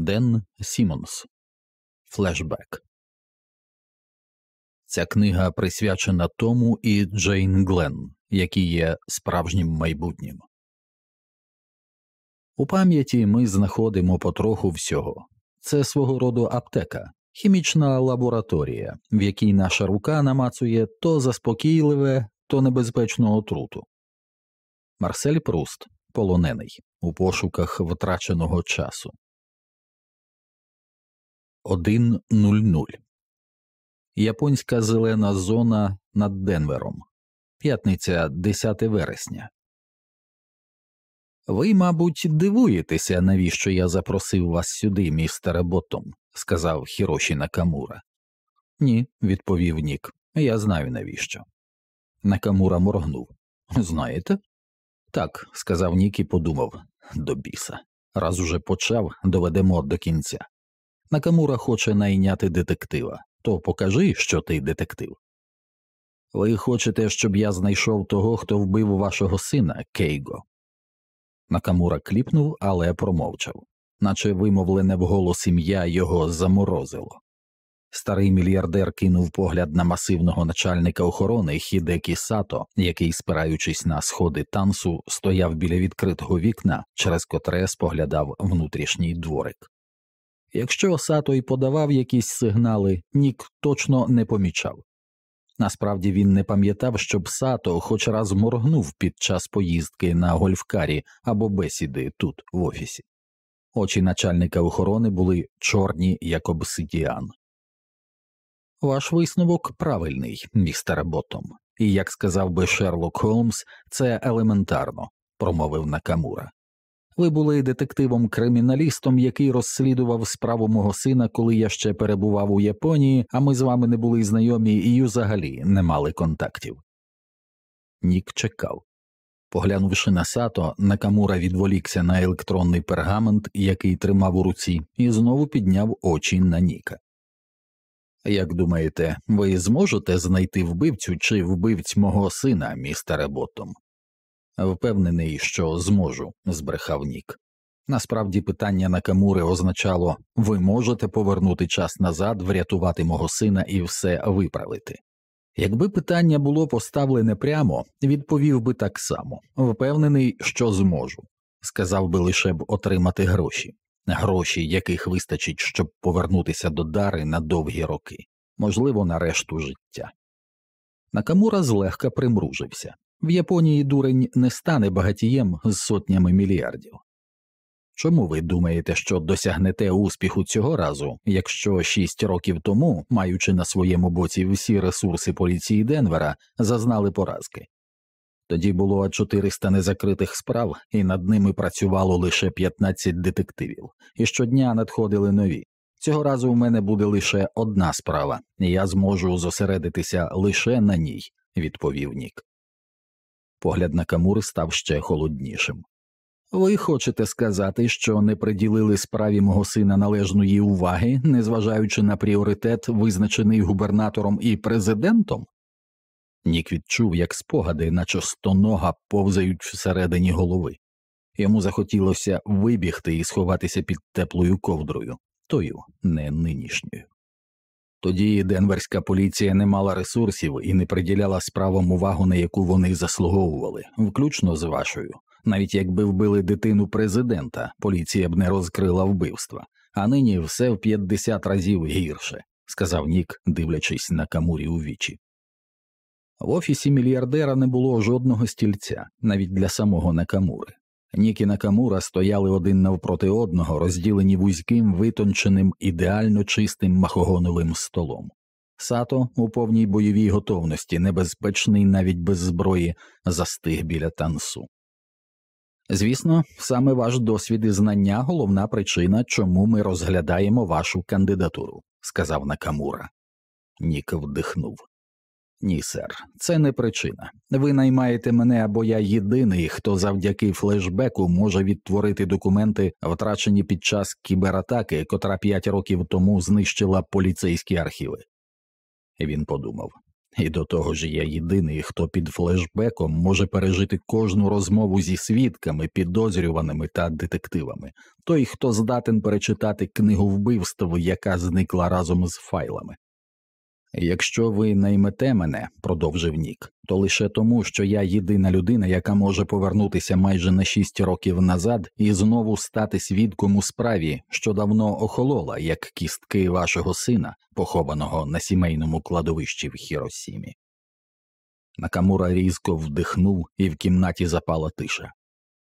Ден Сіммонс Флешбек. Ця книга присвячена Тому і Джейн Гленн, які є справжнім майбутнім. У пам'яті ми знаходимо потроху всього. Це свого роду аптека, хімічна лабораторія, в якій наша рука намацує то заспокійливе, то небезпечну отруту. Марсель Пруст полонений у пошуках втраченого часу. 1.00 Японська зелена зона над Денвером. П'ятниця 10 вересня. Ви, мабуть, дивуєтеся, навіщо я запросив вас сюди, містере Боттом, сказав Хіроші Накамура. Ні, відповів Нік. Я знаю навіщо. Накамура моргнув. Знаєте? Так, сказав Нік і подумав до біса. Раз уже почав, доведемо до кінця. Накамура хоче найняти детектива, то покажи, що ти детектив. Ви хочете, щоб я знайшов того, хто вбив вашого сина, Кейго. Накамура кліпнув, але промовчав, наче вимовлене вголос ім'я його заморозило. Старий мільярдер кинув погляд на масивного начальника охорони Хідекі Сато, який, спираючись на сходи тансу, стояв біля відкритого вікна, через котре споглядав внутрішній дворик. Якщо Сато й подавав якісь сигнали, Нік точно не помічав. Насправді він не пам'ятав, щоб Сато хоч раз моргнув під час поїздки на гольфкарі або бесіди тут, в офісі. Очі начальника охорони були чорні, як обсидіан. Ваш висновок правильний, містере Ботом, і як сказав би Шерлок Холмс, це елементарно, промовив Накамура. Ви були детективом криміналістом, який розслідував справу мого сина, коли я ще перебував у Японії, а ми з вами не були знайомі і взагалі не мали контактів. Нік чекав. Поглянувши на сато, Накамура відволікся на електронний пергамент, який тримав у руці, і знову підняв очі на Ніка. Як думаєте, ви зможете знайти вбивцю чи вбивць мого сина, містере Ботом? Впевнений, що зможу, збрехав Нік. Насправді питання Накамури означало ви можете повернути час назад, врятувати мого сина і все виправити. Якби питання було поставлене прямо, відповів би так само впевнений, що зможу, сказав би лише б отримати гроші, гроші, яких вистачить, щоб повернутися до дари на довгі роки, можливо, на решту життя. Накамура злегка примружився. В Японії дурень не стане багатієм з сотнями мільярдів. Чому ви думаєте, що досягнете успіху цього разу, якщо шість років тому, маючи на своєму боці всі ресурси поліції Денвера, зазнали поразки? Тоді було 400 незакритих справ, і над ними працювало лише 15 детективів, і щодня надходили нові. Цього разу в мене буде лише одна справа, і я зможу зосередитися лише на ній, відповів Нік. Погляд на Камури став ще холоднішим. Ви хочете сказати, що не приділили справі мого сина належної уваги, незважаючи на пріоритет, визначений губернатором і президентом? Нік відчув, як спогади, наче стонога, повзають всередині голови. Йому захотілося вибігти і сховатися під теплою ковдрою, тою не нинішньою. Тоді денверська поліція не мала ресурсів і не приділяла справам увагу, на яку вони заслуговували, включно з вашою. Навіть якби вбили дитину президента, поліція б не розкрила вбивства, а нині все в 50 разів гірше, сказав Нік, дивлячись на камурі у вічі. В офісі мільярдера не було жодного стільця, навіть для самого Накамури. Нік і Накамура стояли один навпроти одного, розділені вузьким, витонченим, ідеально чистим махогоновим столом. Сато у повній бойовій готовності, небезпечний навіть без зброї, застиг біля тансу. Звісно, саме ваш досвід і знання головна причина, чому ми розглядаємо вашу кандидатуру, сказав Накамура. Нік вдихнув. Ні, сер, це не причина. Ви наймаєте мене або я єдиний, хто завдяки флешбеку може відтворити документи, втрачені під час кібератаки, котра п'ять років тому знищила поліцейські архіви. Він подумав І до того ж я єдиний, хто під флешбеком може пережити кожну розмову зі свідками, підозрюваними та детективами, той, хто здатен перечитати книгу вбивств, яка зникла разом з файлами. Якщо ви наймете мене, продовжив Нік, то лише тому, що я єдина людина, яка може повернутися майже на шість років назад і знову стати свідком у справі, що давно охолола, як кістки вашого сина, похованого на сімейному кладовищі в Хіросімі. Накамура різко вдихнув, і в кімнаті запала тиша.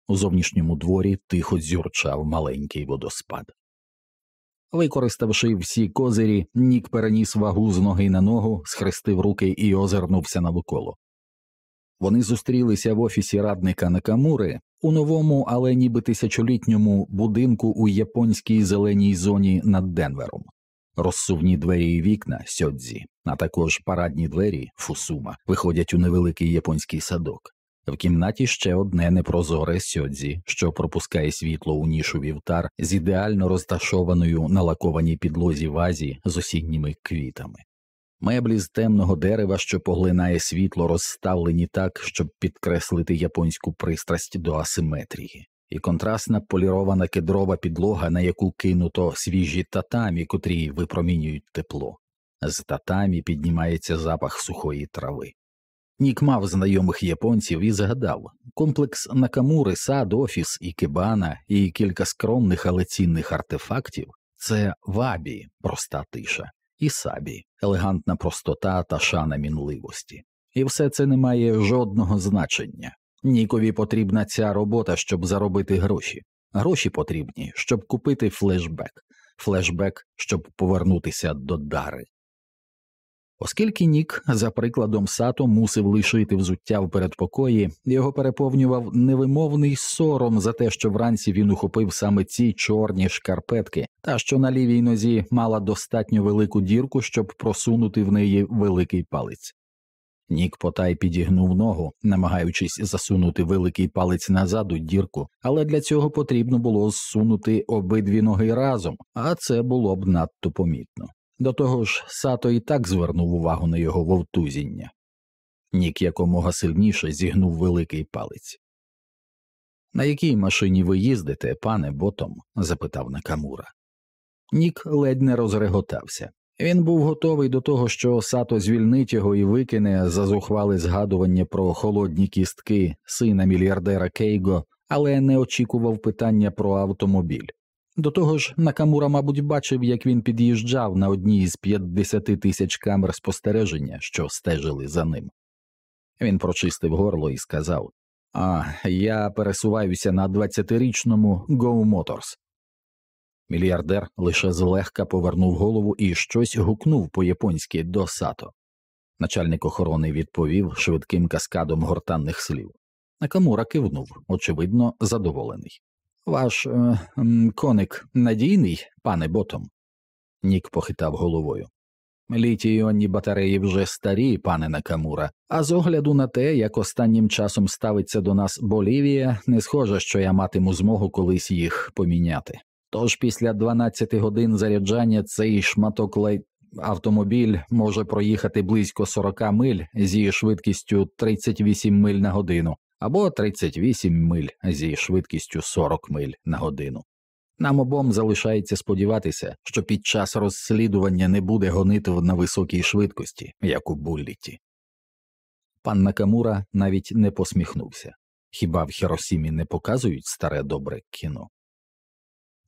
У зовнішньому дворі тихо зюрчав маленький водоспад. Використавши всі козирі, Нік переніс вагу з ноги на ногу, схрестив руки і озирнувся навколо. Вони зустрілися в офісі радника Накамури у новому, але ніби тисячолітньому будинку у японській зеленій зоні над Денвером, розсувні двері і вікна сьодзі, а також парадні двері фусума виходять у невеликий японський садок. В кімнаті ще одне непрозоре сьодзі, що пропускає світло у нішу вівтар з ідеально розташованою на лакованій підлозі вазі з осінніми квітами. Меблі з темного дерева, що поглинає світло, розставлені так, щоб підкреслити японську пристрасть до асиметрії, і контрастна полірована кедрова підлога, на яку кинуто свіжі татамі, котрі випромінюють тепло. З татамі піднімається запах сухої трави. Нік мав знайомих японців і згадав комплекс Накамури, сад, офіс, і кибана, і кілька скромних, але цінних артефактів це вабі, проста тиша, і сабі, елегантна простота та шана мінливості. І все це не має жодного значення. Нікові потрібна ця робота, щоб заробити гроші. Гроші потрібні, щоб купити флешбек, флешбек, щоб повернутися до дари. Оскільки Нік, за прикладом сато, мусив лишити взуття в передпокої, його переповнював невимовний сором за те, що вранці він ухопив саме ці чорні шкарпетки, та що на лівій нозі мала достатньо велику дірку, щоб просунути в неї великий палець. Нік потай підігнув ногу, намагаючись засунути великий палець назад у дірку, але для цього потрібно було зсунути обидві ноги разом, а це було б надто помітно. До того ж, Сато і так звернув увагу на його вовтузіння. Нік якомога сильніше зігнув великий палець. На якій машині ви їздите, пане ботом? запитав Накамура. Нік ледь не розреготався. Він був готовий до того, що Сато звільнить його і викине за зухвали згадування про холодні кістки сина мільярдера Кейго, але не очікував питання про автомобіль. До того ж, Накамура, мабуть, бачив, як він під'їжджав на одній з 50 тисяч камер спостереження, що стежили за ним. Він прочистив горло і сказав А, я пересуваюся на 20-річному Go Motors». Мільярдер лише злегка повернув голову і щось гукнув по японськи до сато. Начальник охорони відповів швидким каскадом гортанних слів. Накамура кивнув, очевидно, задоволений. Ваш е, коник надійний, пане ботом? Нік похитав головою. Літій батареї вже старі, пане Накамура, а з огляду на те, як останнім часом ставиться до нас Болівія, не схоже, що я матиму змогу колись їх поміняти. Тож після 12 годин заряджання цей шматок лей... автомобіль може проїхати близько 40 миль зі швидкістю 38 миль на годину, або 38 миль зі швидкістю 40 миль на годину. Нам обом залишається сподіватися, що під час розслідування не буде гонитв на високій швидкості, як у Булліті. Пан Накамура навіть не посміхнувся хіба в Хіросімі не показують старе добре кіно.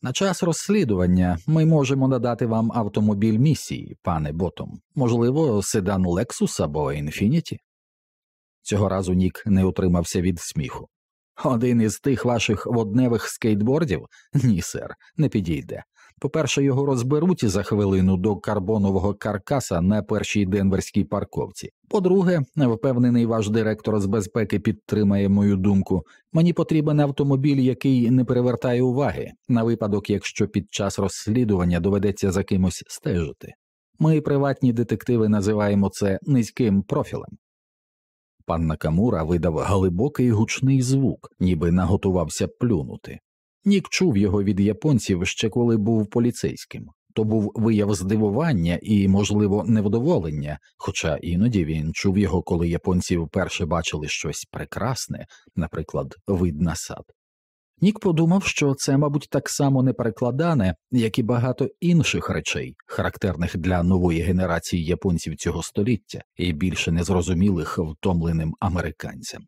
На час розслідування ми можемо надати вам автомобіль місії, пане ботом, можливо, седан Lexus або Infiniti. Цього разу Нік не утримався від сміху. Один із тих ваших водневих скейтбордів? Ні, сер, не підійде. По-перше, його розберуть за хвилину до карбонового каркаса на першій денверській парковці. По-друге, впевнений ваш директор з безпеки підтримає мою думку. Мені потрібен автомобіль, який не перевертає уваги, на випадок, якщо під час розслідування доведеться за кимось стежити. Ми, приватні детективи, називаємо це низьким профілем. Пан Накамура видав глибокий гучний звук, ніби наготувався плюнути. Нік чув його від японців ще коли був поліцейським. то був вияв здивування і, можливо, невдоволення, хоча іноді він чув його, коли японці вперше бачили щось прекрасне, наприклад, вид на сад. Нік подумав, що це, мабуть, так само неперекладане, як і багато інших речей, характерних для нової генерації японців цього століття і більше незрозумілих втомленим американцям.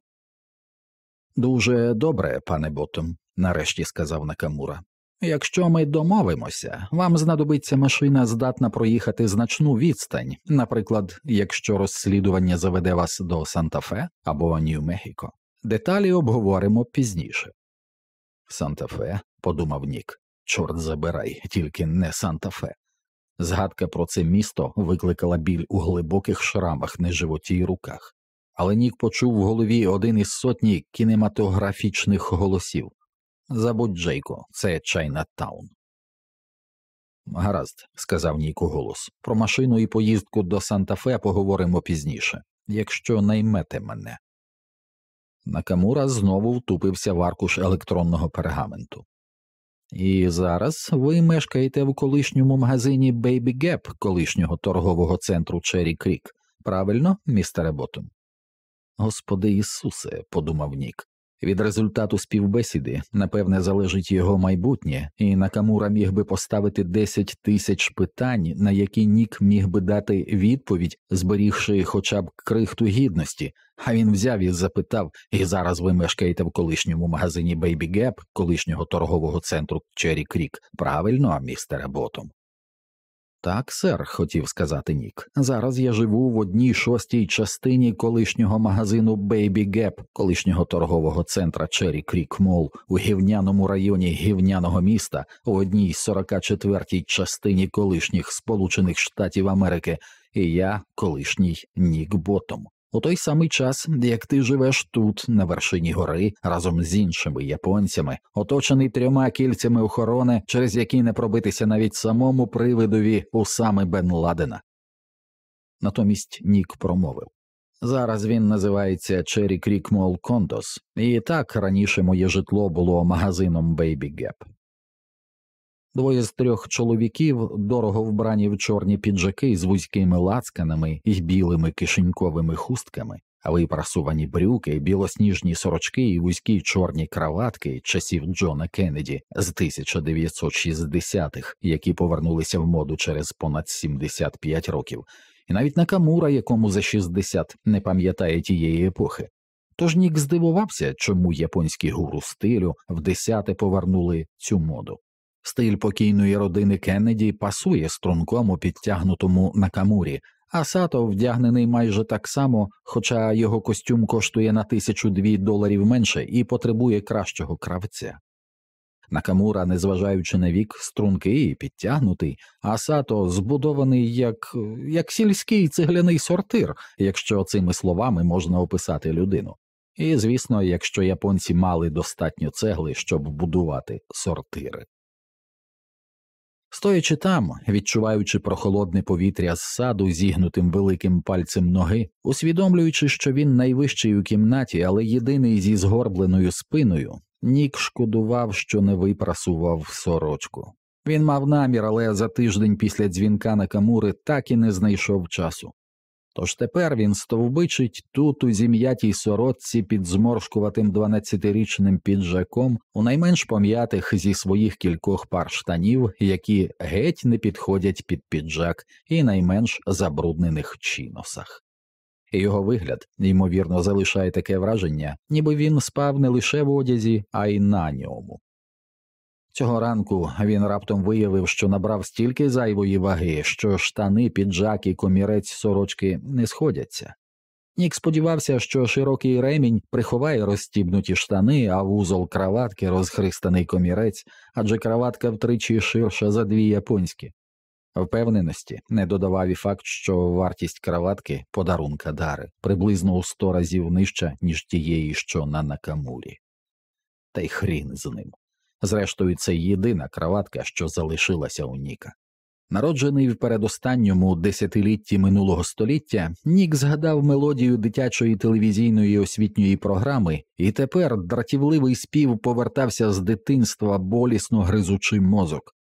Дуже добре, пане Ботом, нарешті сказав Накамура. Якщо ми домовимося, вам знадобиться машина здатна проїхати значну відстань, наприклад, якщо розслідування заведе вас до Санта-Фе або Нью-Мехіко. Деталі обговоримо пізніше. Санта-Фе, подумав Нік, чорт забирай, тільки не Санта-Фе. Згадка про це місто викликала біль у глибоких шрамах на животі й руках, але Нік почув в голові один із сотні кінематографічних голосів Забудь, Джейко, це Чайнатаун. Гаразд, сказав Нік у голос. Про машину і поїздку до Санта-Фе поговоримо пізніше, якщо наймете мене. Накамура знову втупився в аркуш електронного пергаменту. І зараз ви мешкаєте в колишньому магазині Baby Gap колишнього торгового центру Черрі Крік. Правильно, містере Ботом? Господи Ісусе, подумав Нік, від результату співбесіди, напевне, залежить його майбутнє, і Накамура міг би поставити 10 тисяч питань, на які Нік міг би дати відповідь, зберігши хоча б крихту гідності, а він взяв і запитав, і зараз ви мешкаєте в колишньому магазині Baby Gap, колишнього торгового центру Черрі Крік. Правильно, містере Ботом? Так, сер, хотів сказати Нік. Зараз я живу в одній шостій частині колишнього магазину Baby Gap, колишнього торгового центра Cherry Creek Mall у гівняному районі гівняного міста, у одній 44-й частині колишніх Сполучених Штатів Америки, і я колишній Нік Ботом у той самий час, як ти живеш тут, на вершині гори, разом з іншими японцями, оточений трьома кільцями охорони, через які не пробитися навіть самому привидові Усами Бен Ладена. Натомість Нік промовив Зараз він називається Cherry Creek Mall Condos, і так раніше моє житло було магазином Baby Gap. Двоє з трьох чоловіків, дорого вбрані в чорні піджаки з вузькими лацканами і білими кишеньковими хустками, а випрасувані брюки, білосніжні сорочки і вузькі чорні краватки часів Джона Кеннеді з 1960-х, які повернулися в моду через понад 75 років, і навіть Накамура, якому за 60 не пам'ятає тієї епохи. Тож Нік здивувався, чому японські гуру стилю в десяте повернули цю моду. Стиль покійної родини Кеннеді пасує стрункому підтягнутому Накамурі, а Сато вдягнений майже так само, хоча його костюм коштує на тисячу дві доларів менше і потребує кращого кравця. Накамура, незважаючи на вік, стрункий і підтягнутий, а Сато збудований як як сільський цегляний сортир, якщо цими словами можна описати людину. І, звісно, якщо японці мали достатньо цегли, щоб будувати сортири. Стоячи там, відчуваючи прохолодне повітря з саду зігнутим великим пальцем ноги, усвідомлюючи, що він найвищий у кімнаті, але єдиний зі згорбленою спиною, Нік шкодував, що не випрасував сорочку. Він мав намір, але за тиждень після дзвінка на Камури так і не знайшов часу. Тож тепер він стовбичить тут у зім'ятій сорочці під зморшкуватим дванадцятирічним піджаком у найменш пом'ятих зі своїх кількох пар штанів, які геть не підходять під піджак і найменш забруднених чиносах. Його вигляд, ймовірно, залишає таке враження, ніби він спав не лише в одязі, а й на ньому. Цього ранку він раптом виявив, що набрав стільки зайвої ваги, що штани, піджак і комірець сорочки не сходяться. Нік сподівався, що широкий ремінь приховає розстібнуті штани, а вузол краватки розхристаний комірець, адже краватка втричі ширша за дві японські. Впевненості не додавав і факт, що вартість краватки подарунка дари приблизно у сто разів нижча, ніж тієї, що на накамурі. Та й хрін з ним. Зрештою, це єдина краватка, що залишилася у Ніка. Народжений в передостанньому десятилітті минулого століття, Нік згадав мелодію дитячої телевізійної освітньої програми, і тепер дратівливий спів повертався з дитинства болісно гризучи мозок.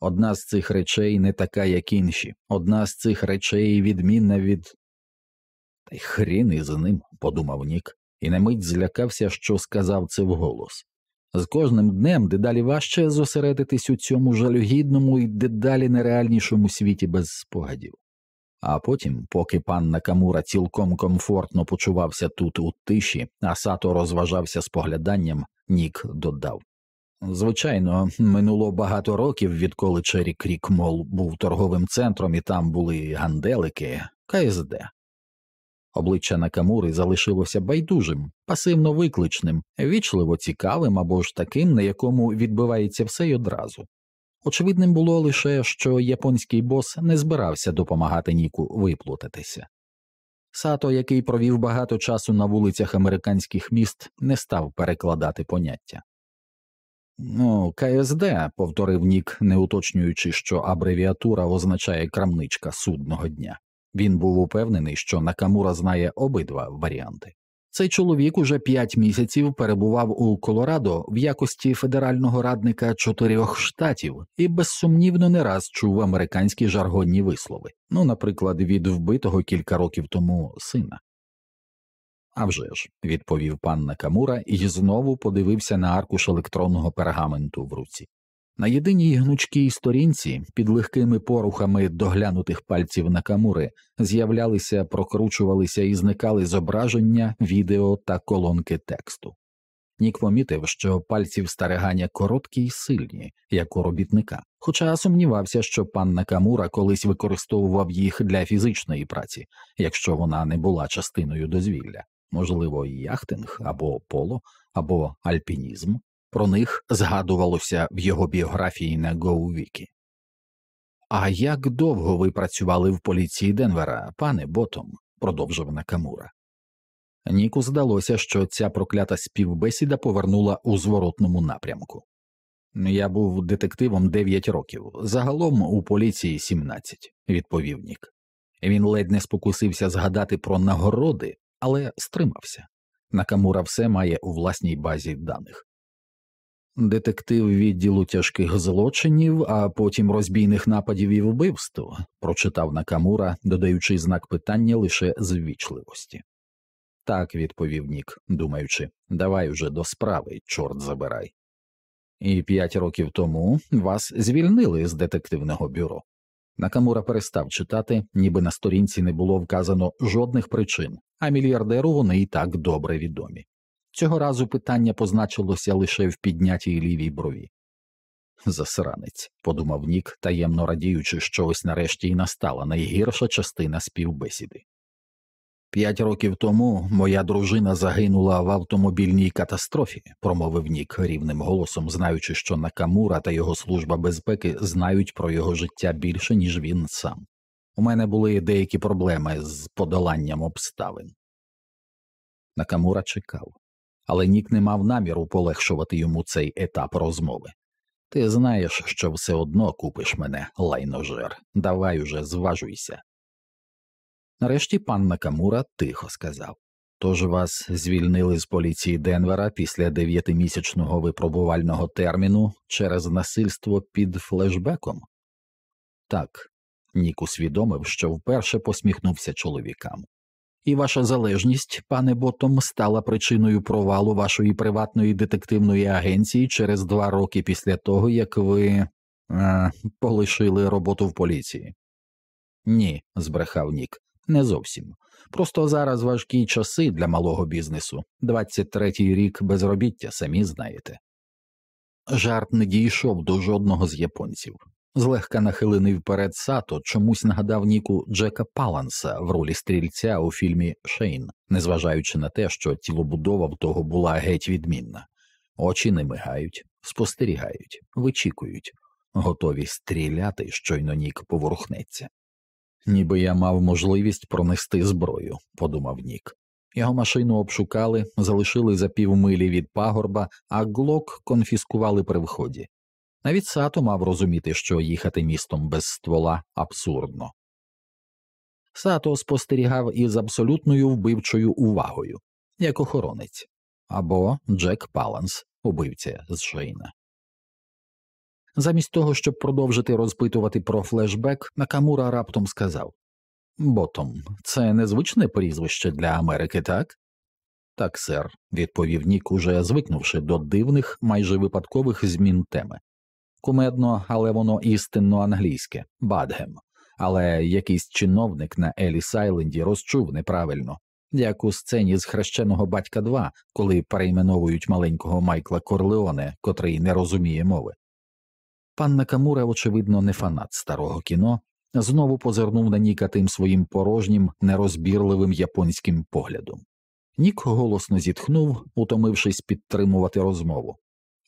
Одна з цих речей не така, як інші, одна з цих речей відмінна від. Та й хрін із ним, подумав Нік, і на мить злякався, що сказав це вголос. З кожним днем дедалі важче зосередитись у цьому жалюгідному і дедалі нереальнішому світі без спогадів. А потім, поки пан Накамура цілком комфортно почувався тут у тиші, а сато розважався спогляданням, Нік додав Звичайно, минуло багато років, відколи Чері Крік Мол був торговим центром і там були ганделики, КСД. Обличчя Накамури залишилося байдужим, пасивно викличним, вічливо цікавим або ж таким, на якому відбивається все й одразу. Очевидним було лише, що японський бос не збирався допомагати Ніку виплутатися. Сато, який провів багато часу на вулицях американських міст, не став перекладати поняття. Ну, КСД, повторив Нік, не уточнюючи, що абревіатура означає крамничка судного дня. Він був упевнений, що Накамура знає обидва варіанти. Цей чоловік уже п'ять місяців перебував у Колорадо в якості федерального радника чотирьох штатів і безсумнівно не раз чув американські жаргонні вислови, ну, наприклад, від вбитого кілька років тому сина. «А вже ж», – відповів пан Накамура і знову подивився на аркуш електронного пергаменту в руці. На єдиній гнучкій сторінці, під легкими порухами доглянутих пальців Накамури, з'являлися, прокручувалися і зникали зображення, відео та колонки тексту. Нік помітив, що пальці встерегання короткі й сильні, як у робітника, хоча сумнівався, що пан Накамура колись використовував їх для фізичної праці, якщо вона не була частиною дозвілля, можливо, яхтинг або поло, або альпінізм. Про них згадувалося в його біографії на GoWiki. А як довго ви працювали в поліції Денвера, пане Ботом? продовжив Накамура. Ніку здалося, що ця проклята співбесіда повернула у зворотному напрямку. Я був детективом 9 років, загалом у поліції 17», – відповів Нік. Він ледь не спокусився згадати про нагороди, але стримався. Накамура все має у власній базі даних детектив відділу тяжких злочинів, а потім розбійних нападів і вбивств, прочитав Накамура, додаючи знак питання лише з ввічливості. Так, відповів Нік, думаючи, давай уже до справи, чорт забирай. І п'ять років тому вас звільнили з детективного бюро. Накамура перестав читати, ніби на сторінці не було вказано жодних причин, а мільярдеру вони і так добре відомі. Цього разу питання позначилося лише в піднятій лівій брові. Засранець, подумав Нік, таємно радіючи, що ось нарешті й настала найгірша частина співбесіди. П'ять років тому моя дружина загинула в автомобільній катастрофі, промовив Нік рівним голосом, знаючи, що Накамура та його служба безпеки знають про його життя більше, ніж він сам. У мене були деякі проблеми з подоланням обставин. Накамура чекав але Нік не мав наміру полегшувати йому цей етап розмови. Ти знаєш, що все одно купиш мене, лайножер, давай уже зважуйся. Нарешті пан Накамура тихо сказав Тож вас звільнили з поліції Денвера після дев'ятимісячного випробувального терміну через насильство під флешбеком? Так, Нік усвідомив, що вперше посміхнувся чоловікам і ваша залежність, пане Ботом, стала причиною провалу вашої приватної детективної агенції через два роки після того, як ви е, полишили роботу в поліції. Ні, збрехав Нік, не зовсім. Просто зараз важкі часи для малого бізнесу, 23-й рік безробіття, самі знаєте. Жарт не дійшов до жодного з японців. Злегка нахилений вперед сато чомусь нагадав Ніку Джека Паланса в ролі стрільця у фільмі Шейн, незважаючи на те, що тілобудова в того була геть відмінна. Очі не мигають, спостерігають, вичікують, готові стріляти, щойно Нік поворухнеться. Ніби я мав можливість пронести зброю, подумав Нік. Його машину обшукали, залишили за півмилі від пагорба, а глок конфіскували при вході. Навіть Сато мав розуміти, що їхати містом без ствола абсурдно. Сато спостерігав із абсолютною вбивчою увагою, як охоронець або Джек Паланс, убивця з Шейна. Замість того, щоб продовжити розпитувати про флешбек, Накамура раптом сказав Ботом, це незвичне прізвище для Америки, так? Так, сер, відповів Нік, уже звикнувши до дивних, майже випадкових змін теми. Кумедно, але воно істинно англійське Бадгем. Але якийсь чиновник на Еліс Айленді розчув неправильно, як у сцені з хрещеного батька 2, коли перейменовують маленького Майкла Корлеоне, котрий не розуміє мови. Пан Накамура, очевидно, не фанат старого кіно, знову позирнув на Ніка тим своїм порожнім, нерозбірливим японським поглядом. Нік голосно зітхнув, утомившись підтримувати розмову.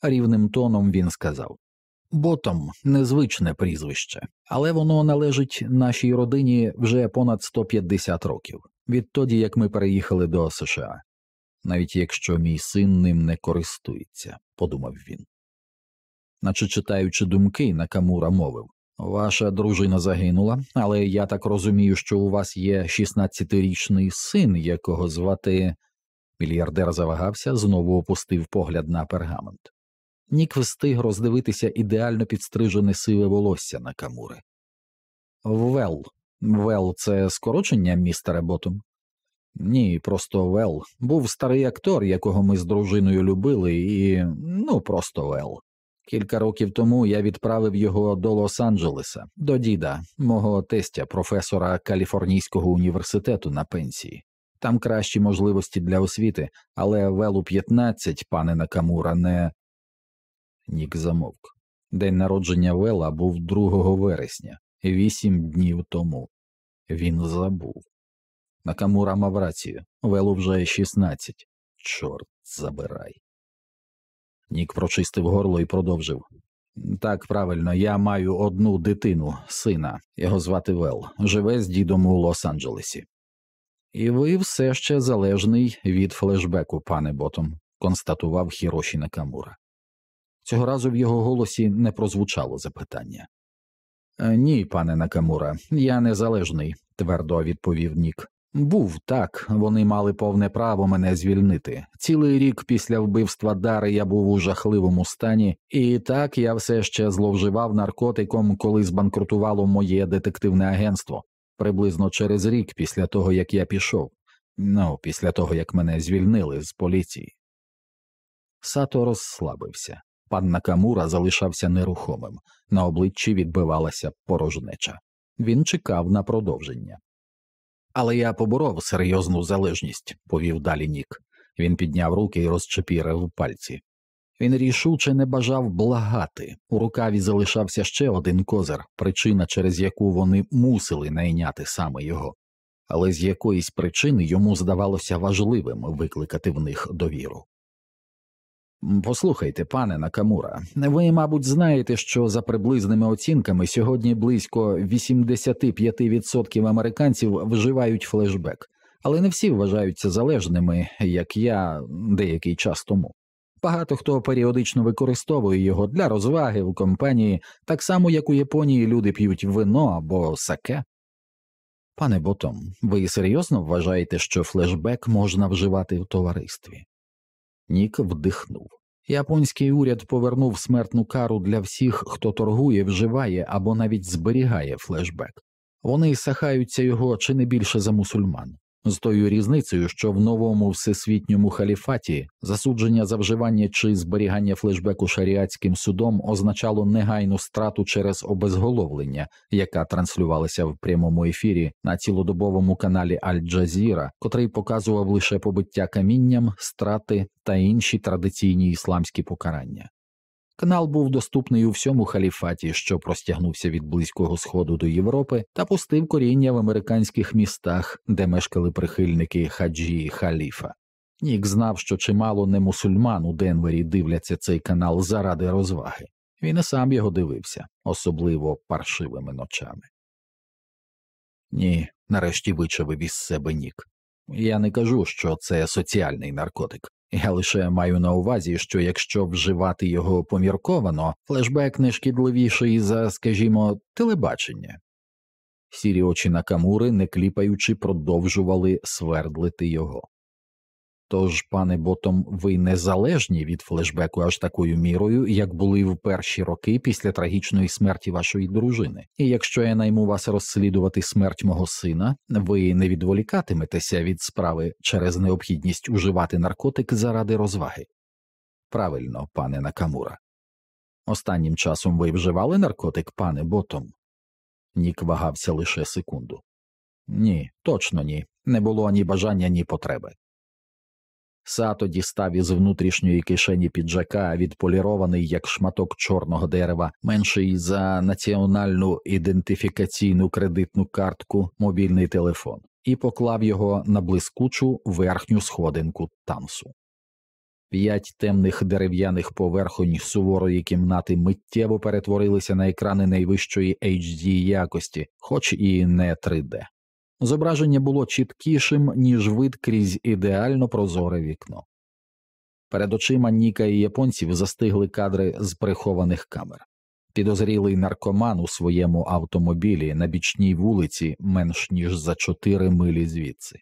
Рівним тоном він сказав Ботом незвичне прізвище, але воно належить нашій родині вже понад 150 років, відтоді як ми переїхали до США, навіть якщо мій син ним не користується, подумав він. Наче читаючи думки, Накамура мовив Ваша дружина загинула, але я так розумію, що у вас є 16-річний син, якого звати. Мільярдер завагався, знову опустив погляд на пергамент. Нік встиг роздивитися ідеально підстрижене сиве волосся Накамури. Вел. Вел це скорочення містера Ботом? Ні, просто Вел. Був старий актор, якого ми з дружиною любили, і ну просто Вел. Кілька років тому я відправив його до Лос-Анджелеса, до діда, мого тестя, професора Каліфорнійського університету на пенсії. Там кращі можливості для освіти, але Велу 15, пане Накамура, не. Нік замовк. День народження Вела був 2 вересня, вісім днів тому. Він забув. Накамура мав рацію. Велу вже 16. Чорт забирай. Нік прочистив горло і продовжив. Так, правильно, я маю одну дитину, сина, його звати Вел, живе з дідом у Лос-Анджелесі. І ви все ще залежний від флешбеку, пане Ботом, констатував Хіроші Накамура. Цього разу в його голосі не прозвучало запитання. «Е, ні, пане Накамура, я незалежний, твердо відповів Нік. Був так, вони мали повне право мене звільнити. Цілий рік після вбивства Дари я був у жахливому стані, і так я все ще зловживав наркотиком, коли збанкрутувало моє детективне агентство, приблизно через рік після того, як я пішов, ну, після того як мене звільнили з поліції. Сато розслабився. Пан Накамура залишався нерухомим, на обличчі відбивалася порожнеча. Він чекав на продовження. Але я поборов серйозну залежність, повів далі Нік. Він підняв руки і розчепірив пальці. Він рішуче не бажав благати. У рукаві залишався ще один козир, причина, через яку вони мусили найняти саме його, але з якоїсь причини йому здавалося важливим викликати в них довіру. Послухайте, пане Накамура, ви, мабуть, знаєте, що за приблизними оцінками сьогодні близько 85% американців вживають флешбек, але не всі вважаються залежними, як я деякий час тому. Багато хто періодично використовує його для розваги в компанії, так само як у Японії люди п'ють вино або саке. Пане Ботом, ви серйозно вважаєте, що флешбек можна вживати в товаристві? Нік вдихнув. Японський уряд повернув смертну кару для всіх, хто торгує, вживає або навіть зберігає флешбек. Вони сахаються його чи не більше за мусульман з тою різницею, що в новому всесвітньому халіфаті засудження за вживання чи зберігання флешбеку шаріатським судом означало негайну страту через обезголовлення, яка транслювалася в прямому ефірі на цілодобовому каналі Аль-Джазіра, котрий показував лише побиття камінням, страти та інші традиційні ісламські покарання. Канал був доступний у всьому халіфаті, що простягнувся від Близького Сходу до Європи, та пустив коріння в американських містах, де мешкали прихильники хаджі халіфа. Нік знав, що чимало не мусульман у Денвері дивляться цей канал заради розваги. Він і сам його дивився, особливо паршивими ночами. Ні, нарешті вичавив із себе Нік. Я не кажу, що це соціальний наркотик. Я лише маю на увазі, що якщо вживати його помірковано, флешбек не шкідливіший за, скажімо, телебачення. Сірі очі Накамури, не кліпаючи, продовжували свердлити його. Тож, пане ботом, ви незалежні від флешбеку аж такою мірою, як були в перші роки після трагічної смерті вашої дружини. І якщо я найму вас розслідувати смерть мого сина, ви не відволікатиметеся від справи через необхідність уживати наркотик заради розваги. Правильно, пане Накамура. Останнім часом ви вживали наркотик, пане ботом? Нік вагався лише секунду. Ні, точно ні. Не було ні бажання, ні потреби. Сато дістав із внутрішньої кишені піджака, відполірований як шматок чорного дерева, менший за національну ідентифікаційну кредитну картку, мобільний телефон, і поклав його на блискучу верхню сходинку тансу. П'ять темних дерев'яних поверхонь суворої кімнати миттєво перетворилися на екрани найвищої HD якості, хоч і не 3D. Зображення було чіткішим, ніж вид крізь ідеально прозоре вікно. Перед очима Ніка і японців застигли кадри з прихованих камер. Підозрілий наркоман у своєму автомобілі на бічній вулиці менш ніж за чотири милі звідси.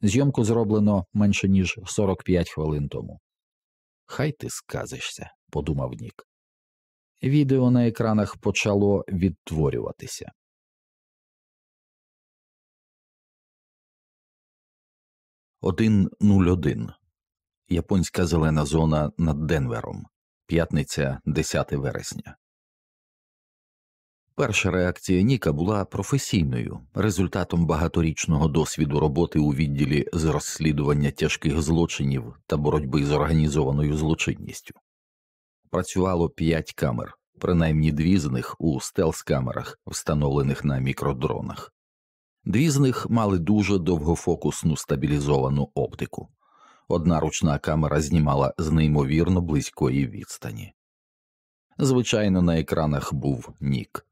Зйомку зроблено менше ніж 45 хвилин тому. Хай ти сказишся, подумав Нік. Відео на екранах почало відтворюватися. 1.01. Японська зелена зона над Денвером. П'ятниця 10 вересня. Перша реакція Ніка була професійною, результатом багаторічного досвіду роботи у відділі з розслідування тяжких злочинів та боротьби з організованою злочинністю. Працювало п'ять камер, принаймні дві з них у стелс камерах, встановлених на мікродронах. Дві з них мали дуже довгофокусну стабілізовану оптику. Одна ручна камера знімала з неймовірно близької відстані. Звичайно, на екранах був нік.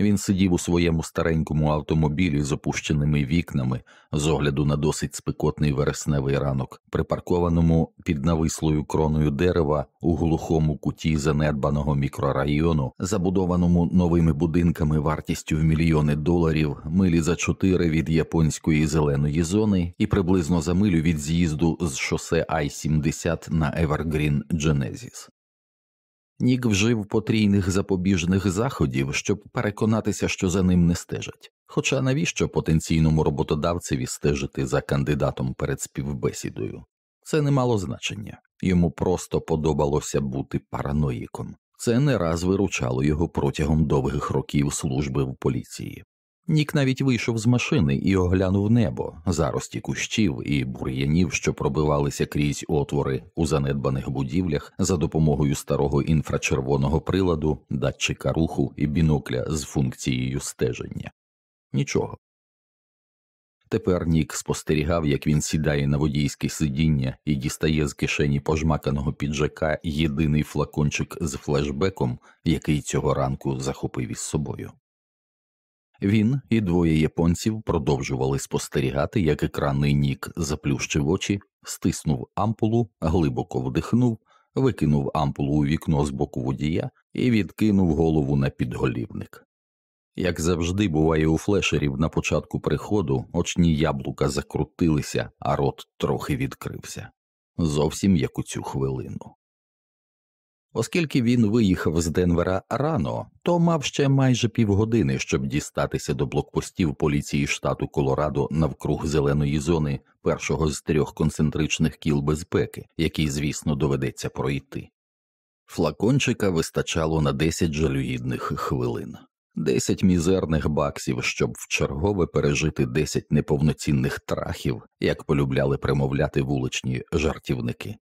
Він сидів у своєму старенькому автомобілі з опущеними вікнами з огляду на досить спекотний вересневий ранок, припаркованому під навислою кроною дерева у глухому куті занедбаного мікрорайону, забудованому новими будинками вартістю в мільйони доларів, милі за чотири від японської зеленої зони і приблизно за милю від з'їзду з шосе Ай 70 на Евергрін Дженезіс. Нік вжив потрійних запобіжних заходів, щоб переконатися, що за ним не стежать. Хоча навіщо потенційному роботодавцеві стежити за кандидатом перед співбесідою? Це не мало значення йому просто подобалося бути параноїком. Це не раз виручало його протягом довгих років служби в поліції. Нік навіть вийшов з машини і оглянув небо, зарості кущів і бур'янів, що пробивалися крізь отвори у занедбаних будівлях за допомогою старого інфрачервоного приладу, датчика руху і бінокля з функцією стеження. Нічого. Тепер Нік спостерігав, як він сідає на водійське сидіння і дістає з кишені пожмаканого піджака єдиний флакончик з флешбеком, який цього ранку захопив із собою. Він і двоє японців продовжували спостерігати, як екранний нік заплющив очі, стиснув ампулу, глибоко вдихнув, викинув ампулу у вікно з боку водія і відкинув голову на підголівник. Як завжди буває у флешерів на початку приходу, очні яблука закрутилися, а рот трохи відкрився зовсім як у цю хвилину. Оскільки він виїхав з Денвера рано, то мав ще майже півгодини, щоб дістатися до блокпостів поліції штату Колорадо навкруг зеленої зони першого з трьох концентричних кіл безпеки, який, звісно, доведеться пройти. Флакончика вистачало на 10 жалюгідних хвилин, 10 мізерних баксів, щоб вчергове пережити 10 неповноцінних трахів, як полюбляли примовляти вуличні жартівники.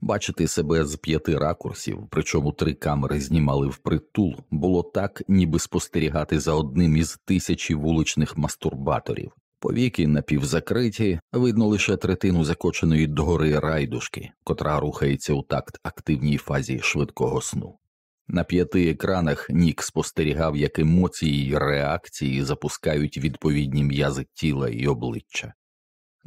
Бачити себе з п'яти ракурсів, причому три камери знімали впритул, було так, ніби спостерігати за одним із тисячі вуличних мастурбаторів. Повіки напівзакриті, видно лише третину закоченої догори райдушки, котра рухається у такт активній фазі швидкого сну. На п'яти екранах Нік спостерігав, як емоції й реакції запускають відповідні м'язи тіла і обличчя.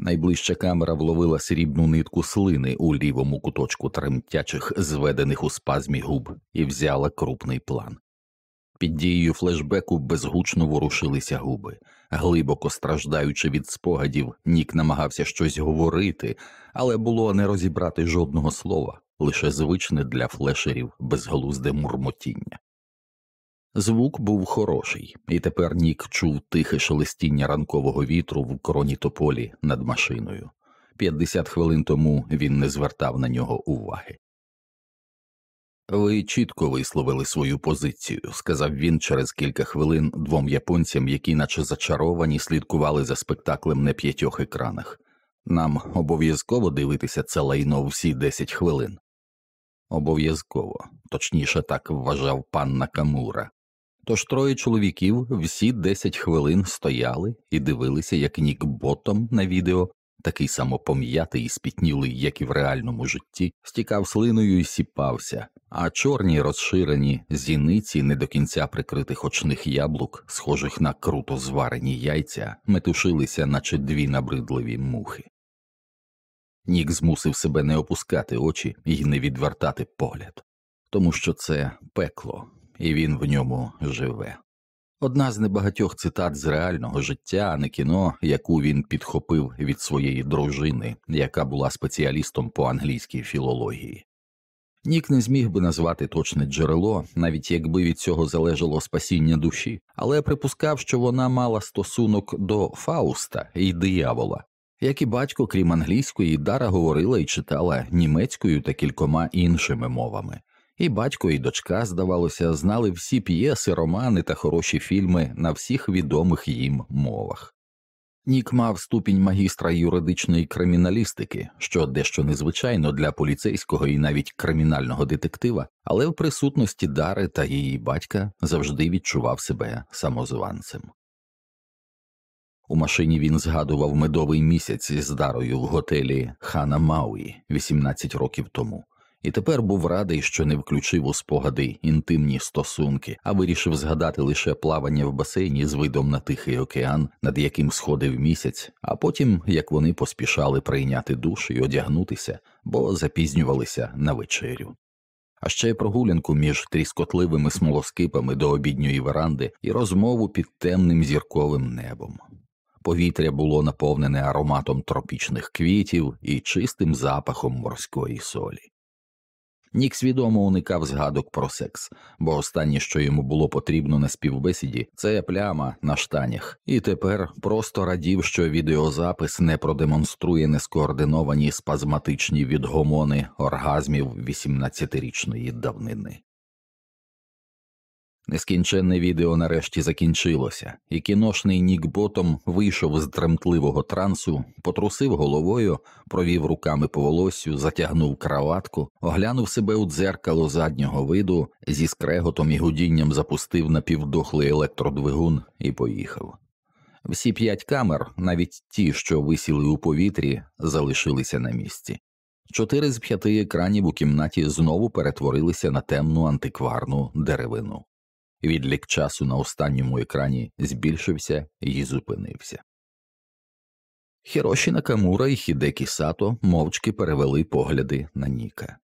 Найближча камера вловила срібну нитку слини у лівому куточку тремтячих, зведених у спазмі губ, і взяла крупний план. Під дією флешбеку безгучно ворушилися губи, Глибоко страждаючи від спогадів, Нік намагався щось говорити, але було не розібрати жодного слова, лише звичне для флешерів безглузде мурмотіння. Звук був хороший, і тепер Нік чув тихе шелестіння ранкового вітру в короні тополі над машиною. П'ятдесят хвилин тому він не звертав на нього уваги. Ви чітко висловили свою позицію, сказав він через кілька хвилин двом японцям, які, наче зачаровані, слідкували за спектаклем на п'ятьох екранах. Нам обов'язково дивитися це лайно всі десять хвилин. Обов'язково, точніше так вважав пан Накамура. Тож троє чоловіків всі десять хвилин стояли і дивилися, як Нік Ботом на відео такий самопом'ятий і спітнілий, як і в реальному житті, стікав слиною і сіпався, а чорні розширені зіниці не до кінця прикритих очних яблук, схожих на круто зварені яйця, метушилися, наче дві набридливі мухи. Нік змусив себе не опускати очі і не відвертати погляд, тому що це пекло, і він в ньому живе. Одна з небагатьох цитат з реального життя, а не кіно, яку він підхопив від своєї дружини, яка була спеціалістом по англійській філології. Нік не зміг би назвати точне джерело, навіть якби від цього залежало спасіння душі, але припускав, що вона мала стосунок до Фауста і диявола. Як і батько, крім англійської, Дара говорила і читала німецькою та кількома іншими мовами. І батько, і дочка, здавалося, знали всі п'єси, романи та хороші фільми на всіх відомих їм мовах. Нік мав ступінь магістра юридичної криміналістики, що дещо незвичайно для поліцейського і навіть кримінального детектива, але в присутності Дари та її батька завжди відчував себе самозванцем. У машині він згадував медовий місяць з Дарою в готелі Хана Мауї 18 років тому і тепер був радий, що не включив у спогади інтимні стосунки, а вирішив згадати лише плавання в басейні з видом на Тихий океан, над яким сходив місяць, а потім як вони поспішали прийняти душ і одягнутися, бо запізнювалися на вечерю. А ще прогулянку між тріскотливими смолоскипами до обідньої веранди і розмову під темним зірковим небом. Повітря було наповнене ароматом тропічних квітів і чистим запахом морської солі. Нік свідомо уникав згадок про секс, бо останнє, що йому було потрібно на співбесіді, це пляма на штанях, і тепер просто радів, що відеозапис не продемонструє нескоординовані спазматичні відгомони оргазмів 18-річної давнини. Нескінченне відео нарешті закінчилося, і кіношний Нік Ботом вийшов з тремтливого трансу, потрусив головою, провів руками по волоссю, затягнув краватку, оглянув себе у дзеркало заднього виду, зі скреготом і гудінням запустив на півдохлий електродвигун і поїхав. Всі п'ять камер, навіть ті, що висіли у повітрі, залишилися на місці. Чотири з п'яти екранів у кімнаті знову перетворилися на темну антикварну деревину. Відлік часу на останньому екрані збільшився і зупинився. Хіроші Накамура і Хідекі Сато мовчки перевели погляди на Ніка.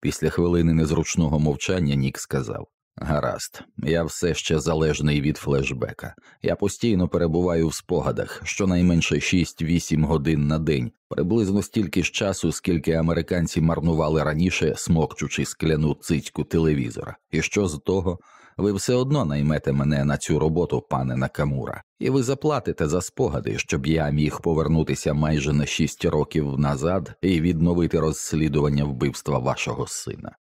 Після хвилини незручного мовчання Нік сказав Гаразд, я все ще залежний від флешбека. Я постійно перебуваю в спогадах щонайменше 6-8 годин на день, приблизно стільки ж часу, скільки американці марнували раніше, смокчучи скляну цицьку телевізора. І що з того? Ви все одно наймете мене на цю роботу, пане Накамура, і ви заплатите за спогади, щоб я міг повернутися майже на шість років назад і відновити розслідування вбивства вашого сина.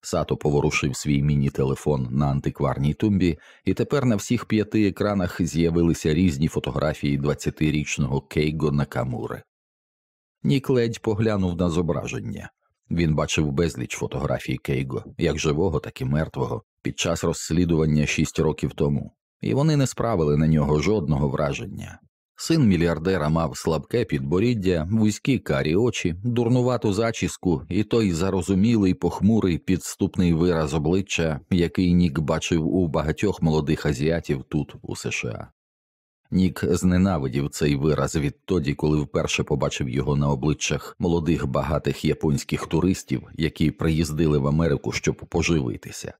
Сато поворушив свій міні-телефон на антикварній тумбі, і тепер на всіх п'яти екранах з'явилися різні фотографії 20-річного Кейго Накамури. Нік ледь поглянув на зображення. Він бачив безліч фотографій Кейго, як живого, так і мертвого, під час розслідування шість років тому, і вони не справили на нього жодного враження. Син мільярдера мав слабке підборіддя, вузькі карі очі, дурнувату зачіску і той зарозумілий, похмурий підступний вираз обличчя, який Нік бачив у багатьох молодих азіатів тут, у США. Нік зненавидів цей вираз відтоді, коли вперше побачив його на обличчях молодих багатих японських туристів, які приїздили в Америку, щоб поживитися.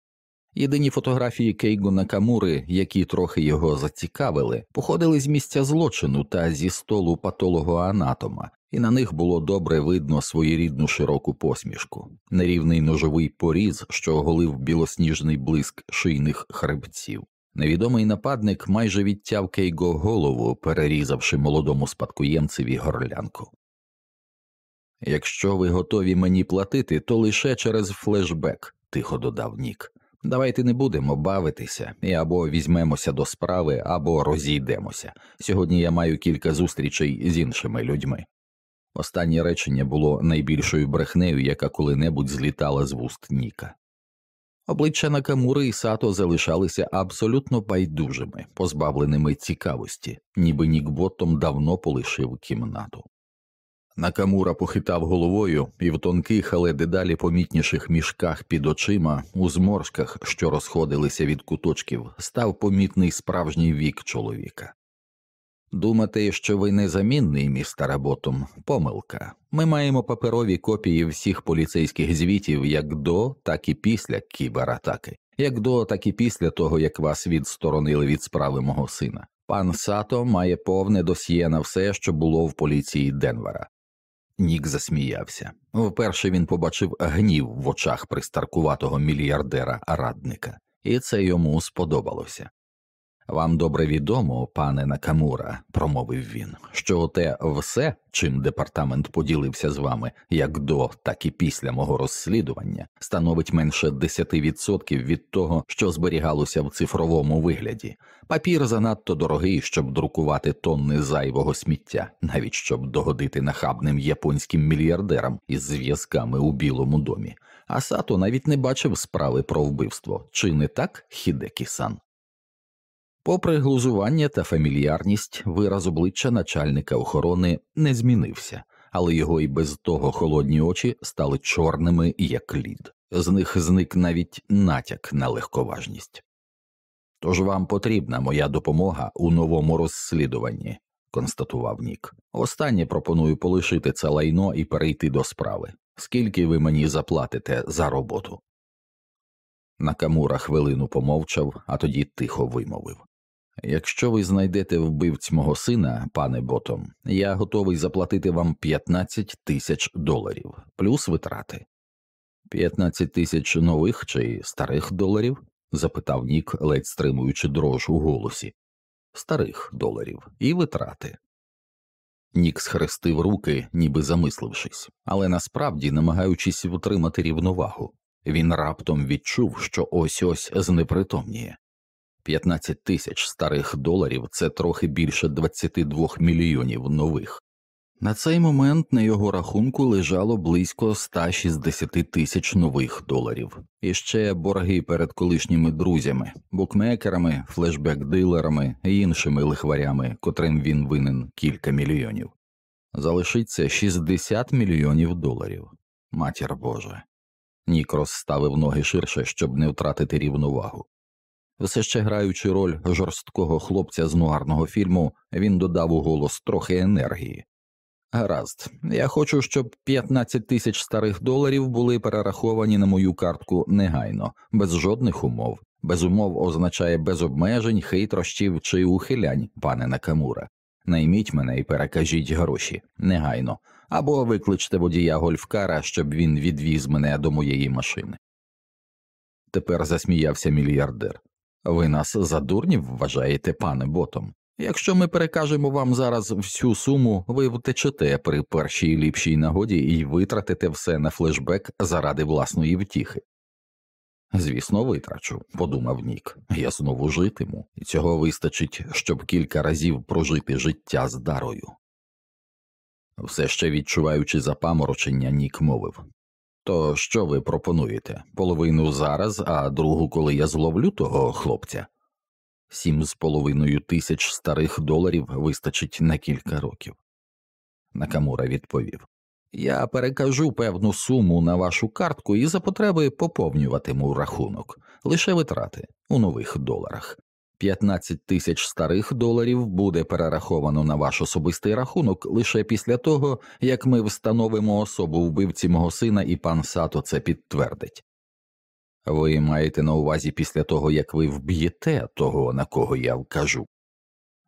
Єдині фотографії Кейго Накамури, які трохи його зацікавили, походили з місця злочину та зі столу патолого-анатома, і на них було добре видно своєрідну широку посмішку, нерівний ножовий поріз, що оголив білосніжний блиск шийних хребців. Невідомий нападник майже відтяв Кейго голову, перерізавши молодому спадкоємцеві горлянку. Якщо ви готові мені платити, то лише через флешбек, тихо додав Нік. Давайте не будемо бавитися і або візьмемося до справи, або розійдемося. Сьогодні я маю кілька зустрічей з іншими людьми. Останнє речення було найбільшою брехнею, яка коли-небудь злітала з вуст Ніка. Обличчя Накамури і Сато залишалися абсолютно байдужими, позбавленими цікавості, ніби Нік Боттом давно полишив кімнату. Накамура похитав головою і в тонких, але дедалі помітніших мішках під очима, у зморшках, що розходилися від куточків, став помітний справжній вік чоловіка. Думати, що ви незамінний, містер Ботом, помилка. Ми маємо паперові копії всіх поліцейських звітів як до, так і після кібератаки, як до, так і після того, як вас відсторонили від справи мого сина. Пан Сато має повне досьє на все, що було в поліції Денвера. Нік засміявся. Вперше він побачив гнів в очах пристаркуватого мільярдера радника, і це йому сподобалося. Вам добре відомо, пане Накамура, промовив він, що те все, чим департамент поділився з вами як до, так і після мого розслідування, становить менше 10% від того, що зберігалося в цифровому вигляді. Папір занадто дорогий, щоб друкувати тонни зайвого сміття, навіть щоб догодити нахабним японським мільярдерам із зв'язками у Білому домі. А Сато навіть не бачив справи про вбивство, чи не так, Хідекі-сан? Попри глузування та фамільярність, вираз обличчя начальника охорони не змінився, але його і без того холодні очі стали чорними, як лід, з них зник навіть натяк на легковажність. Тож вам потрібна моя допомога у новому розслідуванні, констатував Нік. Останнє пропоную полишити це лайно і перейти до справи. Скільки ви мені заплатите за роботу? Накамура хвилину помовчав, а тоді тихо вимовив Якщо ви знайдете вбивць мого сина, пане Ботом, я готовий заплатити вам 15 тисяч доларів, плюс витрати. 15 тисяч нових чи старих доларів? запитав Нік, ледь стримуючи дрож у голосі. Старих доларів і витрати. Нік схрестив руки, ніби замислившись, але насправді намагаючись втримати рівновагу. Він раптом відчув, що ось ось знепритомніє. 15 тисяч старих доларів це трохи більше 22 мільйонів нових. На цей момент на його рахунку лежало близько 160 тисяч нових доларів, і ще борги перед колишніми друзями, букмекерами, флешбек-дилерами і іншими лихварями, котрим він винен кілька мільйонів. Залишиться 60 мільйонів доларів. Матір Божа. Нік розставив ноги ширше, щоб не втратити рівновагу. Все ще граючи роль жорсткого хлопця з нуарного фільму, він додав у голос трохи енергії. Гаразд, я хочу, щоб 15 тисяч старих доларів були перераховані на мою картку негайно, без жодних умов. Без умов означає без обмежень, хитрощів чи ухилянь, пане Накамура. Найміть мене і перекажіть гроші негайно, або викличте водія гольфкара, щоб він відвіз мене до моєї машини. Тепер засміявся мільярдер. Ви нас за дурнів вважаєте, пане ботом. Якщо ми перекажемо вам зараз всю суму, ви втечете при першій ліпшій нагоді і витратите все на флешбек заради власної втіхи. Звісно, витрачу, подумав Нік, я знову житиму, і цього вистачить, щоб кілька разів прожити життя з дарою. Все ще відчуваючи запаморочення, Нік мовив то що ви пропонуєте? Половину зараз, а другу, коли я зловлю того хлопця? Сім з половиною тисяч старих доларів вистачить на кілька років. Накамура відповів Я перекажу певну суму на вашу картку і за потреби поповнюватиму рахунок, лише витрати у нових доларах. 15 тисяч старих доларів буде перераховано на ваш особистий рахунок лише після того, як ми встановимо особу вбивці мого сина і пан Сато це підтвердить. Ви маєте на увазі після того, як ви вб'єте того, на кого я вкажу.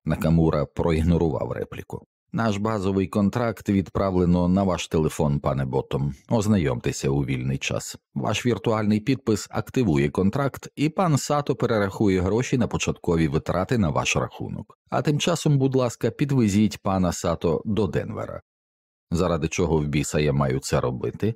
Накамура проігнорував репліку. Наш базовий контракт відправлено на ваш телефон, пане Ботом. Ознайомтеся у вільний час. Ваш віртуальний підпис активує контракт, і пан Сато перерахує гроші на початкові витрати на ваш рахунок. А тим часом, будь ласка, підвезіть пана Сато до Денвера. Заради чого в біса я маю це робити?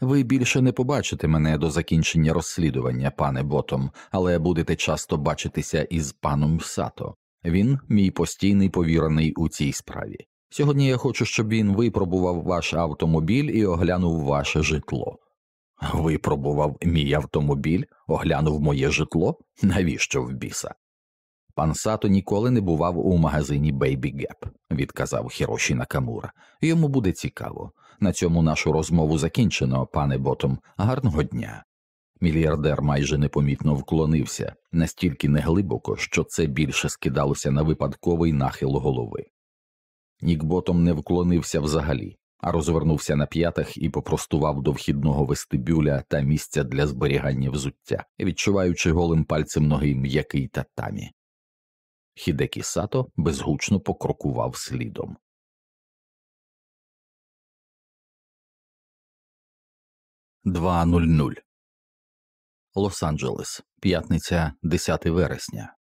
Ви більше не побачите мене до закінчення розслідування, пане Ботом, але будете часто бачитися із паном Сато. Він мій постійний повірений у цій справі. Сьогодні я хочу, щоб він випробував ваш автомобіль і оглянув ваше житло. Випробував мій автомобіль, оглянув моє житло? Навіщо в біса? Пан Сато ніколи не бував у магазині Baby Gap», – відказав Хіроші Накамура. Йому буде цікаво. На цьому нашу розмову закінчено, пане Ботом. Гарного дня. Мільярдер майже непомітно вклонився настільки неглибоко, що це більше скидалося на випадковий нахил голови. Нік Ботом не вклонився взагалі, а розвернувся на п'ятах і попростував до вхідного вестибюля та місця для зберігання взуття, відчуваючи голим пальцем ноги м'який татамі. Хідекі Сато безгучно покрокував слідом. Два нуль нуль Лос-Анджелес, п'ятниця 10 вересня.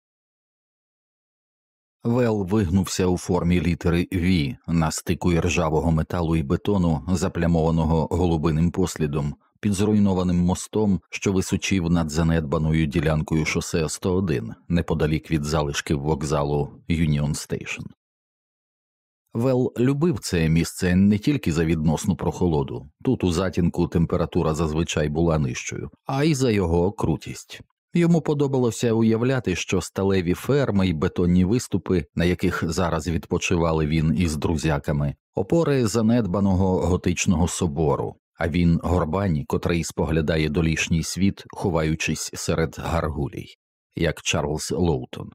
Вел вигнувся у формі літери V на стику ржавого металу і бетону, заплямованого голубиним послідом, під зруйнованим мостом, що височив над занедбаною ділянкою шосе 101 неподалік від залишків вокзалу Юніон Стейшн. Вел любив це місце не тільки за відносну прохолоду, тут у затінку температура зазвичай була нижчою, а й за його крутість. Йому подобалося уявляти, що сталеві ферми й бетонні виступи, на яких зараз відпочивали він із друзяками, опори занедбаного готичного собору, а він горбані, котрий споглядає долішній світ, ховаючись серед гаргулій, як Чарльз Лоутон.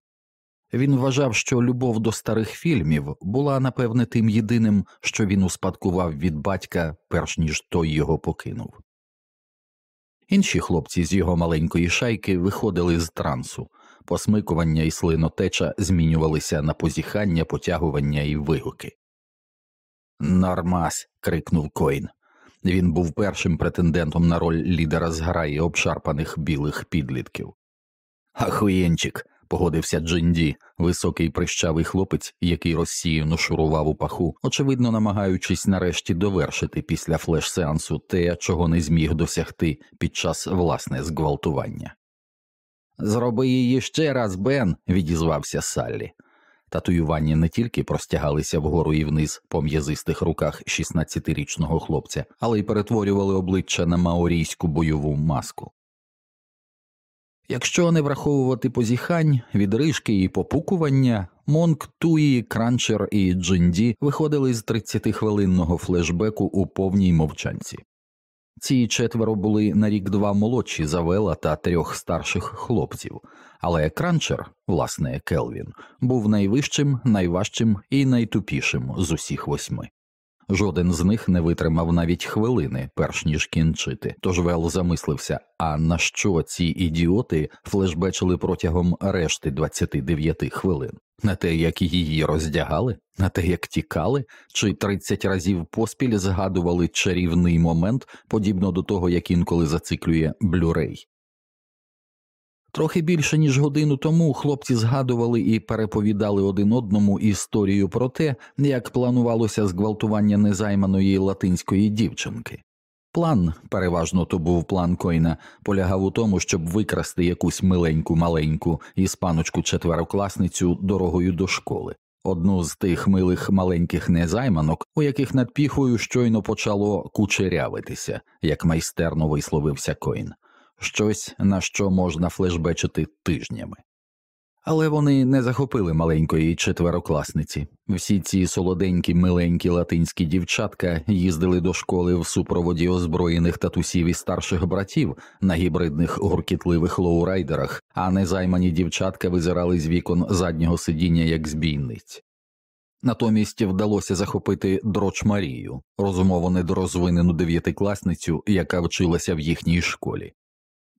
Він вважав, що любов до старих фільмів була напевне тим єдиним, що він успадкував від батька, перш ніж той його покинув. Інші хлопці з його маленької шайки виходили з трансу, посмикування і слинотеча змінювалися на позіхання, потягування і вигуки. Нормас. крикнув Койн. Він був першим претендентом на роль лідера зграї обшарпаних білих підлітків. Ахуєнчик погодився Джинді, високий прищавий хлопець, який розсіяно шурував у паху, очевидно намагаючись нарешті довершити після флеш-сеансу те, чого не зміг досягти під час власне зґвалтування. Зроби її ще раз, Бен, відізвався Саллі. Татуювання не тільки простягалися вгору і вниз по м'язистих руках 16-річного хлопця, але й перетворювали обличчя на маорійську бойову маску. Якщо не враховувати позіхань, відрижки і попукування, Монк, Туї, Кранчер і Джинді виходили з 30-хвилинного флешбеку у повній мовчанці. Ці четверо були на рік два молодші за Вела та трьох старших хлопців, але Кранчер, власне, Келвін, був найвищим, найважчим і найтупішим з усіх восьми. Жоден з них не витримав навіть хвилини, перш ніж кінчити. Тож Вел замислився, а на що ці ідіоти флешбечили протягом решти 29 хвилин? На те, як її роздягали, на те, як тікали, чи 30 разів поспіль згадували чарівний момент, подібно до того, як інколи зациклює блюрей. Трохи більше ніж годину тому хлопці згадували і переповідали один одному історію про те, як планувалося зґвалтування незайманої латинської дівчинки. План, переважно то був план Койна, полягав у тому, щоб викрасти якусь миленьку маленьку іспаночку четверокласницю дорогою до школи, одну з тих милих маленьких незайманок, у яких над піхою щойно почало кучерявитися, як майстерно висловився Койн щось на що можна флешбечити тижнями. Але вони не захопили маленької четверокласниці. Всі ці солоденькі, миленькі латинські дівчатка їздили до школи в супроводі озброєних татусів і старших братів на гібридних гуркітливих лоурайдерах, а незаймані дівчатка визирали з вікон заднього сидіння як збійниць. Натомість вдалося захопити дроч Марію, розумово недорозвинену дев'ятикласницю, яка вчилася в їхній школі.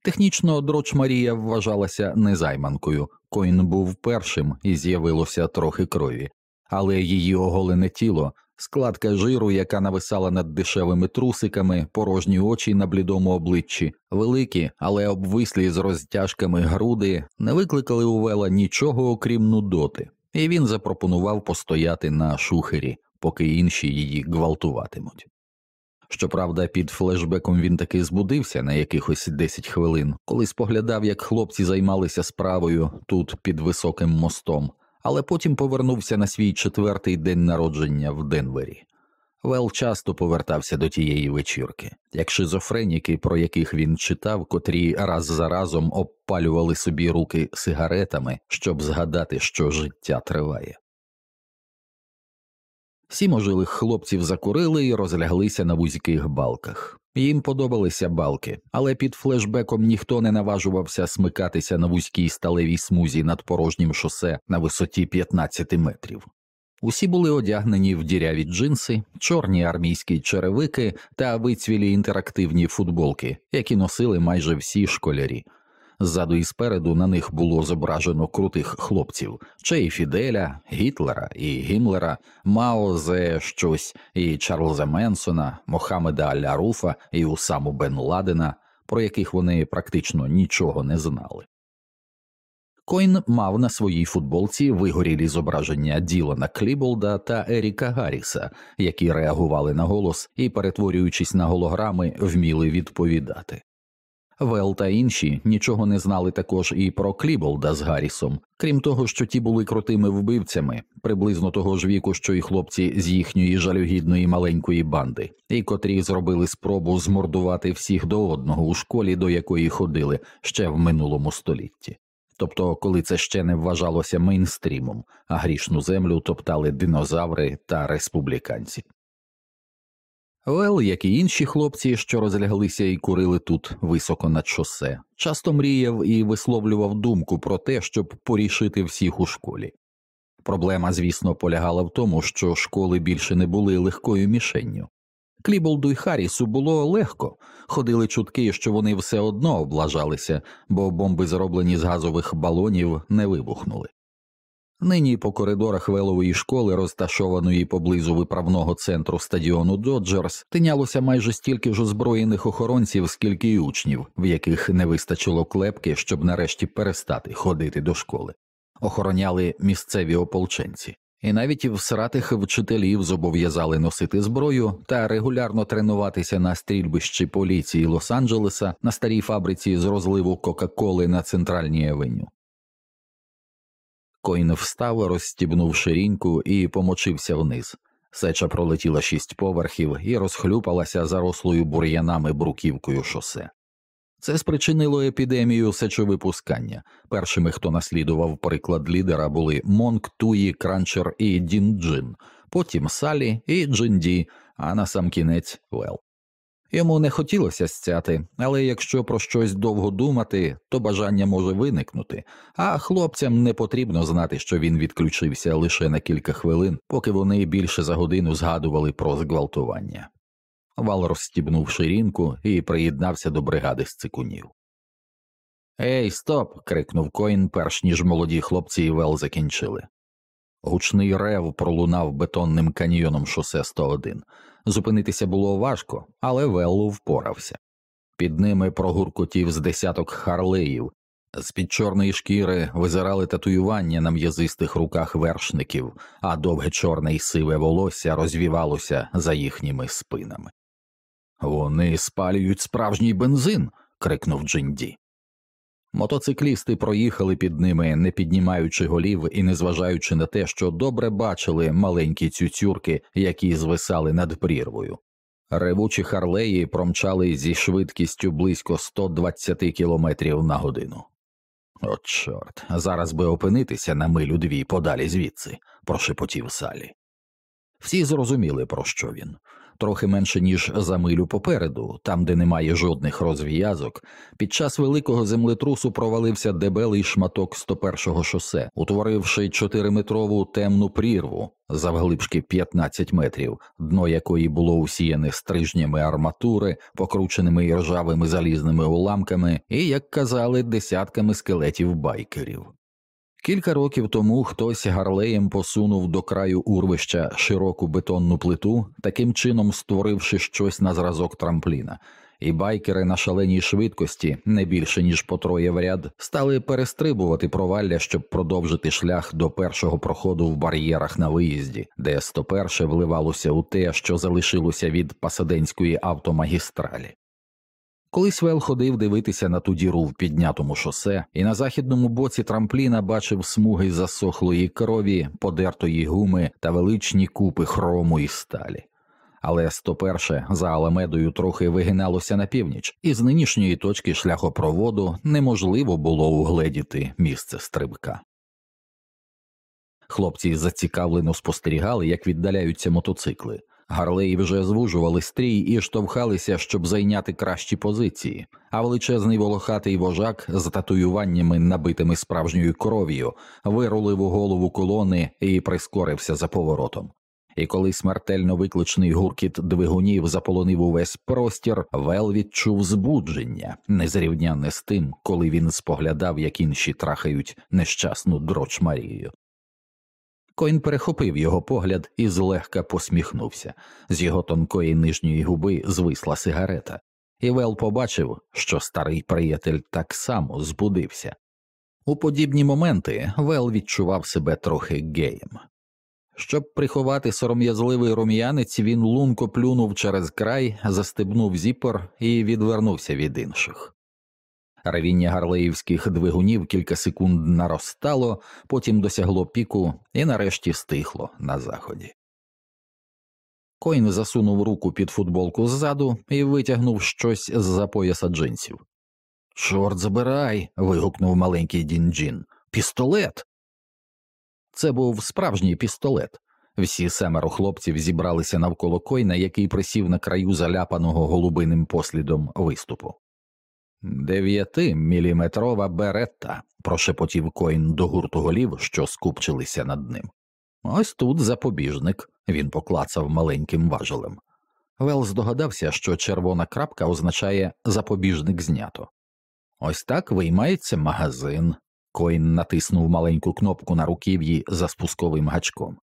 Технічно дроч Марія вважалася незайманкою, коін був першим і з'явилося трохи крові, але її оголене тіло, складка жиру, яка нависала над дешевими трусиками, порожні очі на блідому обличчі, великі, але обвислі з розтяжками груди, не викликали у Вела нічого окрім нудоти, і він запропонував постояти на шухері, поки інші її гвалтуватимуть. Щоправда, під флешбеком він таки збудився на якихось 10 хвилин, коли споглядав, як хлопці займалися справою тут під високим мостом, але потім повернувся на свій четвертий день народження в Денвері. Вел часто повертався до тієї вечірки, як шизофреніки, про яких він читав, котрі раз за разом обпалювали собі руки сигаретами, щоб згадати, що життя триває. Сім ожилих хлопців закурили і розляглися на вузьких балках. Їм подобалися балки, але під флешбеком ніхто не наважувався смикатися на вузькій сталевій смузі над порожнім шосе на висоті 15 метрів. Усі були одягнені в діряві джинси, чорні армійські черевики та вицвілі інтерактивні футболки, які носили майже всі школярі. Ззаду і спереду на них було зображено крутих хлопців Чей Фіделя, Гітлера і Гімлера, Мао Зе щось і Чарльза Менсона, Мохамеда Алля Руфа і Усаму Бен Ладена, про яких вони практично нічого не знали. Койн мав на своїй футболці вигорілі зображення Ділана Кліболда та Еріка Гарріса, які реагували на голос і, перетворюючись на голограми, вміли відповідати. Вел та інші нічого не знали також і про Кліболда з Гаррісом, крім того, що ті були крутими вбивцями, приблизно того ж віку, що й хлопці з їхньої жалюгідної маленької банди, і котрі зробили спробу змордувати всіх до одного у школі, до якої ходили ще в минулому столітті. Тобто, коли це ще не вважалося мейнстрімом, а грішну землю топтали динозаври та республіканці. Вел, як і інші хлопці, що розляглися і курили тут високо над шосе, часто мріяв і висловлював думку про те, щоб порішити всіх у школі. Проблема, звісно, полягала в тому, що школи більше не були легкою мішенню. Кліболду й Харрісу було легко, ходили чутки, що вони все одно облажалися, бо бомби, зроблені з газових балонів, не вибухнули. Нині по коридорах велової школи, розташованої поблизу виправного центру стадіону Доджерс, тинялося майже стільки ж озброєних охоронців, скільки й учнів, в яких не вистачило клепки, щоб нарешті перестати ходити до школи. Охороняли місцеві ополченці, і навіть всратих вчителів зобов'язали носити зброю та регулярно тренуватися на стрільбищі поліції Лос-Анджелеса на старій фабриці з розливу Кока-Коли на центральній авеню. Койн встав, розстібнув ширіньку і помочився вниз. Сеча пролетіла шість поверхів і розхлюпалася зарослою бур'янами бруківкою шосе. Це спричинило епідемію сечовипускання. Першими, хто наслідував приклад лідера, були Монк, Туї, Кранчер і Дін-Джин, потім Салі і Джинді, а на сам кінець Вел. Йому не хотілося сцяти, але якщо про щось довго думати, то бажання може виникнути, а хлопцям не потрібно знати, що він відключився лише на кілька хвилин, поки вони більше за годину згадували про зґвалтування. Вал розстібнув ширінку і приєднався до бригади з цикунів. Ей, стоп. крикнув Коін, перш ніж молоді хлопці і Вел закінчили. Гучний рев пролунав бетонним каньйоном шосе 101. Зупинитися було важко, але Веллу впорався. Під ними прогуркотів з десяток харлеїв, з під чорної шкіри визирали татуювання на м'язистих руках вершників, а довге чорне й сиве волосся розвівалося за їхніми спинами. Вони спалюють справжній бензин. крикнув Джинді. Мотоциклісти проїхали під ними, не піднімаючи голів і не зважаючи на те, що добре бачили маленькі цюцюрки, які звисали над прірвою. Ревучі харлеї промчали зі швидкістю близько 120 км на годину. От, чорт, зараз би опинитися на милю дві подалі звідси, прошепотів Салі. Всі зрозуміли, про що він. Трохи менше ніж за милю попереду, там де немає жодних розв'язок, під час великого землетрусу провалився дебелий шматок 101-го шосе, утворивши 4-метрову темну прірву завглибшки 15 метрів, дно якої було усіяне стрижнями арматури, покрученими ржавими залізними уламками і, як казали, десятками скелетів байкерів. Кілька років тому хтось гарлеєм посунув до краю урвища широку бетонну плиту, таким чином створивши щось на зразок трампліна, і байкери на шаленій швидкості, не більше ніж по троє в ряд, стали перестрибувати провалля, щоб продовжити шлях до першого проходу в бар'єрах на виїзді, де 101 вливалося у те, що залишилося від Пасаденської автомагістралі. Колись Вел ходив дивитися на ту діру в піднятому шосе, і на західному боці трампліна бачив смуги засохлої крові, подертої гуми та величні купи хрому і сталі. Але 101 за Аламедою трохи вигиналося на північ, і з нинішньої точки шляхопроводу неможливо було угледіти місце стрибка. Хлопці зацікавлено спостерігали, як віддаляються мотоцикли. Гарлеї вже звужували стрій і штовхалися, щоб зайняти кращі позиції, а величезний волохатий вожак з татуюваннями, набитими справжньою кров'ю, вирулив у голову колони і прискорився за поворотом. І коли смертельно викличний гуркіт двигунів заполонив увесь простір, Вел відчув збудження, незрівнянне з тим, коли він споглядав, як інші трахають нещасну дроч Марію. Койн перехопив його погляд і злегка посміхнувся. З його тонкої нижньої губи звисла сигарета, і Вел побачив, що старий приятель так само збудився. У подібні моменти Вел відчував себе трохи геєм. Щоб приховати сором'язливий рум'янець, він лунко плюнув через край, застебнув зіпор і відвернувся від інших. Ревіння гарлеївських двигунів кілька секунд наростало, потім досягло піку і нарешті стихло на заході. Койн засунув руку під футболку ззаду і витягнув щось з за пояса джинсів. Чорт забирай. вигукнув маленький Дінджін. Пістолет. Це був справжній пістолет. Всі семеро хлопців зібралися навколо койна, який присів на краю заляпаного голубиним послідом виступу. Дев'ятиміліметрова беретта, прошепотів коін до гурту голів, що скупчилися над ним. Ось тут запобіжник, він поклацав маленьким важелем. Вел здогадався, що червона крапка означає запобіжник знято. Ось так виймається магазин. Коін натиснув маленьку кнопку на руків'ї за спусковим гачком.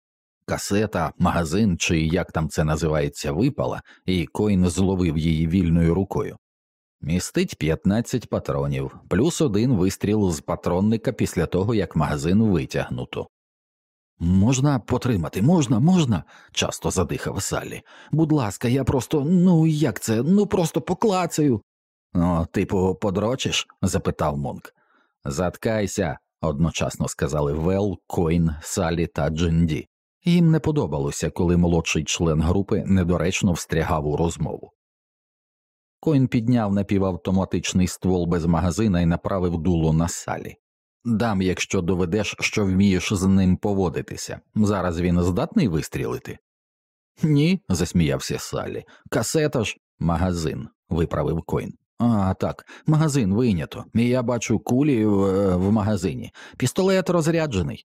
Касета, магазин чи як там це називається, випала, і Коін зловив її вільною рукою. Містить 15 патронів, плюс один вистріл з патронника після того, як магазин витягнуто. Можна потримати, можна, можна, часто задихав Саллі. Будь ласка, я просто, ну як це, ну просто поклацаю. «О, типу, подрочиш? запитав Монк. Заткайся, одночасно сказали Вел, Койн, Салі та Джинді. Їм не подобалося, коли молодший член групи недоречно встрягав у розмову. Коін підняв напівавтоматичний ствол без магазина і направив дуло на Салі. Дам, якщо доведеш, що вмієш з ним поводитися. Зараз він здатний вистрілити? Ні, засміявся Салі. Касета ж магазин, виправив Койн. А, так, магазин вийнято, я бачу кулі в, в магазині. Пістолет розряджений.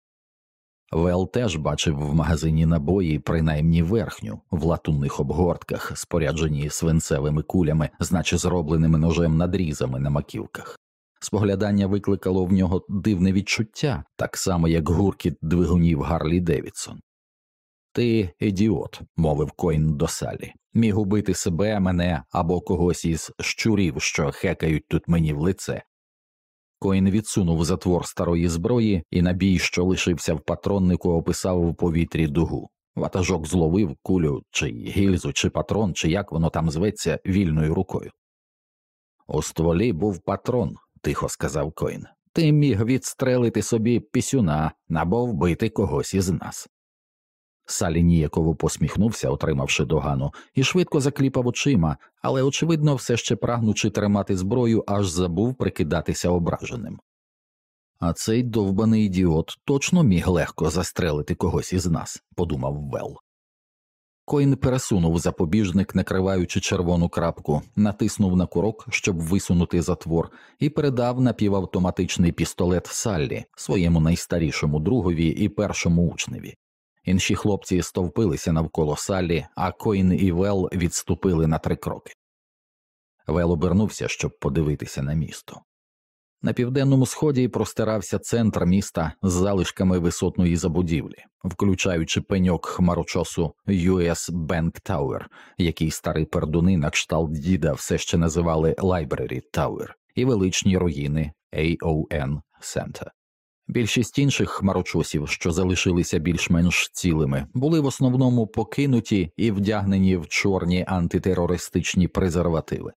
Вел теж бачив в магазині набої принаймні верхню в латунних обгортках, споряджені свинцевими кулями, значить зробленими ножем надрізами на маківках. Споглядання викликало в нього дивне відчуття, так само як гуркіт двигунів Гарлі Девідсон. Ти ідіот, мовив Койн до салі, міг убити себе, мене або когось із щурів, що хекають тут мені в лице, Коін відсунув затвор старої зброї, і набій, що лишився в патроннику, описав у повітрі дугу. Ватажок зловив кулю, чи гільзу, чи патрон, чи як воно там зветься, вільною рукою. У стволі був патрон, тихо сказав Коін. Ти міг відстрелити собі пісюна або вбити когось із нас. Салі ніяково посміхнувся, отримавши догану, і швидко закліпав очима, але, очевидно, все ще прагнучи тримати зброю, аж забув прикидатися ображеним. А цей довбаний ідіот точно міг легко застрелити когось із нас, подумав Вел. Коін пересунув запобіжник, накриваючи червону крапку, натиснув на курок, щоб висунути затвор, і передав напівавтоматичний пістолет Саллі, своєму найстарішому другові і першому учневі. Інші хлопці стовпилися навколо Саллі, а Коін і Вел відступили на три кроки. Вел обернувся, щоб подивитися на місто. На південному сході простирався центр міста з залишками висотної забудівлі, включаючи пеньок хмарочосу US Bank Tower, який старі пердуни на кшталт діда все ще називали Library Tower, і величні руїни AON Center. Більшість інших хмарочосів, що залишилися більш-менш цілими, були в основному покинуті і вдягнені в чорні антитерористичні презервативи.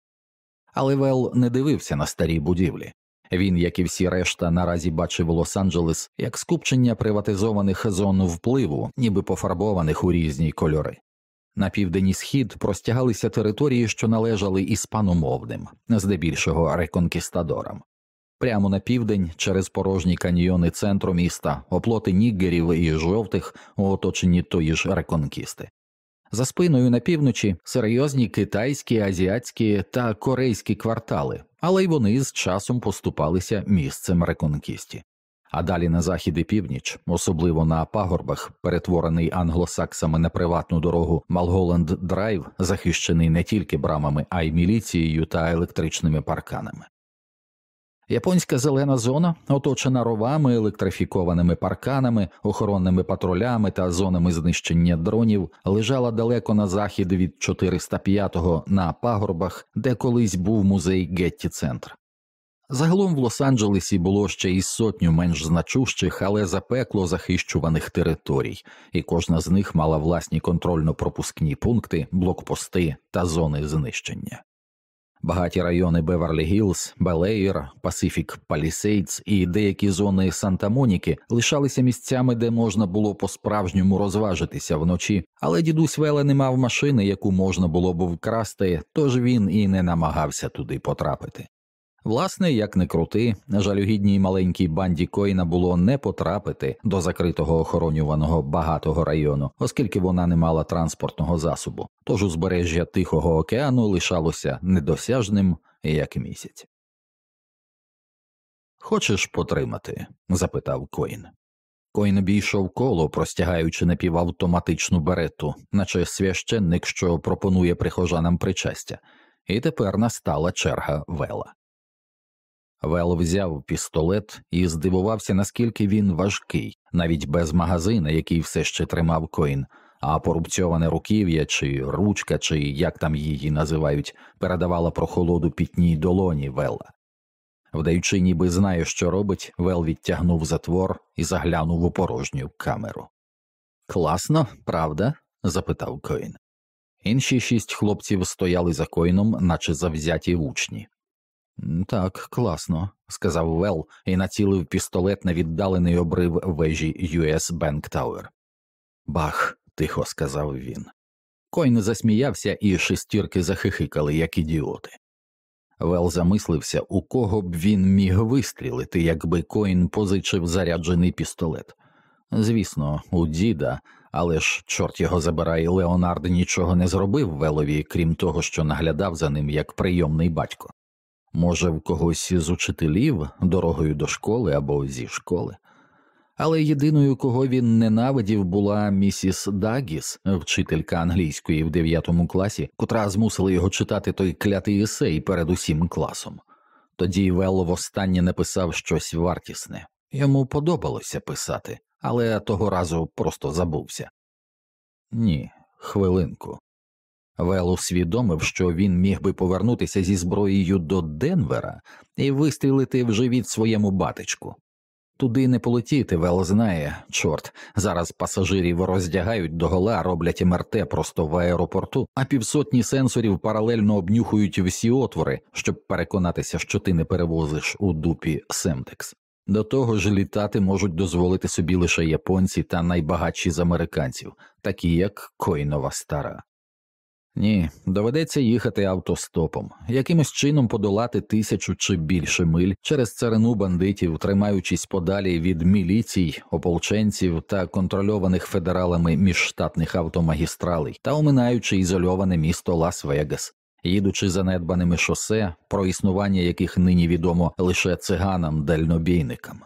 Але Вел не дивився на старі будівлі. Він, як і всі решта, наразі бачив Лос-Анджелес як скупчення приватизованих зон впливу, ніби пофарбованих у різні кольори. На південний схід простягалися території, що належали іспаномовним, здебільшого реконкістадорам. Прямо на південь, через порожні каньйони центру міста, оплоти ніггерів і жовтих у оточенні тої ж реконкісти. За спиною на півночі серйозні китайські, азіатські та корейські квартали, але й вони з часом поступалися місцем реконкісті. А далі на захід і північ, особливо на пагорбах, перетворений англосаксами на приватну дорогу Малголанд Драйв, захищений не тільки брамами, а й міліцією та електричними парканами. Японська зелена зона, оточена ровами, електрифікованими парканами, охоронними патрулями та зонами знищення дронів, лежала далеко на захід від 405-го на пагорбах, де колись був музей Гетті Центр. Загалом в Лос-Анджелесі було ще із сотню менш значущих, але запекло захищуваних територій, і кожна з них мала власні контрольно-пропускні пункти, блокпости та зони знищення. Багаті райони Беверлі Гілз, Белеїр, Пасифік Палісейдс і деякі зони Санта Моніки лишалися місцями, де можна було по справжньому розважитися вночі, але дідусь Вела не мав машини, яку можна було б вкрасти, тож він і не намагався туди потрапити. Власне, як не крути, жалюгідній маленькій банді Коїна було не потрапити до закритого охоронюваного багатого району, оскільки вона не мала транспортного засобу, тож узбережжя Тихого океану лишалося недосяжним як місяць. Хочеш потримати? запитав Коїн. Коін обійшов коло, простягаючи напівавтоматичну берету, наче священник, що пропонує прихожанам причастя, і тепер настала черга вела. Вел взяв пістолет і здивувався, наскільки він важкий, навіть без магазина, який все ще тримав коін, а порубцьоване руків'я чи ручка, чи як там її називають, передавала прохолоду пітній долоні Вела. Вдаючи, ніби знає, що робить, Вел відтягнув затвор і заглянув у порожню камеру. Класно, правда? запитав Коін. Інші шість хлопців стояли за Коїном, наче завзяті учні. Так, класно, сказав Вел і націлив пістолет на віддалений обрив вежі US Bank Tower. Бах, тихо сказав він. Койн засміявся, і шестірки захихикали, як ідіоти. Вел замислився, у кого б він міг вистрілити, якби Коін позичив заряджений пістолет. Звісно, у діда, але ж, чорт його забирай, Леонард нічого не зробив Велові, крім того, що наглядав за ним як прийомний батько. Може, в когось з учителів дорогою до школи або зі школи. Але єдиною, кого він ненавидів, була місіс Дагіс, вчителька англійської в дев'ятому класі, котра змусила його читати той клятий есей перед усім класом. Тоді Вел востаннє написав щось вартісне. Йому подобалося писати, але того разу просто забувся. Ні, хвилинку. Вел усвідомив, що він міг би повернутися зі зброєю до Денвера і вистрілити в живіт своєму батечку. Туди не полетіти, Вел знає, чорт, зараз пасажирів роздягають догола, роблять МРТ просто в аеропорту, а півсотні сенсорів паралельно обнюхують всі отвори, щоб переконатися, що ти не перевозиш у дупі Семтекс. До того ж, літати можуть дозволити собі лише японці та найбагатші з американців, такі як Койнова стара. Ні, доведеться їхати автостопом, якимось чином подолати тисячу чи більше миль через царину бандитів, тримаючись подалі від міліцій, ополченців та контрольованих федералами міжштатних автомагістралей та оминаючи ізольоване місто Лас-Вегас, їдучи занедбаними шосе, про існування яких нині відомо лише циганам дальнобійникам.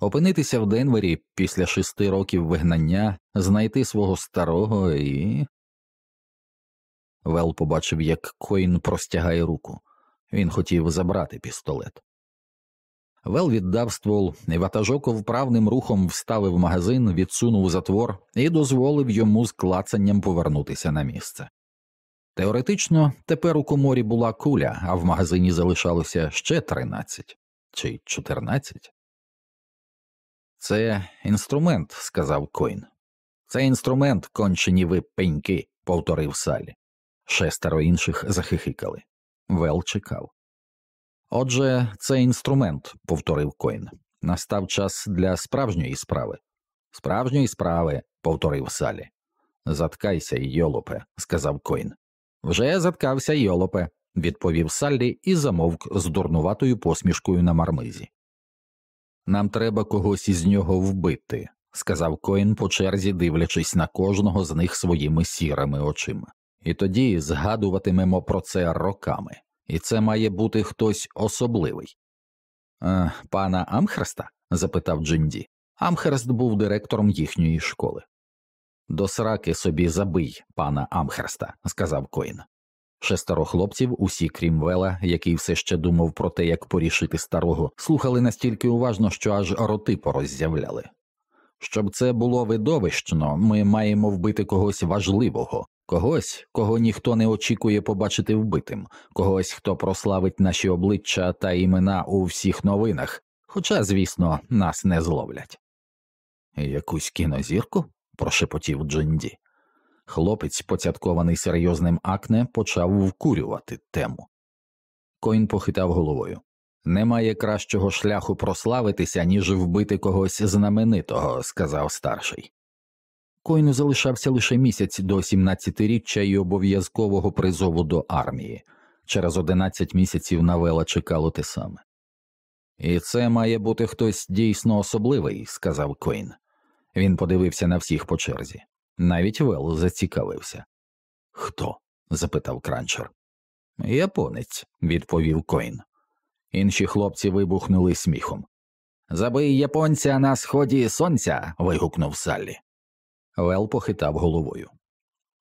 Опинитися в Денвері після шести років вигнання, знайти свого старого і Вел побачив, як Коін простягає руку. Він хотів забрати пістолет. Вел віддав ствол, і ватажок вправним рухом вставив магазин, відсунув затвор і дозволив йому з клацанням повернутися на місце. Теоретично, тепер у коморі була куля, а в магазині залишалося ще тринадцять чи чотирнадцять. Це інструмент, сказав Койн. Це інструмент, кончені ви пеньки, повторив Салі. Шестеро інших захихикали. Вел чекав. Отже, це інструмент, повторив Койн. Настав час для справжньої справи. Справжньої справи, повторив Салі. Заткайся, йолопе, сказав Койн. Вже заткався, йолопе, відповів Саллі і замовк з дурнуватою посмішкою на мармизі. Нам треба когось із нього вбити, сказав Коін по черзі, дивлячись на кожного з них своїми сірими очима і тоді згадуватимемо про це роками, і це має бути хтось особливий. «Е, Пана Амхерста? запитав Джинді. Амхерст був директором їхньої школи. До сраки собі забий, пана Амхерста, сказав Коїн. Шестеро хлопців, усі крім Вела, який все ще думав про те, як порішити старого, слухали настільки уважно, що аж роти пороззявляли. Щоб це було видовищно, ми маємо вбити когось важливого, когось, кого ніхто не очікує побачити вбитим, когось, хто прославить наші обличчя та імена у всіх новинах, хоча, звісно, нас не зловлять. Якусь кінозірку? прошепотів Джинді. Хлопець, поцяткований серйозним акне, почав вкурювати тему. Коін похитав головою. Немає кращого шляху прославитися, ніж вбити когось знаменитого, сказав старший. Койну залишався лише місяць до 17-річчя і обов'язкового призову до армії. Через 11 місяців Навела чекало те саме. І це має бути хтось дійсно особливий, сказав Койн. Він подивився на всіх по черзі. Навіть Вел зацікавився. Хто? запитав кранчер. Японець, відповів Койн. Інші хлопці вибухнули сміхом. Забий японця на сході сонця. вигукнув Саллі. Вел похитав головою.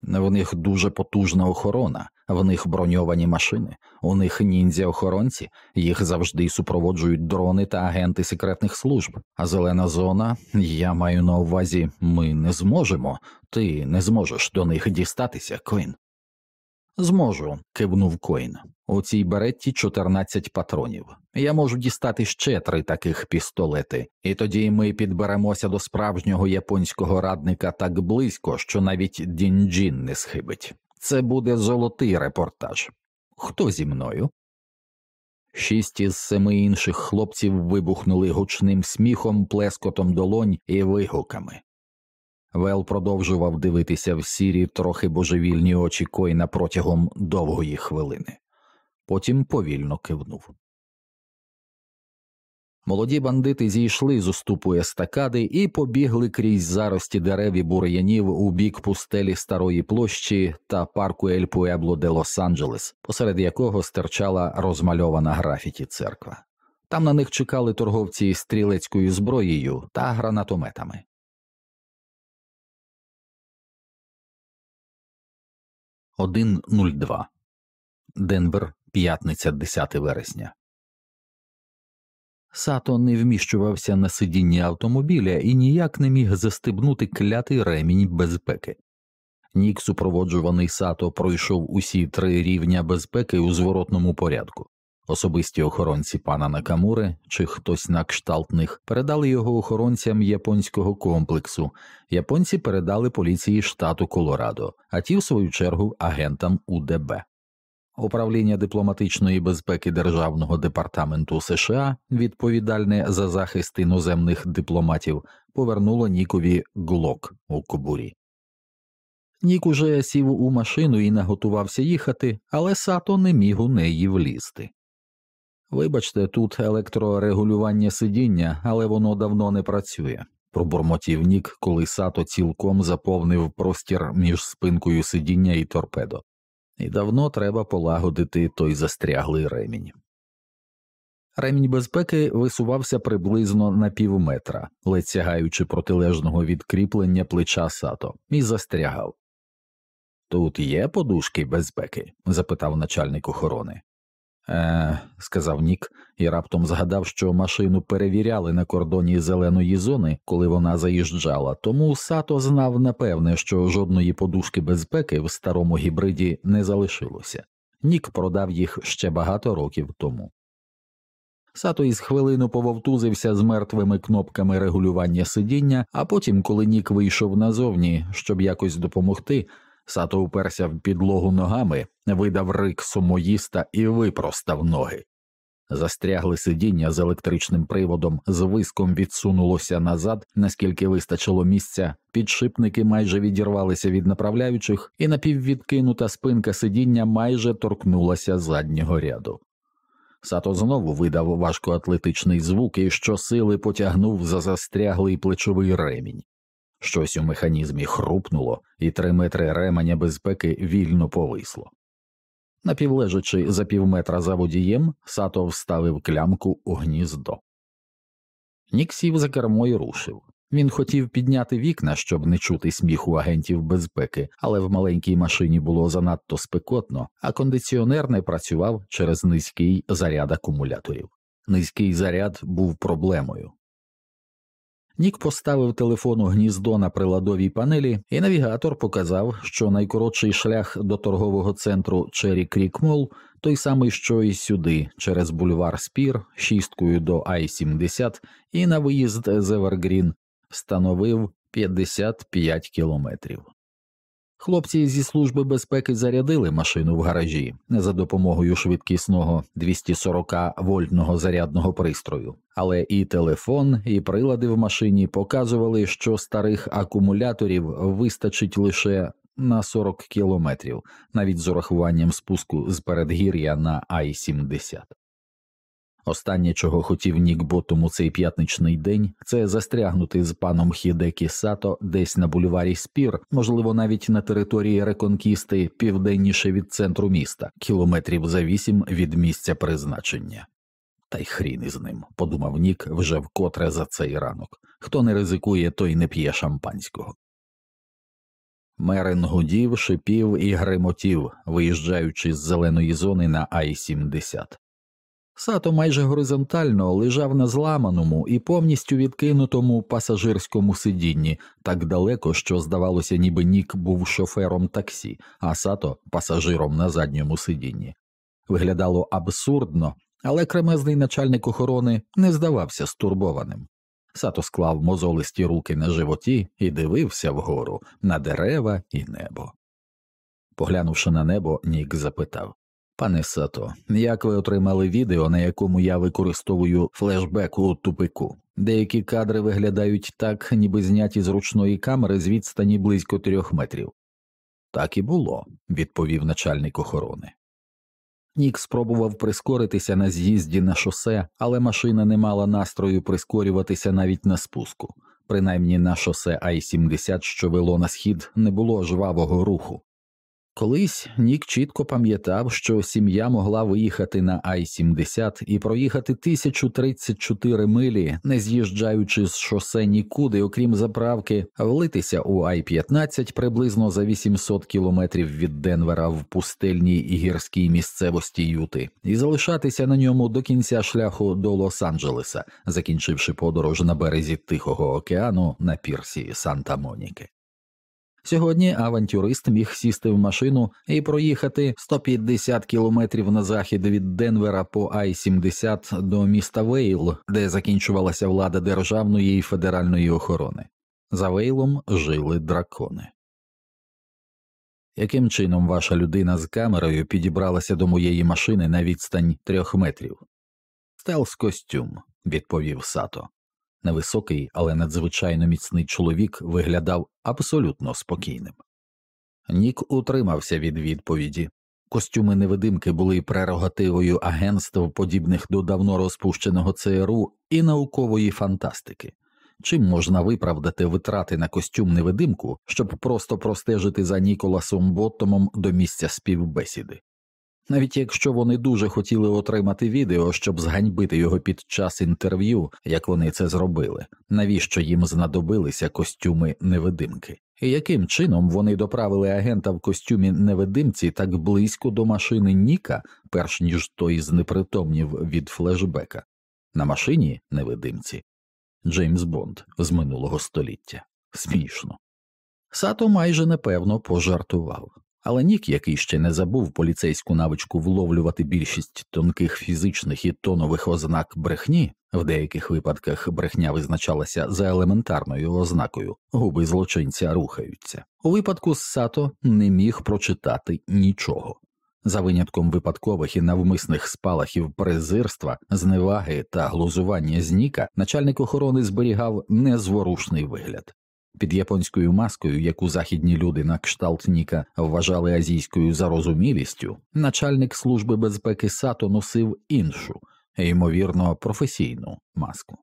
В них дуже потужна охорона, в них броньовані машини, у них ніндзя охоронці, їх завжди супроводжують дрони та агенти секретних служб. А зелена зона, я маю на увазі, ми не зможемо, ти не зможеш до них дістатися, Койн. Зможу, кивнув Койн. У цій беретті 14 патронів. Я можу дістати ще три таких пістолети, і тоді ми підберемося до справжнього японського радника так близько, що навіть Дінджін не схибить. Це буде золотий репортаж. Хто зі мною? Шість із семи інших хлопців вибухнули гучним сміхом, плескотом долонь і вигуками. Вел продовжував дивитися в сірі, трохи божевільні очі Койна протягом довгої хвилини, потім повільно кивнув. Молоді бандити зійшли з уступу естакади і побігли крізь зарості дерев і бур'янів у бік пустелі старої площі та парку Ель Пуебло де Лос-Анджелес, посеред якого стирчала розмальована графіті церква. Там на них чекали торговці стрілецькою зброєю та гранатометами. 1.02 Денвер, п'ятниця 10 вересня. Сато не вміщувався на сидінні автомобіля і ніяк не міг застебнути клятий ремінь безпеки. Нік, супроводжуваний Сато, пройшов усі три рівня безпеки у зворотному порядку. Особисті охоронці пана Накамури чи хтось на кшталт них передали його охоронцям японського комплексу. Японці передали поліції штату Колорадо, а ті, в свою чергу, агентам УДБ. Управління дипломатичної безпеки Державного департаменту США, відповідальне за захист іноземних дипломатів, повернуло Нікові глок у кобурі. Нік уже сів у машину і наготувався їхати, але сато не міг у неї влізти. Вибачте, тут електрорегулювання сидіння, але воно давно не працює, пробурмотів Нік, коли Сато цілком заповнив простір між спинкою сидіння і торпедо, і давно треба полагодити той застряглий ремінь. Ремінь безпеки висувався приблизно на півметра, ледь сягаючи протилежного відкріплення плеча Сато, і застрягав. Тут є подушки безпеки? запитав начальник охорони. Е, сказав Нік і раптом згадав, що машину перевіряли на кордоні зеленої зони, коли вона заїжджала, тому Сато знав напевне, що жодної подушки безпеки в старому гібриді не залишилося. Нік продав їх ще багато років тому. Сато із хвилину пововтузився з мертвими кнопками регулювання сидіння, а потім, коли Нік вийшов назовні, щоб якось допомогти, Сато уперся в підлогу ногами, видав рик сумоїста і випростав ноги. Застрягли сидіння з електричним приводом, з виском відсунулося назад, наскільки вистачило місця, підшипники майже відірвалися від направляючих, і напіввідкинута спинка сидіння майже торкнулася заднього ряду. Сато знову видав важкоатлетичний звук і щосили потягнув за застряглий плечовий ремінь. Щось у механізмі хрупнуло, і три метри ременя безпеки вільно повисло. Напівлежачи за півметра за водієм, Сато вставив клямку у гніздо. Нік сів за кермо і рушив. Він хотів підняти вікна, щоб не чути сміху агентів безпеки, але в маленькій машині було занадто спекотно, а кондиціонер не працював через низький заряд акумуляторів. Низький заряд був проблемою. Нік поставив телефон у гніздо на приладовій панелі, і навігатор показав, що найкоротший шлях до торгового центру Черрі Крік Мол той самий, що і сюди, через бульвар Спір, шісткою до Ай-70 і на виїзд з Евергрін становив 55 кілометрів. Хлопці зі служби безпеки зарядили машину в гаражі за допомогою швидкісного 240 вольтного зарядного пристрою, але і телефон, і прилади в машині показували, що старих акумуляторів вистачить лише на 40 кілометрів, навіть з урахуванням спуску з передгір'я на Ай 70 Останнє, чого хотів Нік Ботом у цей п'ятничний день, це застрягнути з паном Хідекі Сато десь на бульварі Спір, можливо, навіть на території Реконкісти, південніше від центру міста, кілометрів за вісім від місця призначення. Та й хрін із ним, подумав Нік вже вкотре за цей ранок. Хто не ризикує, той не п'є шампанського. Мерен гудів, шипів і гремотів, виїжджаючи з зеленої зони на Ай 70 Сато майже горизонтально лежав на зламаному і повністю відкинутому пасажирському сидінні так далеко, що здавалося, ніби Нік був шофером таксі, а сато пасажиром на задньому сидінні. Виглядало абсурдно, але кремезний начальник охорони не здавався стурбованим. Сато склав мозолисті руки на животі і дивився вгору на дерева і небо. Поглянувши на небо, Нік запитав Пане Сато, як ви отримали відео, на якому я використовую флешбек у тупику? Деякі кадри виглядають так, ніби зняті з ручної камери з відстані близько трьох метрів. Так і було, відповів начальник охорони. Нік спробував прискоритися на з'їзді на шосе, але машина не мала настрою прискорюватися навіть на спуску. Принаймні на шосе Ай 70 що вело на схід, не було жвавого руху. Колись Нік чітко пам'ятав, що сім'я могла виїхати на Ай-70 і проїхати 1034 милі, не з'їжджаючи з шосе нікуди, окрім заправки, влитися у Ай-15 приблизно за 800 кілометрів від Денвера в пустельній і гірській місцевості Юти, і залишатися на ньому до кінця шляху до Лос-Анджелеса, закінчивши подорож на березі Тихого океану на пірсі Санта Моніки. Сьогодні авантюрист міг сісти в машину і проїхати 150 кілометрів на захід від Денвера по I-70 до міста Вейл, де закінчувалася влада державної і федеральної охорони. За Вейлом жили дракони. Яким чином ваша людина з камерою підібралася до моєї машини на відстань трьох метрів? Стелс костюм, відповів Сато. Невисокий, але надзвичайно міцний чоловік виглядав абсолютно спокійним. Нік утримався від відповіді. Костюми невидимки були прерогативою агентств, подібних до давно розпущеного ЦРУ і наукової фантастики. Чим можна виправдати витрати на костюм невидимку, щоб просто простежити за Ніколасом Боттомом до місця співбесіди? Навіть якщо вони дуже хотіли отримати відео, щоб зганьбити його під час інтерв'ю, як вони це зробили, навіщо їм знадобилися костюми невидимки? І яким чином вони доправили агента в костюмі невидимці так близько до машини Ніка, перш ніж той знепритомнів від флешбека? На машині невидимці Джеймс Бонд з минулого століття. Смішно. Сато майже непевно пожартував. Але Нік, який ще не забув поліцейську навичку вловлювати більшість тонких фізичних і тонових ознак брехні, в деяких випадках брехня визначалася за елементарною ознакою, губи злочинця рухаються. У випадку з Сато не міг прочитати нічого. За винятком випадкових і навмисних спалахів презирства, зневаги та глузування з Ніка, начальник охорони зберігав незворушний вигляд. Під японською маскою, яку західні люди на кшталт Ніка вважали азійською зарозумілістю, начальник служби безпеки Сато носив іншу, ймовірно, професійну маску.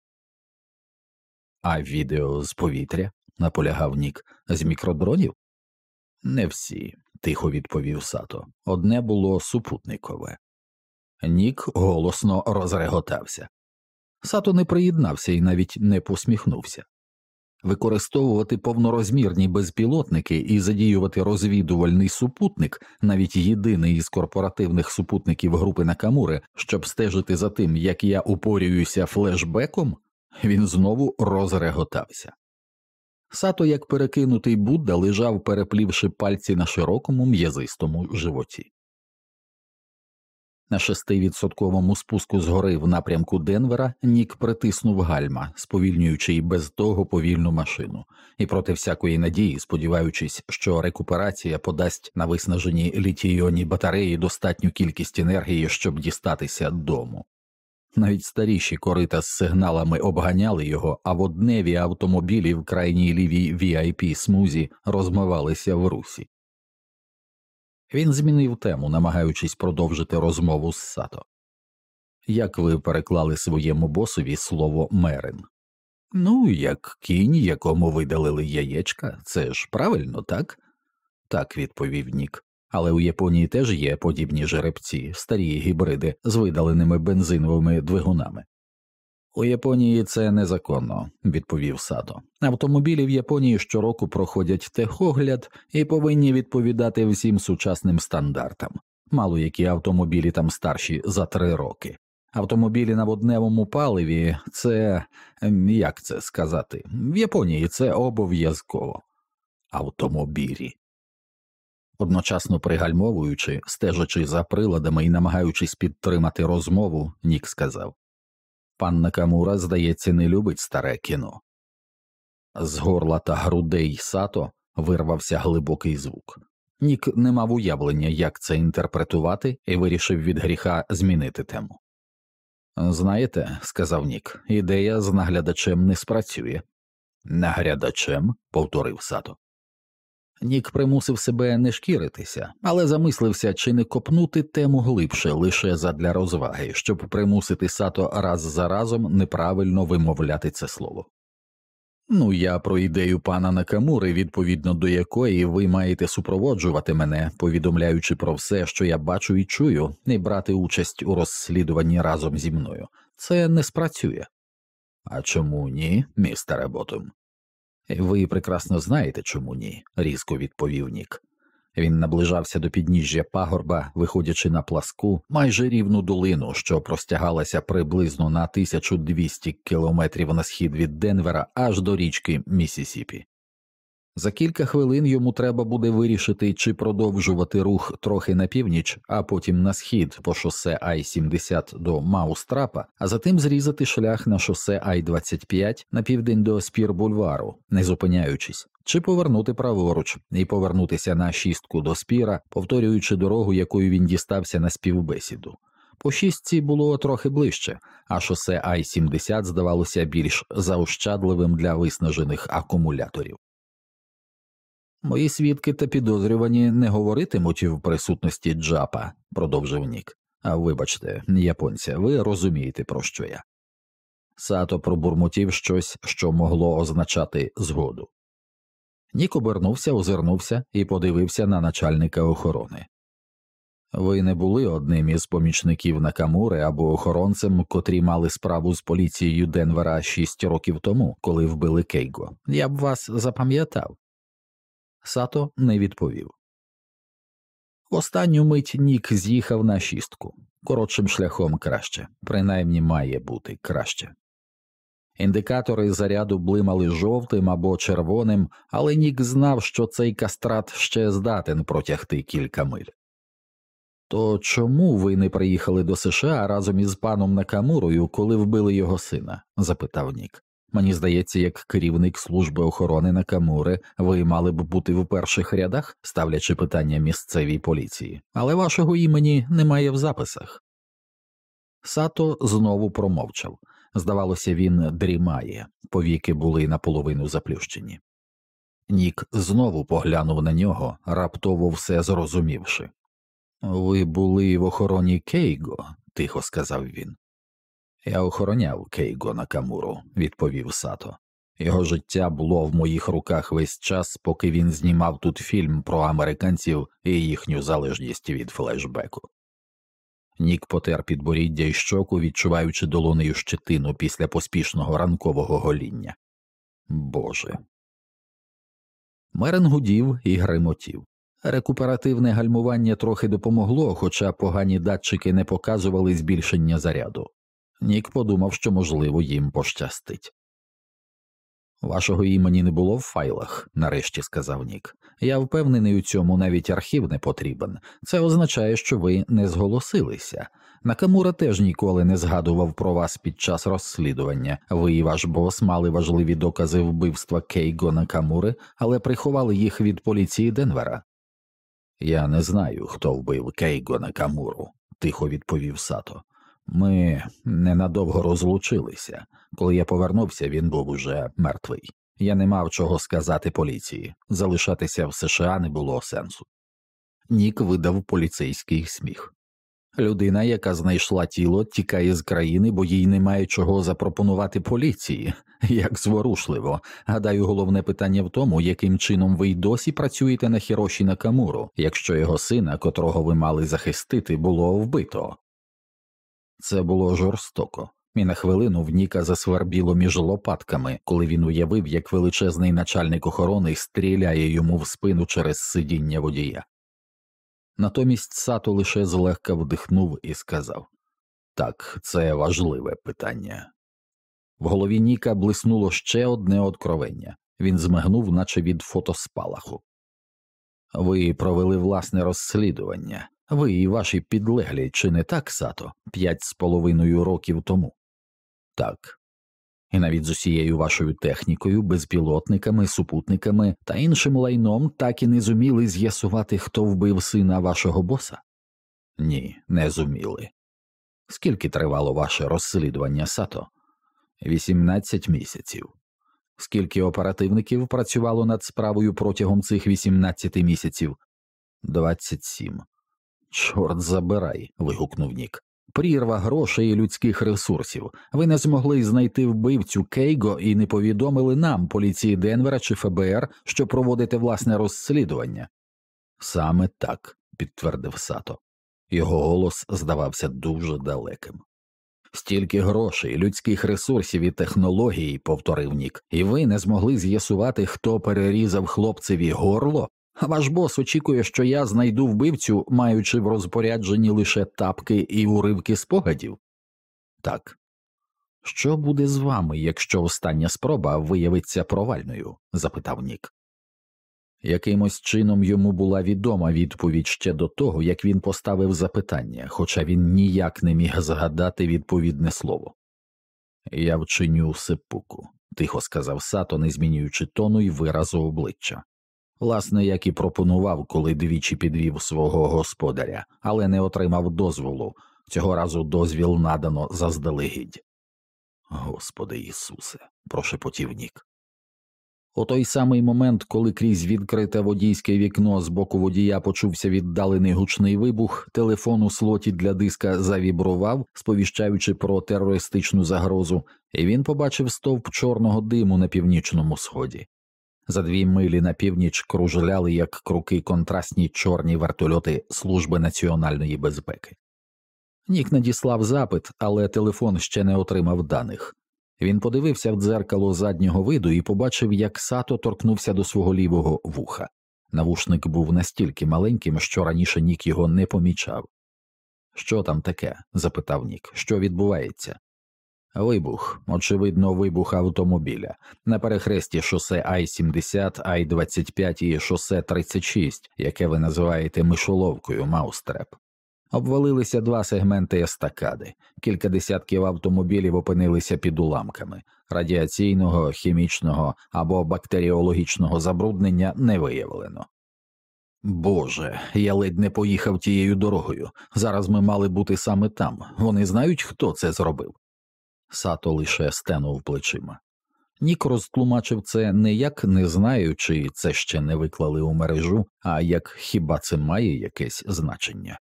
А відео з повітря, наполягав Нік, з мікродронів? Не всі, тихо відповів Сато. Одне було супутникове. Нік голосно розреготався. Сато не приєднався і навіть не посміхнувся. Використовувати повнорозмірні безпілотники і задіювати розвідувальний супутник, навіть єдиний із корпоративних супутників групи Накамури, щоб стежити за тим, як я упорююся флешбеком, він знову розреготався. Сато, як перекинутий Будда, лежав, переплівши пальці на широкому м'язистому животі. На шестивідсотковому спуску з гори в напрямку Денвера Нік притиснув гальма, сповільнюючи й без того повільну машину, і проти всякої надії, сподіваючись, що рекуперація подасть на виснажені літійонні батареї достатню кількість енергії, щоб дістатися дому. Навіть старіші корита з сигналами обганяли його, а водневі автомобілі в крайній лівій vip смузі розмивалися в русі. Він змінив тему, намагаючись продовжити розмову з Сато. Як ви переклали своєму босові слово мерин? Ну, як кінь, якому видалили яєчка, це ж правильно, так? Так, відповів Нік. Але у Японії теж є подібні жеребці, старі гібриди з видаленими бензиновими двигунами. У Японії це незаконно, відповів Сато. Автомобілі в Японії щороку проходять техогляд і повинні відповідати всім сучасним стандартам. Мало які автомобілі там старші за три роки. Автомобілі на водневому паливі це ем, як це сказати, в Японії це обов'язково автомобілі. Одночасно пригальмовуючи, стежачи за приладами і намагаючись підтримати розмову, Нік сказав Пан Накамура, здається, не любить старе кіно. З горла та грудей сато вирвався глибокий звук. Нік не мав уявлення, як це інтерпретувати, і вирішив від гріха змінити тему. Знаєте, сказав Нік, ідея з наглядачем не спрацює. Наглядачем, повторив сато. Нік примусив себе не шкіритися, але замислився, чи не копнути тему глибше лише задля розваги, щоб примусити сато раз за разом неправильно вимовляти це слово. Ну, я про ідею пана Накамури, відповідно до якої ви маєте супроводжувати мене, повідомляючи про все, що я бачу і чую, і брати участь у розслідуванні разом зі мною. Це не спрацює. А чому ні, містере Ботум? Ви прекрасно знаєте, чому ні, різко відповів Нік. Він наближався до підніжжя пагорба, виходячи на пласку, майже рівну долину, що простягалася приблизно на 1200 кілометрів на схід від Денвера аж до річки Місісіпі. За кілька хвилин йому треба буде вирішити, чи продовжувати рух трохи на північ, а потім на схід по шосе Ай 70 до Маустрапа, а затим зрізати шлях на шосе Ай 25 на південь до Спір бульвару, не зупиняючись, чи повернути праворуч і повернутися на шістку до спіра, повторюючи дорогу, якою він дістався на співбесіду. По шістці було трохи ближче, а шосе Ай 70 здавалося більш заощадливим для виснажених акумуляторів. Мої свідки та підозрювані не говоритимуть в присутності Джапа, продовжив Нік. А вибачте, японця, ви розумієте, про що я. Сато пробурмотів щось, що могло означати згоду. Нік обернувся, озирнувся і подивився на начальника охорони. Ви не були одним із помічників Накамури або охоронцем, котрі мали справу з поліцією Денвера шість років тому, коли вбили Кейго. Я б вас запам'ятав. Сато не відповів. В останню мить Нік з'їхав на шістку. Коротшим шляхом краще, принаймні має бути краще. Індикатори заряду блимали жовтим або червоним, але Нік знав, що цей кастрат ще здатен протягти кілька миль. То чому ви не приїхали до США разом із паном Накамурою, коли вбили його сина? запитав Нік. Мені здається, як керівник служби охорони Накамури, ви мали б бути в перших рядах, ставлячи питання місцевій поліції, але вашого імені немає в записах. Сато знову промовчав. Здавалося, він дрімає, повіки були наполовину заплющені. Нік знову поглянув на нього, раптово все зрозумівши. Ви були в охороні Кейго, тихо сказав він. Я охороняв Кейго Накамуру, відповів Сато. Його життя було в моїх руках весь час, поки він знімав тут фільм про американців і їхню залежність від флешбеку. Нік потер підборіддя й щоку, відчуваючи долонею щетину після поспішного ранкового гоління. Боже. Мерен гудів і гримотів. Рекуперативне гальмування трохи допомогло, хоча погані датчики не показували збільшення заряду. Нік подумав, що, можливо, їм пощастить. Вашого імені не було в файлах, нарешті сказав Нік. Я впевнений у цьому навіть архів не потрібен. Це означає, що ви не зголосилися. Накамура теж ніколи не згадував про вас під час розслідування. Ви і ваш бос мали важливі докази вбивства Кейго Накамури, але приховали їх від поліції Денвера. Я не знаю, хто вбив Кейго Накамуру, тихо відповів Сато. Ми ненадовго розлучилися. Коли я повернувся, він був уже мертвий. Я не мав чого сказати поліції. Залишатися в США не було сенсу. Нік видав поліцейський сміх. Людина, яка знайшла тіло, тікає з країни, бо їй немає чого запропонувати поліції. Як зворушливо. Гадаю, головне питання в тому, яким чином ви й досі працюєте на Хіроші Накамуру, якщо його сина, котрого ви мали захистити, було вбито. Це було жорстоко, і на хвилину в Ніка засвербіло між лопатками, коли він уявив, як величезний начальник охорони стріляє йому в спину через сидіння водія. Натомість Сато лише злегка вдихнув і сказав Так, це важливе питання. В голові Ніка блиснуло ще одне откровення він змигнув, наче від фотоспалаху. Ви провели власне розслідування, ви і ваші підлеглі, чи не так, Сато, п'ять з половиною років тому? Так. І навіть з усією вашою технікою, безпілотниками, супутниками та іншим лайном так і не зуміли з'ясувати, хто вбив сина вашого боса? Ні, не зуміли. Скільки тривало ваше розслідування, Сато? Вісімнадцять місяців. Скільки оперативників працювало над справою протягом цих вісімнадцяти місяців? Двадцять сім. Чорт забирай. вигукнув Нік. Прірва грошей і людських ресурсів. Ви не змогли знайти вбивцю Кейго і не повідомили нам, поліції Денвера чи ФБР, що проводите власне розслідування. Саме так, підтвердив Сато. Його голос здавався дуже далеким. Стільки грошей, людських ресурсів і технологій, повторив Нік, і ви не змогли з'ясувати, хто перерізав хлопцеві горло, ваш бос очікує, що я знайду вбивцю, маючи в розпорядженні лише тапки і уривки спогадів? Так. Що буде з вами, якщо остання спроба виявиться провальною? запитав Нік. Якимось чином йому була відома відповідь ще до того, як він поставив запитання, хоча він ніяк не міг згадати відповідне слово. Я вчиню сепуку, тихо сказав Сато, не змінюючи тону й виразу обличчя. Власне, як і пропонував, коли двічі підвів свого господаря, але не отримав дозволу. Цього разу дозвіл надано заздалегідь. Господи Ісусе, прошепотів Нік. У той самий момент, коли крізь відкрите водійське вікно з боку водія почувся віддалений гучний вибух, телефон у слоті для диска завібрував, сповіщаючи про терористичну загрозу, і він побачив стовп чорного диму на північному сході. За дві милі на північ кружляли як круки контрастні чорні вертольоти Служби національної безпеки. Нік надіслав запит, але телефон ще не отримав даних. Він подивився в дзеркало заднього виду і побачив, як сато торкнувся до свого лівого вуха. Навушник був настільки маленьким, що раніше Нік його не помічав. Що там таке? запитав Нік. Що відбувається? Вибух, очевидно, вибух автомобіля на перехресті шосе Ай 70 Ай 25 і шосе 36, яке ви називаєте мишоловкою Маустреп. Обвалилися два сегменти естакади, кілька десятків автомобілів опинилися під уламками, радіаційного, хімічного або бактеріологічного забруднення не виявлено. Боже, я ледь не поїхав тією дорогою. Зараз ми мали бути саме там. Вони знають, хто це зробив. Сато лише стенув плечима. Нік розтлумачив це не як не знаю, чи це ще не виклали у мережу, а як хіба це має якесь значення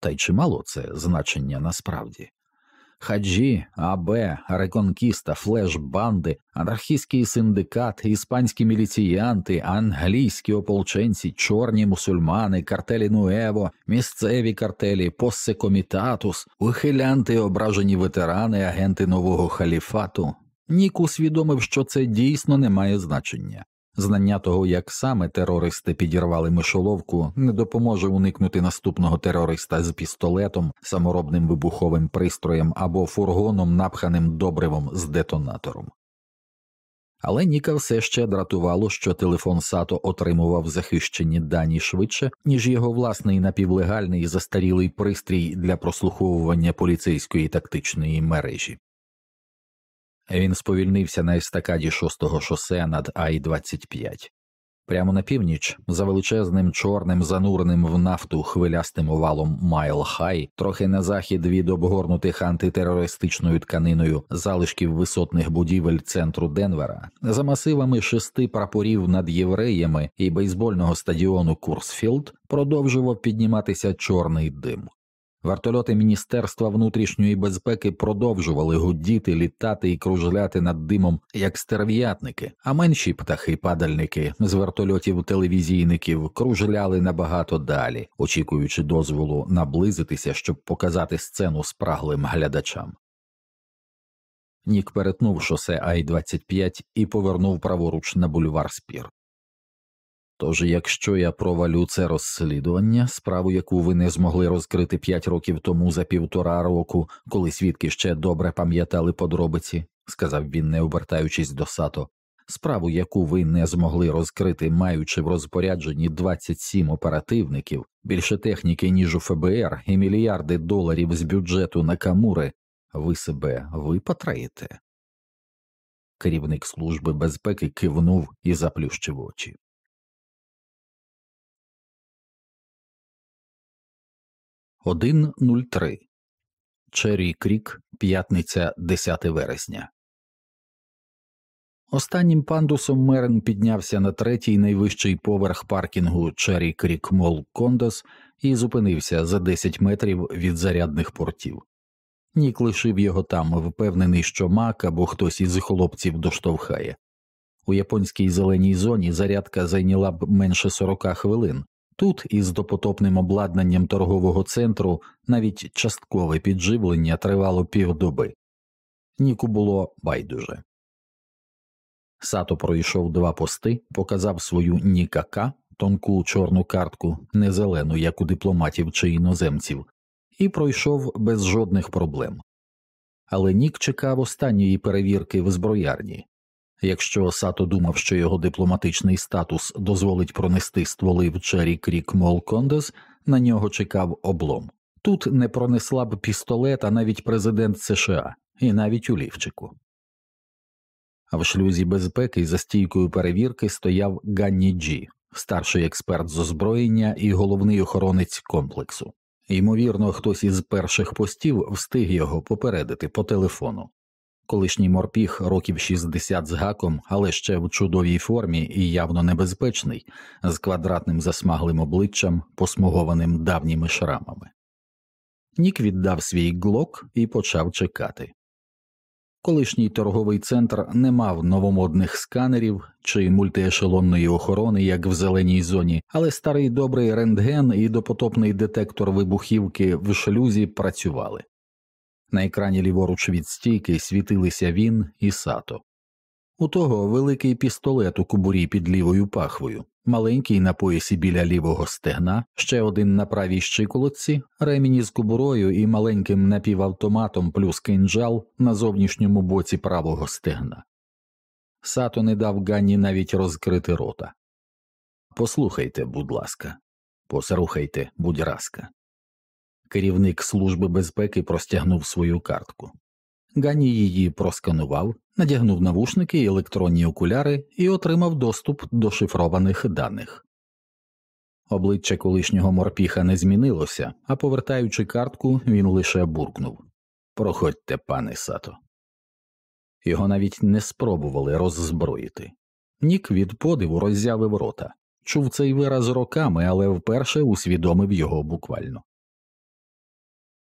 та й чимало це значення насправді. Хаджі, АБ, Реконкіста, флеш банди, анархістський синдикат, іспанські міліціянти, англійські ополченці, чорні мусульмани, картелі Нуево, місцеві картелі, поссекомітатус, ухилянти, ображені ветерани, агенти нового халіфату. Нік усвідомив, що це дійсно не має значення. Знання того, як саме терористи підірвали мишоловку, не допоможе уникнути наступного терориста з пістолетом, саморобним вибуховим пристроєм або фургоном, напханим добривом з детонатором. Але Ніка все ще дратувало, що телефон Сато отримував захищені дані швидше, ніж його власний напівлегальний застарілий пристрій для прослуховування поліцейської тактичної мережі. Він сповільнився на естакаді шостого шосе над I-25 Прямо на північ, за величезним чорним, зануреним в нафту хвилястим овалом Майл Хай, трохи на захід від обгорнутих антитерористичною тканиною залишків висотних будівель центру Денвера, за масивами шести прапорів над євреями і бейсбольного стадіону Курсфілд продовжував підніматися чорний дим. Вертольоти Міністерства внутрішньої безпеки продовжували гудіти, літати і кружляти над димом як стерв'ятники, а менші птахи-падальники з вертольотів телевізійників кружляли набагато далі, очікуючи дозволу наблизитися, щоб показати сцену спраглим глядачам. Нік перетнув шосе Ай 25 і повернув праворуч на бульвар Спір. Тож, якщо я провалю це розслідування, справу, яку ви не змогли розкрити п'ять років тому за півтора року, коли свідки ще добре пам'ятали подробиці, сказав він, не обертаючись до сато, справу, яку ви не змогли розкрити, маючи в розпорядженні 27 оперативників, більше техніки, ніж у ФБР, і мільярди доларів з бюджету на камури, ви себе випатраєте. Керівник служби безпеки кивнув і заплющив очі. 1.03 Черрі Крік, п'ятниця 10 вересня. Останнім пандусом Мерен піднявся на третій найвищий поверх паркінгу Черрі Крік Мол Кондос і зупинився за 10 метрів від зарядних портів. Нік лишив його там, впевнений, що мак або хтось із хлопців доштовхає. У японській зеленій зоні зарядка зайняла б менше 40 хвилин, Тут із допотопним обладнанням торгового центру навіть часткове підживлення тривало півдоби. Ніку було байдуже. Сато пройшов два пости, показав свою Нікака, тонку чорну картку, не зелену, як у дипломатів чи іноземців, і пройшов без жодних проблем. Але Нік чекав останньої перевірки в зброярні, Якщо Сато думав, що його дипломатичний статус дозволить пронести стволи в Чері Крік Мол Кондес, на нього чекав облом. Тут не пронесла б пістолета навіть президент США, і навіть у лівчику. А в шлюзі безпеки за стійкою перевірки стояв Ганні Джі, старший експерт з озброєння і головний охоронець комплексу. Ймовірно, хтось із перших постів встиг його попередити по телефону. Колишній морпіг років 60 з гаком, але ще в чудовій формі і явно небезпечний, з квадратним засмаглим обличчям, посмугованим давніми шрамами. Нік віддав свій глок і почав чекати. Колишній торговий центр не мав новомодних сканерів чи мультиешелонної охорони, як в зеленій зоні, але старий добрий рентген і допотопний детектор вибухівки в шлюзі працювали. На екрані ліворуч від стійки світилися він і сато. У того великий пістолет у кубурі під лівою пахвою, маленький на поясі біля лівого стегна, ще один на правій щиколотці, ремені з кубурою і маленьким напівавтоматом плюс кинджал на зовнішньому боці правого стегна. Сато не дав Ганні навіть розкрити рота. Послухайте, будь ласка, послухайте, будь ласка. Керівник Служби безпеки простягнув свою картку. Гані її просканував, надягнув навушники і електронні окуляри і отримав доступ до шифрованих даних. Обличчя колишнього морпіха не змінилося, а повертаючи картку, він лише буркнув Проходьте, пане сато. Його навіть не спробували роззброїти. Нік від подиву роззявив рота, чув цей вираз роками, але вперше усвідомив його буквально.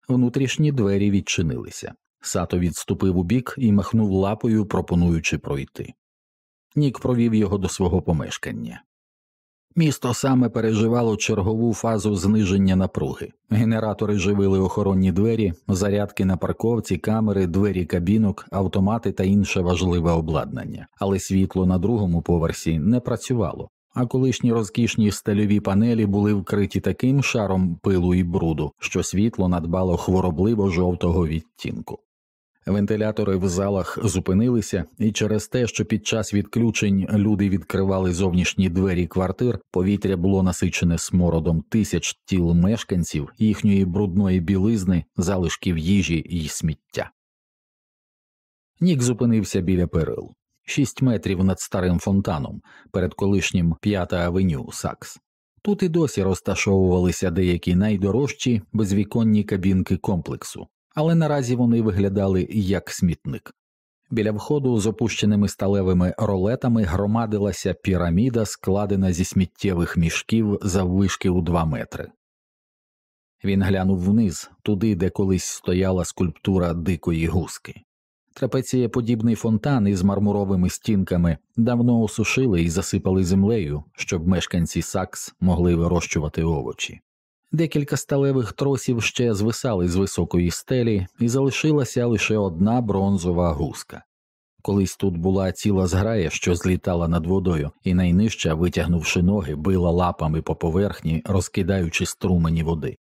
Внутрішні двері відчинилися. Сато відступив убік і махнув лапою, пропонуючи пройти. Нік провів його до свого помешкання. Місто саме переживало чергову фазу зниження напруги. Генератори живили охоронні двері, зарядки на парковці, камери, двері кабінок, автомати та інше важливе обладнання, але світло на другому поверсі не працювало а колишні розкішні стельові панелі були вкриті таким шаром пилу і бруду, що світло надбало хворобливо жовтого відтінку. Вентилятори в залах зупинилися, і через те, що під час відключень люди відкривали зовнішні двері квартир, повітря було насичене смородом тисяч тіл мешканців, їхньої брудної білизни, залишків їжі і сміття. Нік зупинився біля перил шість метрів над старим фонтаном перед колишнім П'ята авеню Сакс. Тут і досі розташовувалися деякі найдорожчі безвіконні кабінки комплексу, але наразі вони виглядали як смітник. Біля входу з опущеними сталевими ролетами громадилася піраміда, складена зі сміттєвих мішків заввишки у два метри. Він глянув вниз, туди, де колись стояла скульптура дикої гуски. Трапецієподібний фонтан із мармуровими стінками давно осушили і засипали землею, щоб мешканці Сакс могли вирощувати овочі. Декілька сталевих тросів ще звисали з високої стелі, і залишилася лише одна бронзова гуска. Колись тут була ціла зграя, що злітала над водою, і найнижча, витягнувши ноги, била лапами по поверхні, розкидаючи струмені води.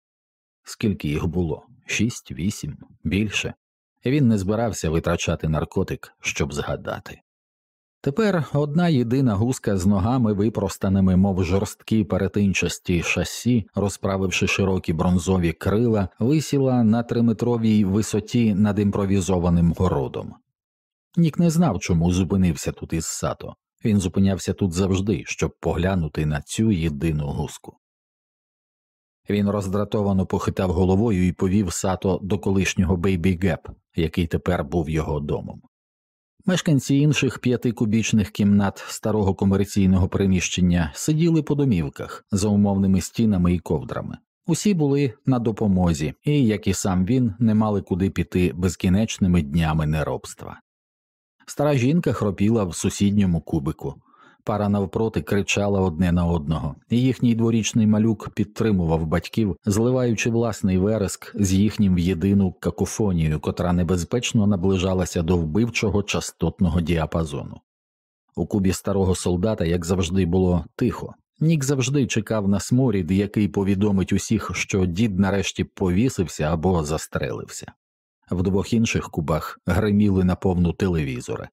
Скільки їх було? Шість, вісім, більше. Він не збирався витрачати наркотик, щоб згадати. Тепер одна єдина гуска з ногами, випростаними, мов жорсткі перетинчасті шасі, розправивши широкі бронзові крила, висіла на триметровій висоті над імпровізованим городом. Нік не знав, чому зупинився тут із сато. Він зупинявся тут завжди, щоб поглянути на цю єдину гуску. Він роздратовано похитав головою і повів сато до колишнього Бейбі Геп, який тепер був його домом. Мешканці інших п'яти кубічних кімнат старого комерційного приміщення сиділи по домівках за умовними стінами і ковдрами. Усі були на допомозі, і, як і сам він, не мали куди піти безкінечними днями неробства. Стара жінка хропіла в сусідньому кубику, Пара навпроти кричала одне на одного, і їхній дворічний малюк підтримував батьків, зливаючи власний вереск з їхнім в єдину какофонію, котра небезпечно наближалася до вбивчого частотного діапазону. У кубі старого солдата, як завжди, було тихо. Нік завжди чекав на сморід, який повідомить усіх, що дід нарешті повісився або застрелився. В двох інших кубах гриміли на повну телевізори.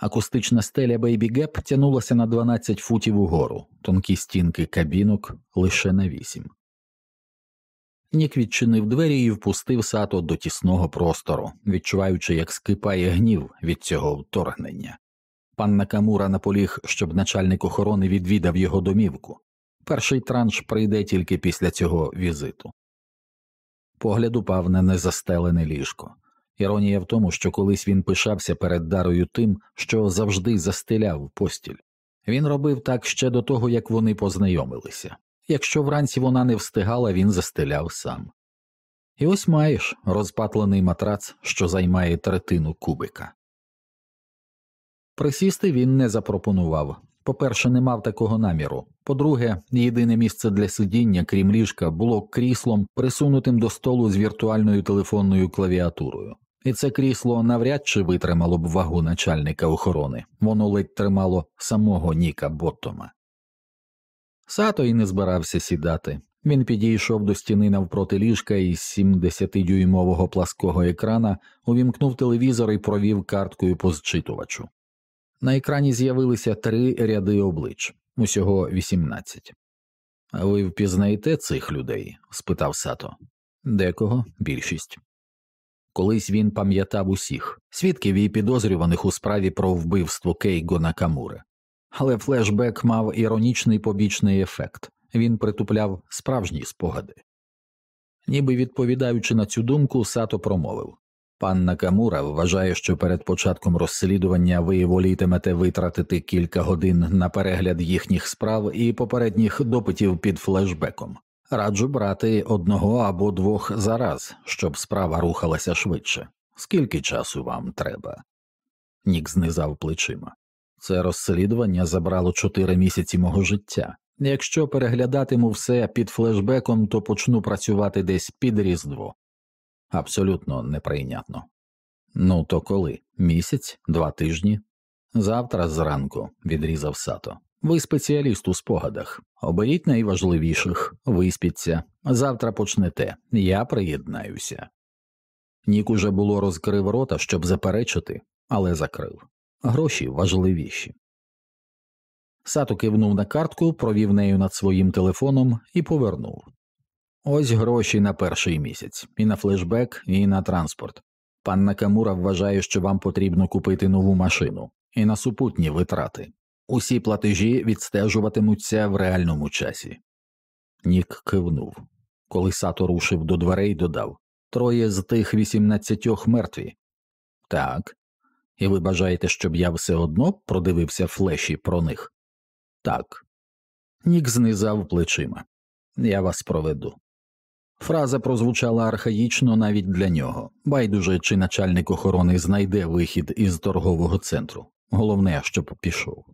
Акустична стеля Бейбі Геп тянулася на 12 футів угору, тонкі стінки кабінок лише на 8. Нік відчинив двері і впустив сато до тісного простору, відчуваючи, як скипає гнів від цього вторгнення. Пан Накамура наполіг, щоб начальник охорони відвідав його домівку. Перший транш прийде тільки після цього візиту. Погляд упав на незастелене ліжко Іронія в тому, що колись він пишався перед дарою тим, що завжди застеляв постіль. Він робив так ще до того, як вони познайомилися. Якщо вранці вона не встигала, він застеляв сам. І ось маєш розпатлений матрац, що займає третину кубика. Присісти він не запропонував. По перше, не мав такого наміру. По-друге, єдине місце для сидіння, крім ліжка, було кріслом, присунутим до столу з віртуальною телефонною клавіатурою. І це крісло навряд чи витримало б вагу начальника охорони, воно ледь тримало самого Ніка Боттома. Сато й не збирався сідати. Він підійшов до стіни навпроти ліжка із 70-дюймового плаского екрана, увімкнув телевізор і провів карткою по зчитувачу. На екрані з'явилися три ряди облич, усього 18. А ви впізнаєте цих людей? спитав Сато. Декого більшість. Колись він пам'ятав усіх свідків і підозрюваних у справі про вбивство Кейго Накамури. Але флешбек мав іронічний побічний ефект він притупляв справжні спогади. Ніби відповідаючи на цю думку, Сато промовив Пан Накамура вважає, що перед початком розслідування ви волітимете витратити кілька годин на перегляд їхніх справ і попередніх допитів під флешбеком. Раджу брати одного або двох зараз, щоб справа рухалася швидше. Скільки часу вам треба? Нік знизав плечима. Це розслідування забрало чотири місяці мого життя. Якщо переглядатиму все під флешбеком, то почну працювати десь під Різдво. Абсолютно неприйнятно. Ну, то коли? Місяць, два тижні? Завтра зранку, відрізав Сато. Ви спеціаліст у спогадах. Оберіть найважливіших, виспіться. Завтра почнете. Я приєднаюся. Нік уже було розкрив рота, щоб заперечити, але закрив. Гроші важливіші. Сато кивнув на картку, провів нею над своїм телефоном і повернув. Ось гроші на перший місяць, і на флешбек, і на транспорт. Пан Накамура вважає, що вам потрібно купити нову машину, і на супутні витрати. Усі платежі відстежуватимуться в реальному часі. Нік кивнув. Коли Сато рушив до дверей, додав Троє з тих вісімнадцятьох мертві. Так. І ви бажаєте, щоб я все одно продивився флеші про них? Так. Нік знизав плечима. Я вас проведу. Фраза прозвучала архаїчно навіть для нього, байдуже чи начальник охорони знайде вихід із торгового центру. Головне, щоб пішов.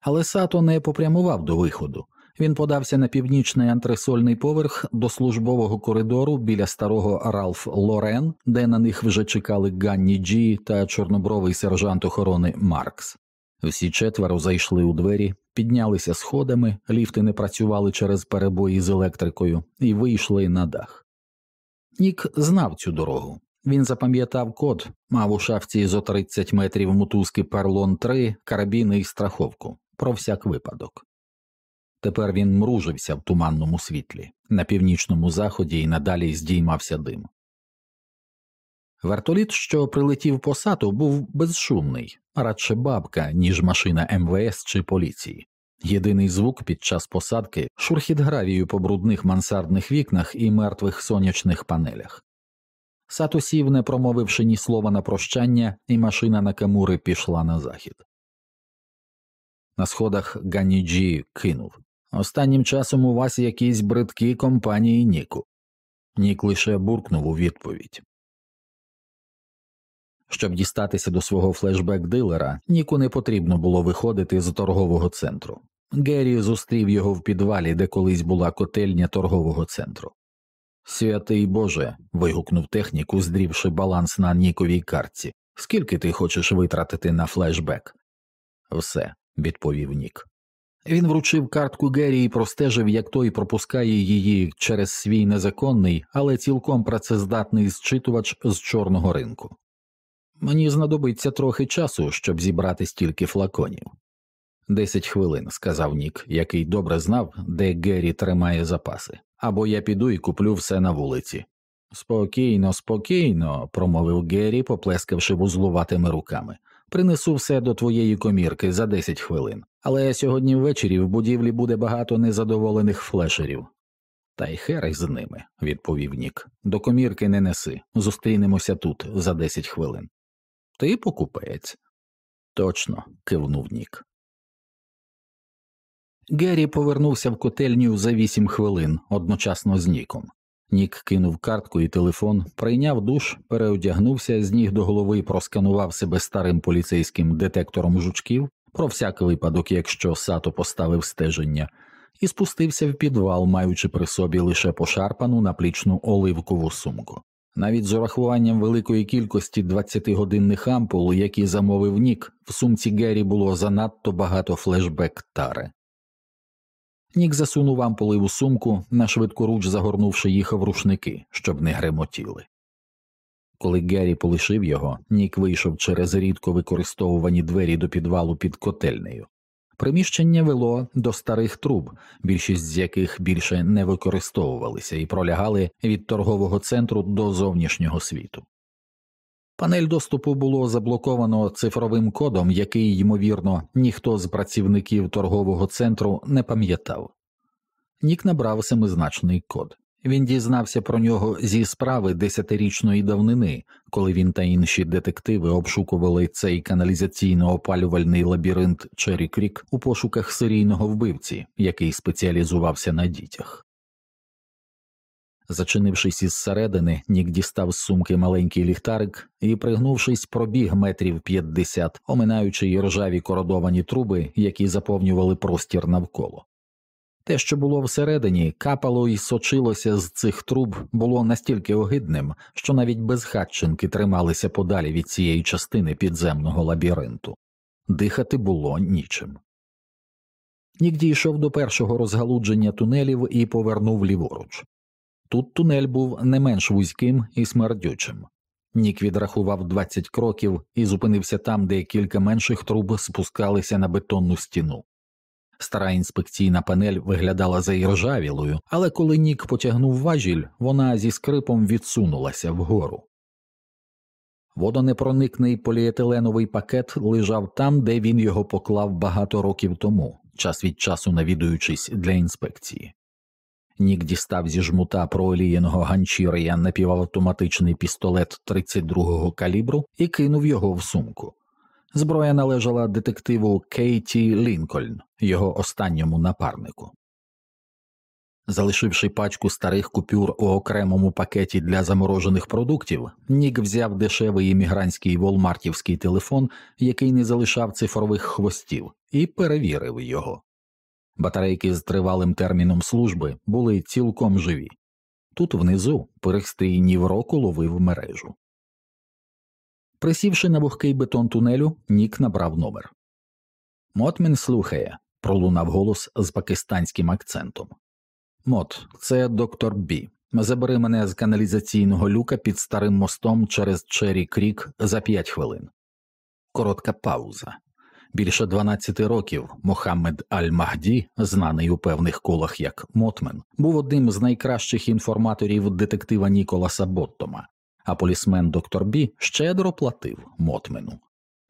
Але Сато не попрямував до виходу. Він подався на північний антресольний поверх до службового коридору біля старого Ралф Лорен, де на них вже чекали Ганні Джі та чорнобровий сержант охорони Маркс. Всі четверо зайшли у двері, піднялися сходами, ліфти не працювали через перебої з електрикою і вийшли на дах. Нік знав цю дорогу. Він запам'ятав код, мав у шафці зо 30 метрів мотузки перлон 3, карабіни і страховку про всяк випадок. Тепер він мружився в туманному світлі, на північному заході і надалі здіймався дим. Вертоліт, що прилетів по сату, був безшумний, радше бабка, ніж машина МВС чи поліції. Єдиний звук під час посадки шурхіт гравію по брудних мансардних вікнах і мертвих сонячних панелях. Сато сів, не промовивши ні слова на прощання, і машина на Камури пішла на захід. На сходах Ганіджі кинув Останнім часом у вас якісь бридкі компанії Ніку. Нік лише буркнув у відповідь. Щоб дістатися до свого флешбек дилера, Ніку не потрібно було виходити з торгового центру. Геррі зустрів його в підвалі, де колись була котельня торгового центру. Святий Боже. вигукнув технік, уздрівши баланс на Ніковій картці. Скільки ти хочеш витратити на флешбек? Все, відповів Нік. Він вручив картку Геррі і простежив, як той пропускає її через свій незаконний, але цілком працездатний зчитувач з чорного ринку. Мені знадобиться трохи часу, щоб зібрати стільки флаконів. Десять хвилин, сказав Нік, який добре знав, де Геррі тримає запаси, або я піду і куплю все на вулиці. Спокійно, спокійно, промовив Геррі, поплескавши вузлуватими руками. Принесу все до твоєї комірки за десять хвилин, але сьогодні ввечері в будівлі буде багато незадоволених флешерів. Та й хер із ними, відповів Нік. До комірки не неси. Зустрінемося тут за десять хвилин. Ти покупець. Точно, кивнув Нік. Геррі повернувся в котельню за вісім хвилин одночасно з Ніком. Нік кинув картку і телефон, прийняв душ, переодягнувся з ніг до голови, просканував себе старим поліцейським детектором жучків, про всякий випадок, якщо сато поставив стеження, і спустився в підвал, маючи при собі лише пошарпану наплічну оливкову сумку. Навіть з урахуванням великої кількості 20-годинних ампул, які замовив Нік, в сумці Геррі було занадто багато флешбек тари. Нік засунув ампули у сумку, на швидкоруч загорнувши їх в рушники, щоб не гремотіли. Коли Геррі полишив його, Нік вийшов через рідко використовувані двері до підвалу під котельнею. Приміщення вело до старих труб, більшість з яких більше не використовувалися і пролягали від торгового центру до зовнішнього світу. Панель доступу було заблоковано цифровим кодом, який, ймовірно, ніхто з працівників торгового центру не пам'ятав. Нік набрав семизначний код. Він дізнався про нього зі справи десятирічної давнини, коли він та інші детективи обшукували цей каналізаційно-опалювальний лабіринт Чері Крік у пошуках серійного вбивці, який спеціалізувався на дітях. Зачинившись із середини, Нік дістав з сумки маленький ліхтарик і, пригнувшись, пробіг метрів п'ятдесят, оминаючи й ржаві кородовані труби, які заповнювали простір навколо. Те, що було всередині, капало і сочилося з цих труб, було настільки огидним, що навіть безхатченки трималися подалі від цієї частини підземного лабіринту. Дихати було нічим. Нік дійшов до першого розгалудження тунелів і повернув ліворуч. Тут тунель був не менш вузьким і смердючим. Нік відрахував 20 кроків і зупинився там, де кілька менших труб спускалися на бетонну стіну. Стара інспекційна панель виглядала заіржавілою, але коли Нік потягнув важіль, вона зі скрипом відсунулася вгору. Водонепроникний поліетиленовий пакет лежав там, де він його поклав багато років тому, час від часу навідуючись для інспекції. Нік дістав зі жмута проолієного ганчір'я напівавтоматичний пістолет 32-го калібру і кинув його в сумку. Зброя належала детективу Кейті Лінкольн, його останньому напарнику. Залишивши пачку старих купюр у окремому пакеті для заморожених продуктів, Нік взяв дешевий іммігрантський волмартівський телефон, який не залишав цифрових хвостів, і перевірив його. Батарейки з тривалим терміном служби були цілком живі. Тут внизу перехстрій ні в ловив мережу. Присівши на вогкий бетон тунелю, Нік набрав номер. Мотмін слухає, пролунав голос з пакистанським акцентом. Мот, це доктор Бі. Забери мене з каналізаційного люка під старим мостом через Чері Крік за п'ять хвилин. Коротка пауза. Більше 12 років Мохаммед Аль-Махді, знаний у певних колах як Мотмен, був одним з найкращих інформаторів детектива Ніколаса Боттома, а полісмен доктор Бі щедро платив Мотмену.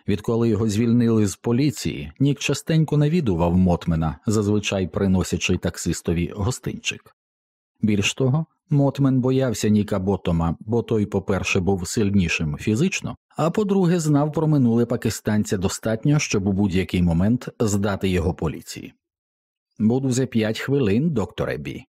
Відколи його звільнили з поліції, Нік частенько навідував Мотмена, зазвичай приносячи таксистові гостинчик. Більш того, Мотмен боявся Ніка Боттома, бо той, по перше, був сильнішим фізично, а по-друге, знав про минуле пакистанця достатньо, щоб у будь-який момент здати його поліції. Буду за п'ять хвилин, докторе Бі.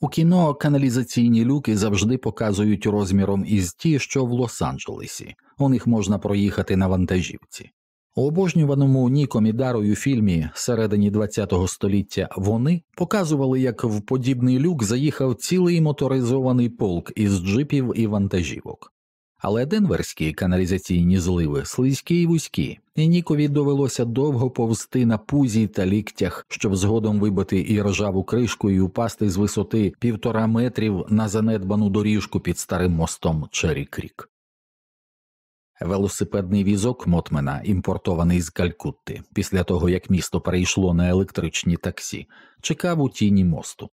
У кіно каналізаційні люки завжди показують розміром із ті, що в Лос-Анджелесі, у них можна проїхати на вантажівці. У обожнюваному Ніком і Дарою фільмі середині ХХ століття вони показували, як в подібний люк заїхав цілий моторизований полк із джипів і вантажівок. Але денверські каналізаційні зливи слизькі й вузькі, і Нікові довелося довго повзти на пузі та ліктях, щоб згодом вибити і ржаву кришку і упасти з висоти півтора метрів на занедбану доріжку під старим мостом Чері Крік. Велосипедний візок Мотмена, імпортований з Калькутти, після того як місто перейшло на електричні таксі, чекав у тіні мосту.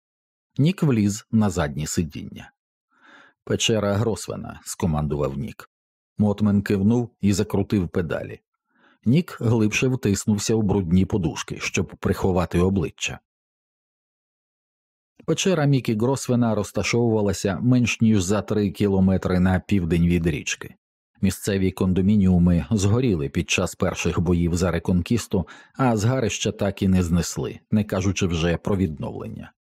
Нік вліз на заднє сидіння. Печера Гросвена, скомандував Нік. Мотмен кивнув і закрутив педалі. Нік глибше втиснувся у брудні подушки, щоб приховати обличчя. Печера Мікі Гросвена розташовувалася менш ніж за три кілометри на південь від річки. Місцеві кондомініуми згоріли під час перших боїв за реконкісту, а згарища так і не знесли, не кажучи вже про відновлення.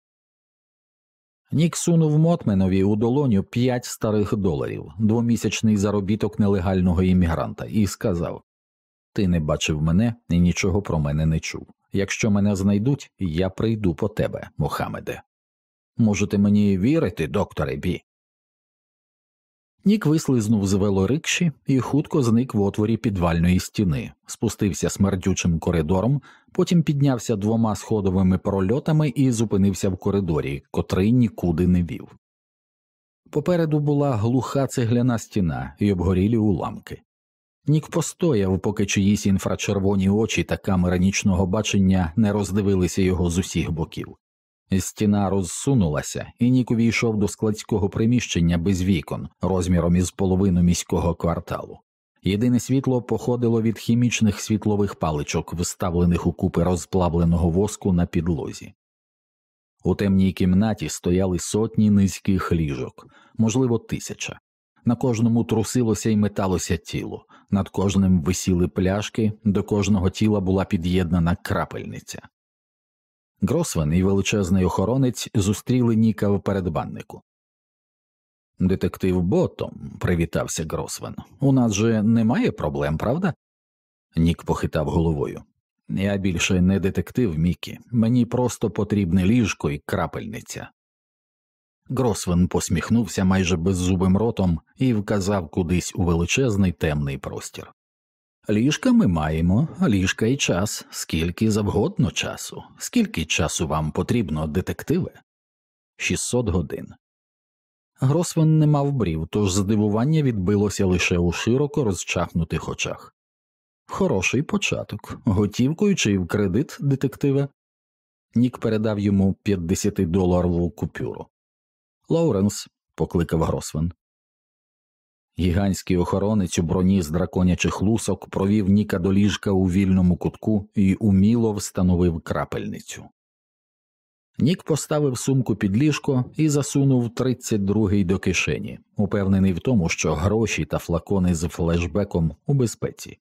Нік сунув Мотменові у долоню п'ять старих доларів, двомісячний заробіток нелегального іммігранта, і сказав Ти не бачив мене і нічого про мене не чув. Якщо мене знайдуть, я прийду по тебе, Мохамеде. Можете мені вірити, докторе Бі? Нік вислизнув з велорикші і хутко зник в отворі підвальної стіни, спустився смердючим коридором, потім піднявся двома сходовими прольотами і зупинився в коридорі, котрий нікуди не вів. Попереду була глуха цегляна стіна і обгорілі уламки. Нік постояв, поки чиїсь інфрачервоні очі та камери нічного бачення не роздивилися його з усіх боків. Стіна розсунулася, і Нік увійшов до складського приміщення без вікон, розміром із половину міського кварталу. Єдине світло походило від хімічних світлових паличок, вставлених у купи розплавленого воску на підлозі. У темній кімнаті стояли сотні низьких ліжок, можливо, тисяча. На кожному трусилося і металося тіло, над кожним висіли пляшки, до кожного тіла була під'єднана крапельниця. Гросвен і величезний охоронець зустріли Ніка в передбаннику. Детектив Ботом, привітався Гросвен. У нас же немає проблем, правда? Нік похитав головою. Я більше не детектив, Мікі, мені просто потрібне ліжко і крапельниця. Гросвен посміхнувся майже беззубим ротом і вказав кудись у величезний темний простір. Ліжка ми маємо, ліжка і час, скільки завгодно часу, скільки часу вам потрібно, детективе? 600 годин. Гросвен не мав брів, тож здивування відбилося лише у широко розчахнутих очах. Хороший початок, готівкою чи в кредит, детективе. Нік передав йому 50-доларову купюру. Лоуренс, покликав Гросвен. Гігантський охоронець у броні з драконячих лусок провів Ніка до ліжка у вільному кутку і уміло встановив крапельницю. Нік поставив сумку під ліжко і засунув 32-й до кишені, упевнений в тому, що гроші та флакони з флешбеком у безпеці.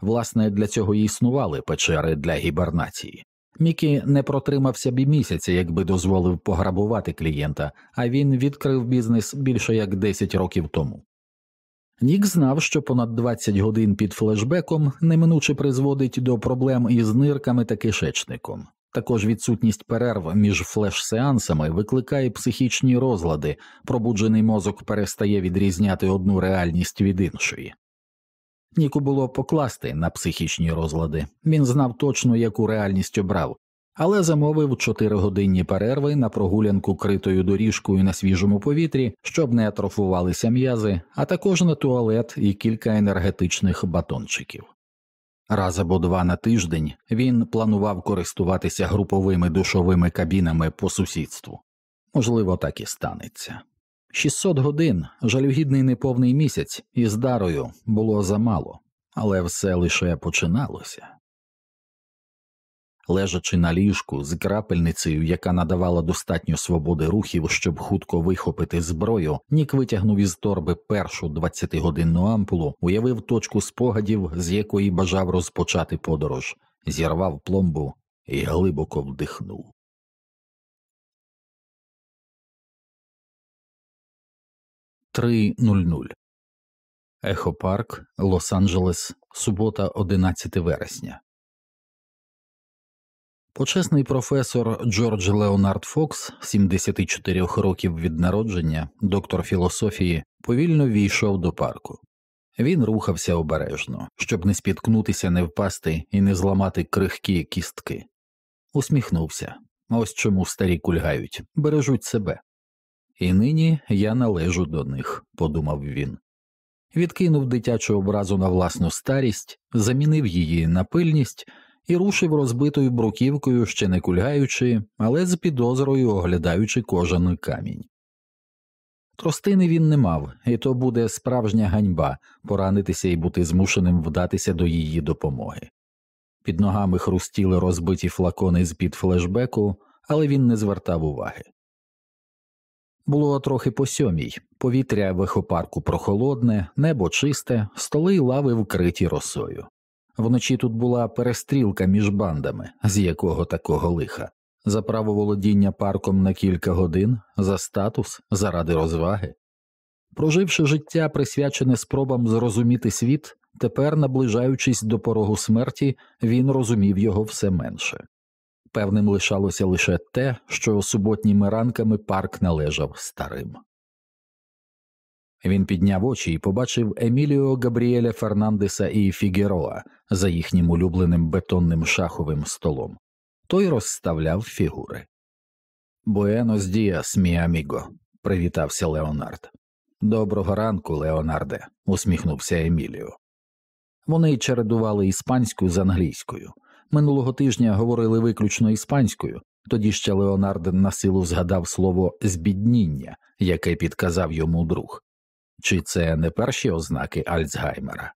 Власне, для цього і існували печери для гібернації. Мікі не протримався б і місяця, якби дозволив пограбувати клієнта, а він відкрив бізнес більше як 10 років тому. Нік знав, що понад 20 годин під флешбеком неминуче призводить до проблем із нирками та кишечником. Також відсутність перерв між флеш-сеансами викликає психічні розлади, пробуджений мозок перестає відрізняти одну реальність від іншої. Ніку було покласти на психічні розлади, він знав точно, яку реальність обрав, але замовив чотиригодинні перерви на прогулянку критою доріжкою на свіжому повітрі, щоб не атрофувалися м'язи, а також на туалет і кілька енергетичних батончиків. Раз або два на тиждень він планував користуватися груповими душовими кабінами по сусідству. Можливо, так і станеться. 600 годин, жалюгідний неповний місяць із дарою було замало, але все лише починалося. Лежачи на ліжку з крапельницею, яка надавала достатньо свободи рухів, щоб хутко вихопити зброю, Нік витягнув із торби першу 20-годинну ампулу, уявив точку спогадів, з якої бажав розпочати подорож, зірвав пломбу і глибоко вдихнув. Три Ехопарк, Лос-Анджелес, субота, 11 вересня. Почесний професор Джордж Леонард Фокс, 74 років від народження, доктор філософії, повільно війшов до парку. Він рухався обережно, щоб не спіткнутися, не впасти і не зламати крихкі кістки. Усміхнувся ось чому старі кульгають, бережуть себе. І нині я належу до них, подумав він. Відкинув дитячу образу на власну старість, замінив її на пильність і рушив розбитою бруківкою, ще не кульгаючи, але з підозрою оглядаючи кожен камінь. Тростини він не мав, і то буде справжня ганьба поранитися і бути змушеним вдатися до її допомоги. Під ногами хрустіли розбиті флакони з під флешбеку, але він не звертав уваги. Було трохи по сьомій, повітря в ехопарку прохолодне, небо чисте, столи й лави вкриті росою. Вночі тут була перестрілка між бандами, з якого такого лиха, за право володіння парком на кілька годин, за статус, заради розваги. Проживши життя, присвячене спробам зрозуміти світ, тепер, наближаючись до порогу смерті, він розумів його все менше. Певним лишалося лише те, що суботніми ранками парк належав старим. Він підняв очі і побачив Еміліо Габріеля Фернандеса і Фігероа за їхнім улюбленим бетонним шаховим столом. Той розставляв фігури. Буенос діас, мій аміго», – привітався Леонард. Доброго ранку, Леонарде, усміхнувся Еміліо. Вони чередували іспанську з англійською. Минулого тижня говорили виключно іспанською, тоді ще Леонард на силу згадав слово збідніння, яке підказав йому друг. Чи це не перші ознаки Альцгаймера?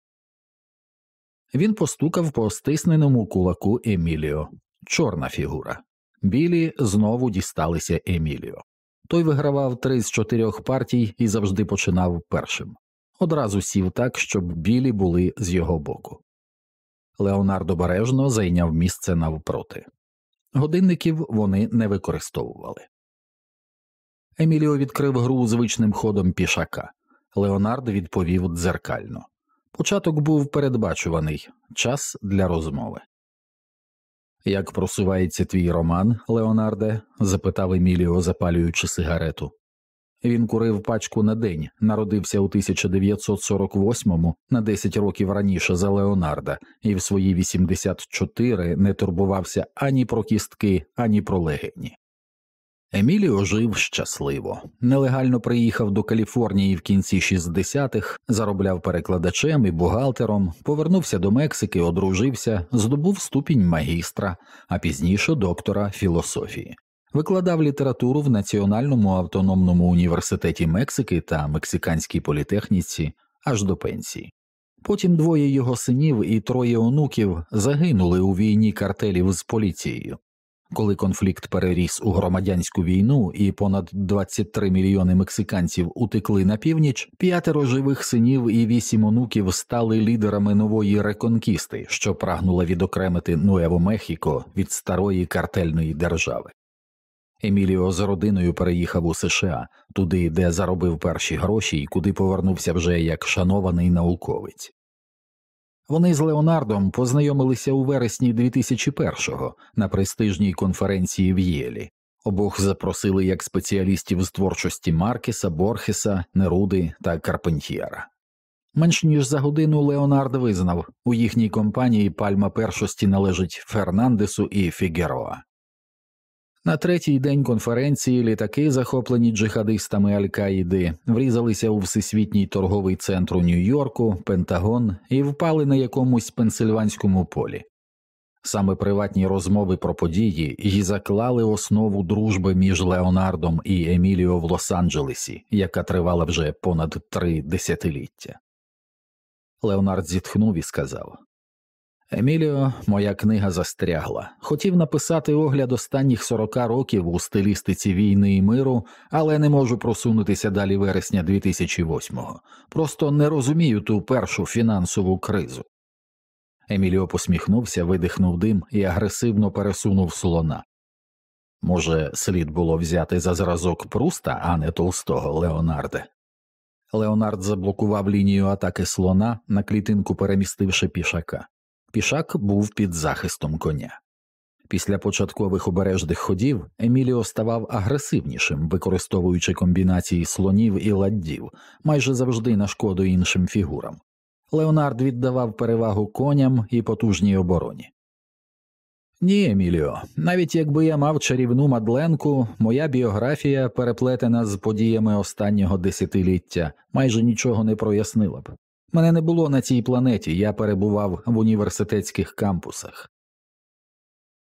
Він постукав по стисненому кулаку Еміліо, чорна фігура. Білі знову дісталися Еміліо. Той вигравав три з чотирьох партій і завжди починав першим. Одразу сів так, щоб білі були з його боку. Леонардо бережно зайняв місце навпроти. Годинників вони не використовували. Еміліо відкрив гру звичним ходом пішака. Леонард відповів дзеркально. Початок був передбачуваний час для розмови. Як просувається твій роман, Леонарде? запитав Еміліо, запалюючи сигарету. Він курив пачку на день, народився у 1948-му, на 10 років раніше за Леонарда, і в свої 84 не турбувався ані про кістки, ані про легені. Еміліо жив щасливо, нелегально приїхав до Каліфорнії в кінці 60-х, заробляв перекладачем і бухгалтером, повернувся до Мексики, одружився, здобув ступінь магістра, а пізніше доктора філософії. Викладав літературу в Національному автономному університеті Мексики та Мексиканській політехніці аж до пенсії. Потім двоє його синів і троє онуків загинули у війні картелів з поліцією. Коли конфлікт переріс у громадянську війну і понад 23 мільйони мексиканців утекли на північ, п'ятеро живих синів і вісім онуків стали лідерами нової реконкісти, що прагнула відокремити Нуево Мехіко від старої картельної держави. Еміліо з родиною переїхав у США, туди, де заробив перші гроші і куди повернувся вже як шанований науковець. Вони з Леонардом познайомилися у вересні 2001-го на престижній конференції в Єлі. Обох запросили як спеціалістів з творчості Маркеса, Борхеса, Неруди та Карпентьєра. Менш ніж за годину Леонард визнав у їхній компанії пальма першості належить Фернандесу і Фігероа. На третій день конференції літаки, захоплені джихадистами Аль-Каїди, врізалися у всесвітній торговий центр у Нью-Йорку, Пентагон і впали на якомусь пенсильванському полі. Саме приватні розмови про події і заклали основу дружби між Леонардом і Еміліо в Лос-Анджелесі, яка тривала вже понад три десятиліття. Леонард зітхнув і сказав Еміліо, моя книга застрягла. Хотів написати огляд останніх 40 років у стилістиці війни і миру, але не можу просунутися далі вересня 2008-го. Просто не розумію ту першу фінансову кризу. Еміліо посміхнувся, видихнув дим і агресивно пересунув слона. Може, слід було взяти за зразок пруста, а не толстого Леонарде. Леонард заблокував лінію атаки слона, на клітинку перемістивши пішака. Пішак був під захистом коня. Після початкових обережних ходів Еміліо ставав агресивнішим, використовуючи комбінації слонів і ладдів, майже завжди на шкоду іншим фігурам. Леонард віддавав перевагу коням і потужній обороні. Ні, Еміліо, навіть якби я мав чарівну мадленку, моя біографія, переплетена з подіями останнього десятиліття, майже нічого не прояснила б. Мене не було на цій планеті, я перебував в університетських кампусах.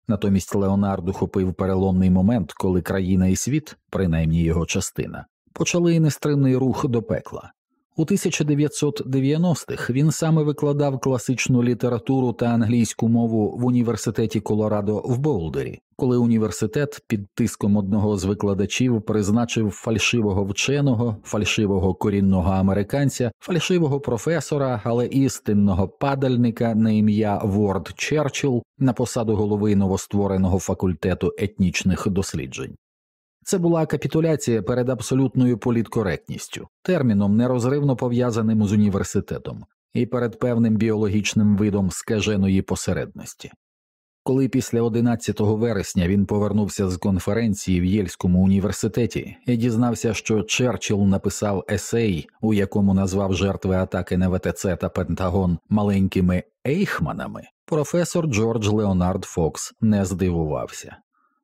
Натомість Леонард ухопив переломний момент, коли країна і світ, принаймні його частина, почали нестримний рух до пекла. У 1990-х він саме викладав класичну літературу та англійську мову в університеті Колорадо в Болдері, коли університет під тиском одного з викладачів призначив фальшивого вченого, фальшивого корінного американця, фальшивого професора, але істинного падальника на ім'я Ворд Черчилл на посаду голови новоствореного факультету етнічних досліджень. Це була капітуляція перед абсолютною політкоректністю, терміном нерозривно пов'язаним з університетом, і перед певним біологічним видом скаженої посередності. Коли після 11 вересня він повернувся з конференції в Єльському університеті і дізнався, що Черчилл написав есей, у якому назвав жертви атаки на ВТЦ та Пентагон маленькими ейхманами, професор Джордж Леонард Фокс не здивувався.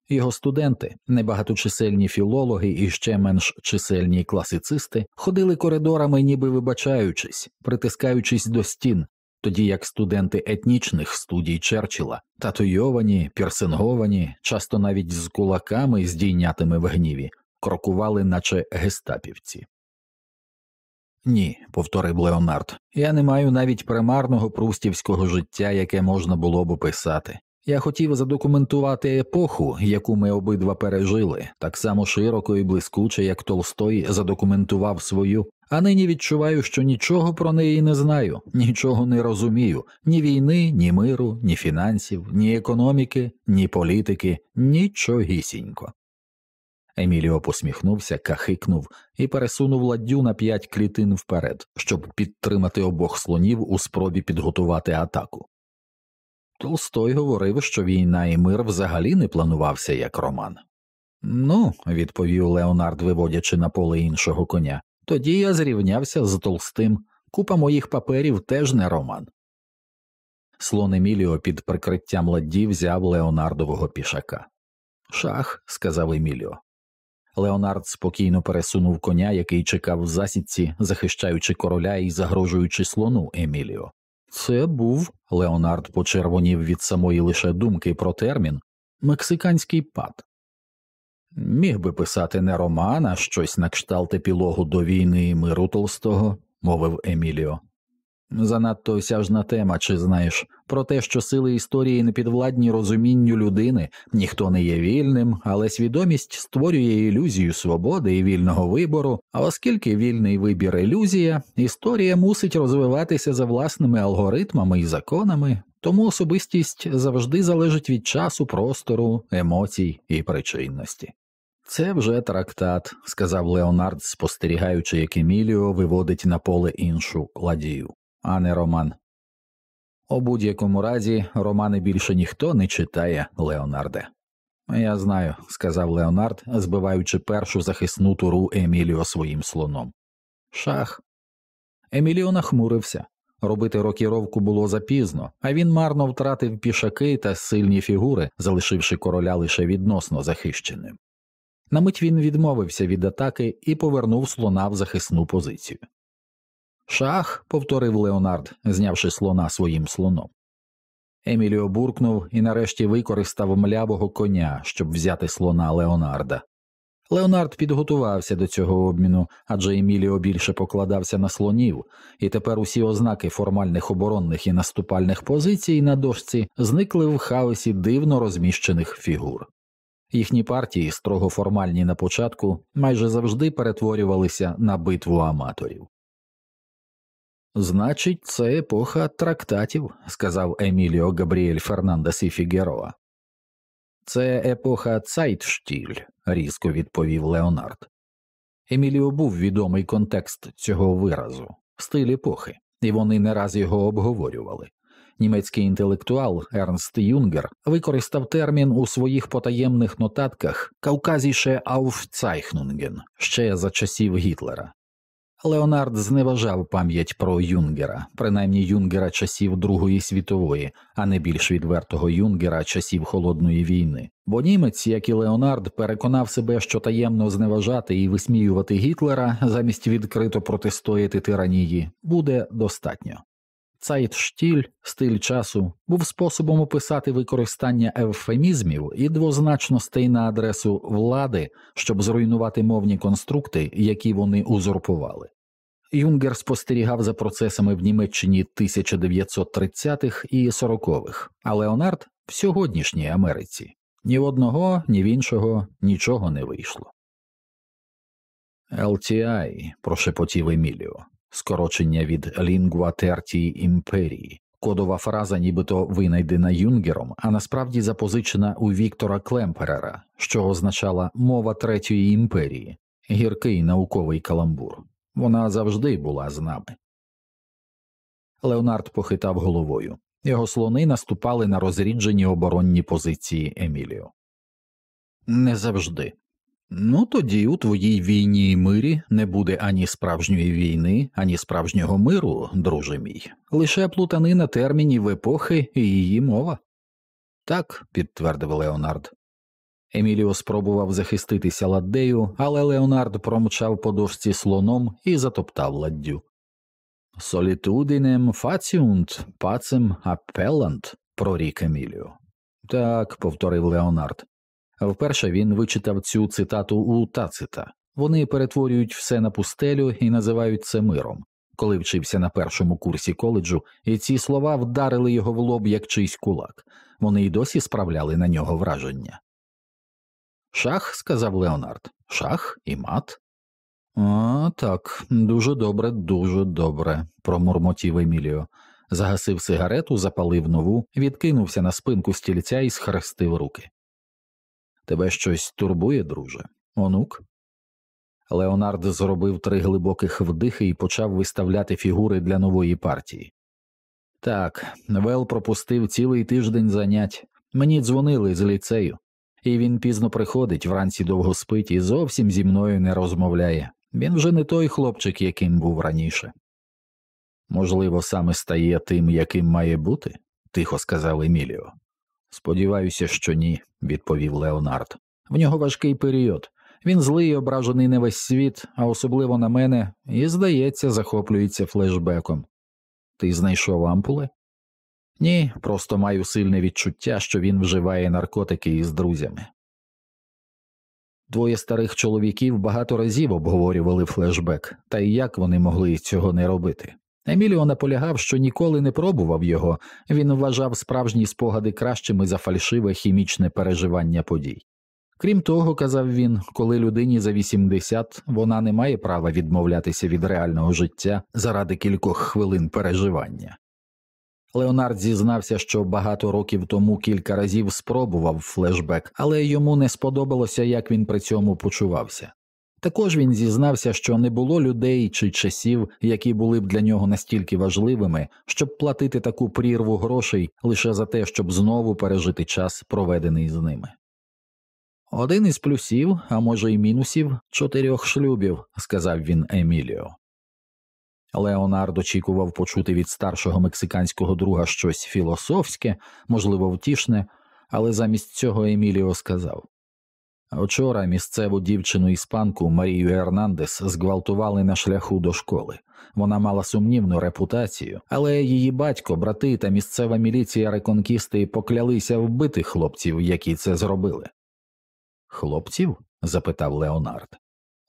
Його студенти, небагаточисельні філологи і ще менш чисельні класицисти, ходили коридорами, ніби вибачаючись, притискаючись до стін, тоді як студенти етнічних студій Черчилла, татуйовані, пірсинговані, часто навіть з кулаками, здійнятими в гніві, крокували, наче гестапівці. Ні, повторив Леонард, я не маю навіть примарного прустівського життя, яке можна було б описати. Я хотів задокументувати епоху, яку ми обидва пережили, так само широко і блискуче, як Толстой задокументував свою, а нині відчуваю, що нічого про неї не знаю, нічого не розумію, ні війни, ні миру, ні фінансів, ні економіки, ні політики, нічогісінько. Еміліо посміхнувся, кахикнув і пересунув ладдю на п'ять клітин вперед, щоб підтримати обох слонів у спробі підготувати атаку. Толстой говорив, що війна і мир взагалі не планувався як роман. Ну, відповів Леонард, виводячи на поле іншого коня, тоді я зрівнявся з Толстим. Купа моїх паперів теж не роман. Слон Еміліо під прикриттям ладді взяв Леонардового пішака. Шах, сказав Еміліо. Леонард спокійно пересунув коня, який чекав в засідці, захищаючи короля і загрожуючи слону Еміліо. Це був Леонард почервонів від самої лише думки про термін мексиканський пад. Міг би писати не роман, а щось на кшталт епілогу до війни і миру Толстого, мовив Еміліо. Занадто осяжна тема, чи знаєш, про те, що сили історії не підвладні розумінню людини, ніхто не є вільним, але свідомість створює ілюзію свободи і вільного вибору, а оскільки вільний вибір ілюзія, історія мусить розвиватися за власними алгоритмами і законами, тому особистість завжди залежить від часу, простору, емоцій і причинності. Це вже трактат, сказав Леонард, спостерігаючи, як Еміліо виводить на поле іншу ладію а не роман. У будь-якому разі романи більше ніхто не читає, Леонарде. Я знаю, сказав Леонард, збиваючи першу захисну туру Еміліо своїм слоном. Шах. Еміліо нахмурився. Робити рокіровку було запізно, а він марно втратив пішаки та сильні фігури, залишивши короля лише відносно захищеним. На мить він відмовився від атаки і повернув слона в захисну позицію. Шах, повторив Леонард, знявши слона своїм слоном. Еміліо буркнув і нарешті використав млявого коня, щоб взяти слона Леонарда. Леонард підготувався до цього обміну, адже Еміліо більше покладався на слонів, і тепер усі ознаки формальних оборонних і наступальних позицій на дошці зникли в хаосі дивно розміщених фігур. Їхні партії, строго формальні на початку, майже завжди перетворювалися на битву аматорів. Значить, це епоха трактатів, сказав Еміліо Габріель Фернандес і Фігероа. Це епоха Цайтштіль, різко відповів Леонард. Еміліо був відомий контекст цього виразу, стиль епохи, і вони не раз його обговорювали. Німецький інтелектуал Ернст Юнгер використав термін у своїх потаємних нотатках Кавказіше Aufzeichnungen ще за часів Гітлера. Леонард зневажав пам'ять про Юнгера, принаймні Юнгера часів Другої світової, а не більш відвертого Юнгера часів холодної війни. Бо німець, як і Леонард, переконав себе, що таємно зневажати і висміювати Гітлера замість відкрито протистояти тиранії буде достатньо. Цайтштіль, стиль часу, був способом описати використання евфемізмів і двозначностей на адресу влади, щоб зруйнувати мовні конструкти, які вони узурпували. Юнгер спостерігав за процесами в Німеччині 1930-х і 40-х, а Леонард в сьогоднішній Америці. Ні в одного, ні в іншого нічого не вийшло. LTI, прошепотів Еміліо, скорочення від Lingua Tertii Imperii, кодова фраза, нібито винайдена Юнгером, а насправді запозичена у Віктора Клемперера, що означала мова Третьої імперії, гіркий науковий каламбур. Вона завжди була з нами. Леонард похитав головою. Його слони наступали на розріджені оборонні позиції Еміліо. Не завжди. Ну тоді у твоїй війні і мирі не буде ані справжньої війни, ані справжнього миру, друже мій, лише плутанина термінів епохи і її мова. Так, підтвердив Леонард. Еміліо спробував захиститися ладдею, але Леонард промчав по дошці слоном і затоптав ладдю. Солітудинем фаціунт, пацем апелант, прорік Еміліо. Так, повторив Леонард. Вперше він вичитав цю цитату у Тацита вони перетворюють все на пустелю і називають це миром. Коли вчився на першому курсі коледжу, і ці слова вдарили його в лоб як чийсь кулак, вони й досі справляли на нього враження. Шах, сказав Леонард, шах і мат. «А, так, дуже добре, дуже добре, промурмотів Еміліо. Загасив сигарету, запалив нову, відкинувся на спинку стільця і схрестив руки. Тебе щось турбує, друже, онук? Леонард зробив три глибоких вдихи і почав виставляти фігури для нової партії. Так, Вел пропустив цілий тиждень занять. Мені дзвонили з ліцею, і він пізно приходить, вранці довго спить і зовсім зі мною не розмовляє. Він вже не той хлопчик, яким був раніше. Можливо, саме стає тим, яким має бути, тихо сказав Еміліо. Сподіваюся, що ні, відповів Леонард. В нього важкий період. Він злий і ображений на весь світ, а особливо на мене, і, здається, захоплюється флешбеком. Ти знайшов ампули? Ні, просто маю сильне відчуття, що він вживає наркотики із друзями. Двоє старих чоловіків багато разів обговорювали флешбек, та й як вони могли цього не робити. Еміліо наполягав, що ніколи не пробував його, він вважав справжні спогади кращими за фальшиве хімічне переживання подій. Крім того, казав він, коли людині за 80 вона не має права відмовлятися від реального життя заради кількох хвилин переживання. Леонард зізнався, що багато років тому кілька разів спробував флешбек, але йому не сподобалося, як він при цьому почувався. Також він зізнався, що не було людей чи часів, які були б для нього настільки важливими, щоб платити таку прірву грошей лише за те, щоб знову пережити час, проведений з ними. Один із плюсів, а може й мінусів, чотирьох шлюбів, сказав він Еміліо. Леонард очікував почути від старшого мексиканського друга щось філософське, можливо, втішне, але замість цього Еміліо сказав Вчора місцеву дівчину іспанку Марію Ернандес зґвалтували на шляху до школи. Вона мала сумнівну репутацію, але її батько, брати та місцева міліція реконкісти поклялися вбити хлопців, які це зробили. Хлопців? запитав Леонард.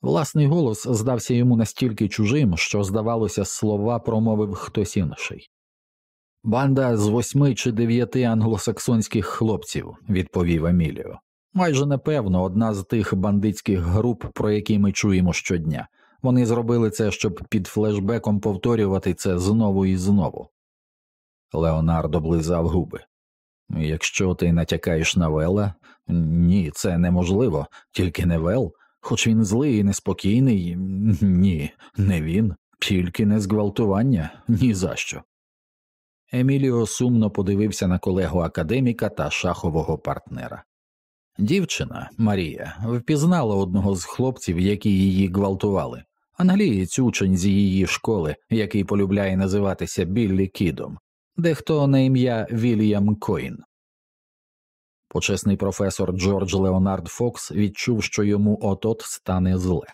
Власний голос здався йому настільки чужим, що, здавалося, слова промовив хтось інший. Банда з восьми чи дев'яти англосаксонських хлопців, відповів Еміліо. Майже напевно одна з тих бандитських груп, про які ми чуємо щодня. Вони зробили це, щоб під флешбеком повторювати це знову і знову. Леонардо близав губи. Якщо ти натякаєш на Вела, ні, це неможливо, тільки не Вел. Хоч він злий і неспокійний, ні, не він, тільки не зґвалтування, ні за що. Еміліо сумно подивився на колегу академіка та шахового партнера. Дівчина Марія впізнала одного з хлопців, які її гвалтували, англієць учень з її школи, який полюбляє називатися Біллі Кідом, дехто на ім'я Вільям Койн. Почесний професор Джордж Леонард Фокс відчув, що йому от от стане зле.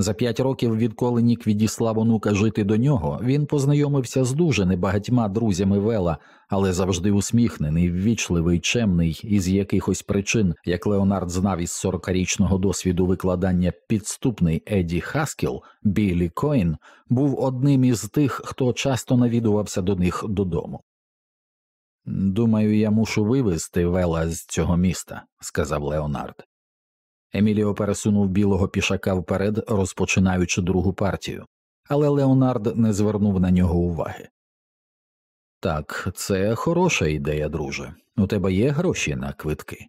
За п'ять років, відколи Нік відіслав онука жити до нього, він познайомився з дуже небагатьма друзями Вела, але завжди усміхнений, ввічливий, чемний, із якихось причин, як Леонард знав із 40-річного досвіду викладання підступний Еді Хаскіл, Біллі Коін, був одним із тих, хто часто навідувався до них додому. Думаю, я мушу вивезти Вела з цього міста, сказав Леонард. Еміліо пересунув білого пішака вперед, розпочинаючи другу партію, але Леонард не звернув на нього уваги. Так, це хороша ідея, друже. У тебе є гроші на квитки.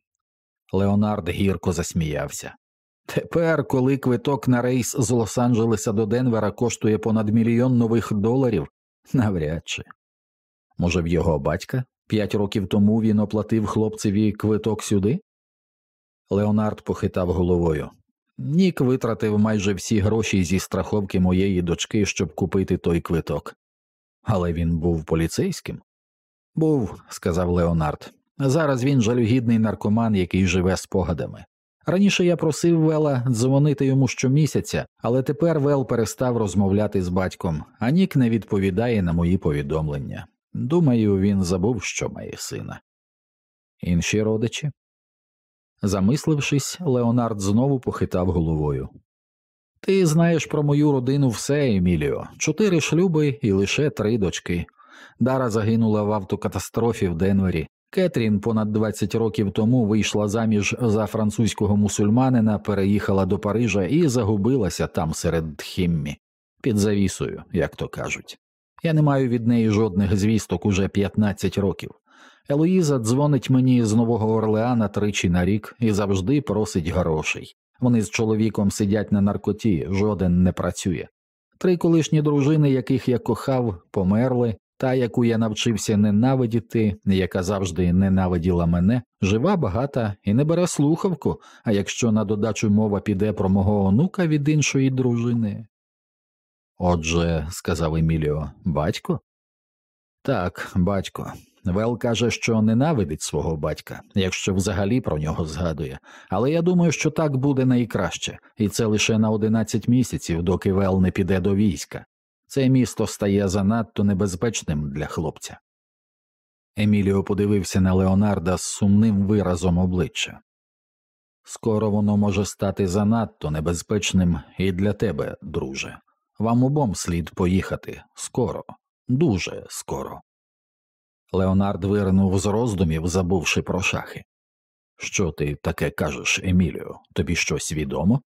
Леонард гірко засміявся. Тепер, коли квиток на рейс з Лос-Анджелеса до Денвера коштує понад мільйон нових доларів, навряд чи. Може, в його батька п'ять років тому він оплатив хлопцеві квиток сюди? Леонард похитав головою. Нік витратив майже всі гроші зі страховки моєї дочки, щоб купити той квиток. Але він був поліцейським? Був, сказав Леонард. Зараз він жалюгідний наркоман, який живе спогадами. Раніше я просив Вела дзвонити йому щомісяця, але тепер Вел перестав розмовляти з батьком, а Нік не відповідає на мої повідомлення. Думаю, він забув, що має сина. Інші родичі? Замислившись, Леонард знову похитав головою. Ти знаєш про мою родину все, Еміліо, чотири шлюби і лише три дочки. Дара загинула в автокатастрофі в Денвері. Кетрін понад 20 років тому вийшла заміж за французького мусульманина, переїхала до Парижа і загубилася там серед хіммі, під завісою, як то кажуть. Я не маю від неї жодних звісток уже 15 років. Елоїза дзвонить мені з Нового Орлеана тричі на рік і завжди просить грошей. Вони з чоловіком сидять на наркоті, жоден не працює. Три колишні дружини, яких я кохав, померли, та, яку я навчився ненавидіти, яка завжди ненавиділа мене, жива, багата і не бере слухавку, а якщо на додачу мова піде про мого онука від іншої дружини. Отже, сказав Еміліо, батько? Так, батько. Вел каже, що ненавидить свого батька, якщо взагалі про нього згадує, але я думаю, що так буде найкраще, і це лише на 11 місяців, доки Вел не піде до війська. Це місто стає занадто небезпечним для хлопця. Еміліо подивився на Леонарда з сумним виразом обличчя. Скоро воно може стати занадто небезпечним і для тебе, друже. Вам обом слід поїхати скоро, дуже скоро. Леонард виринув з роздумів, забувши про шахи. Що ти таке кажеш, Еміліо? Тобі щось відомо?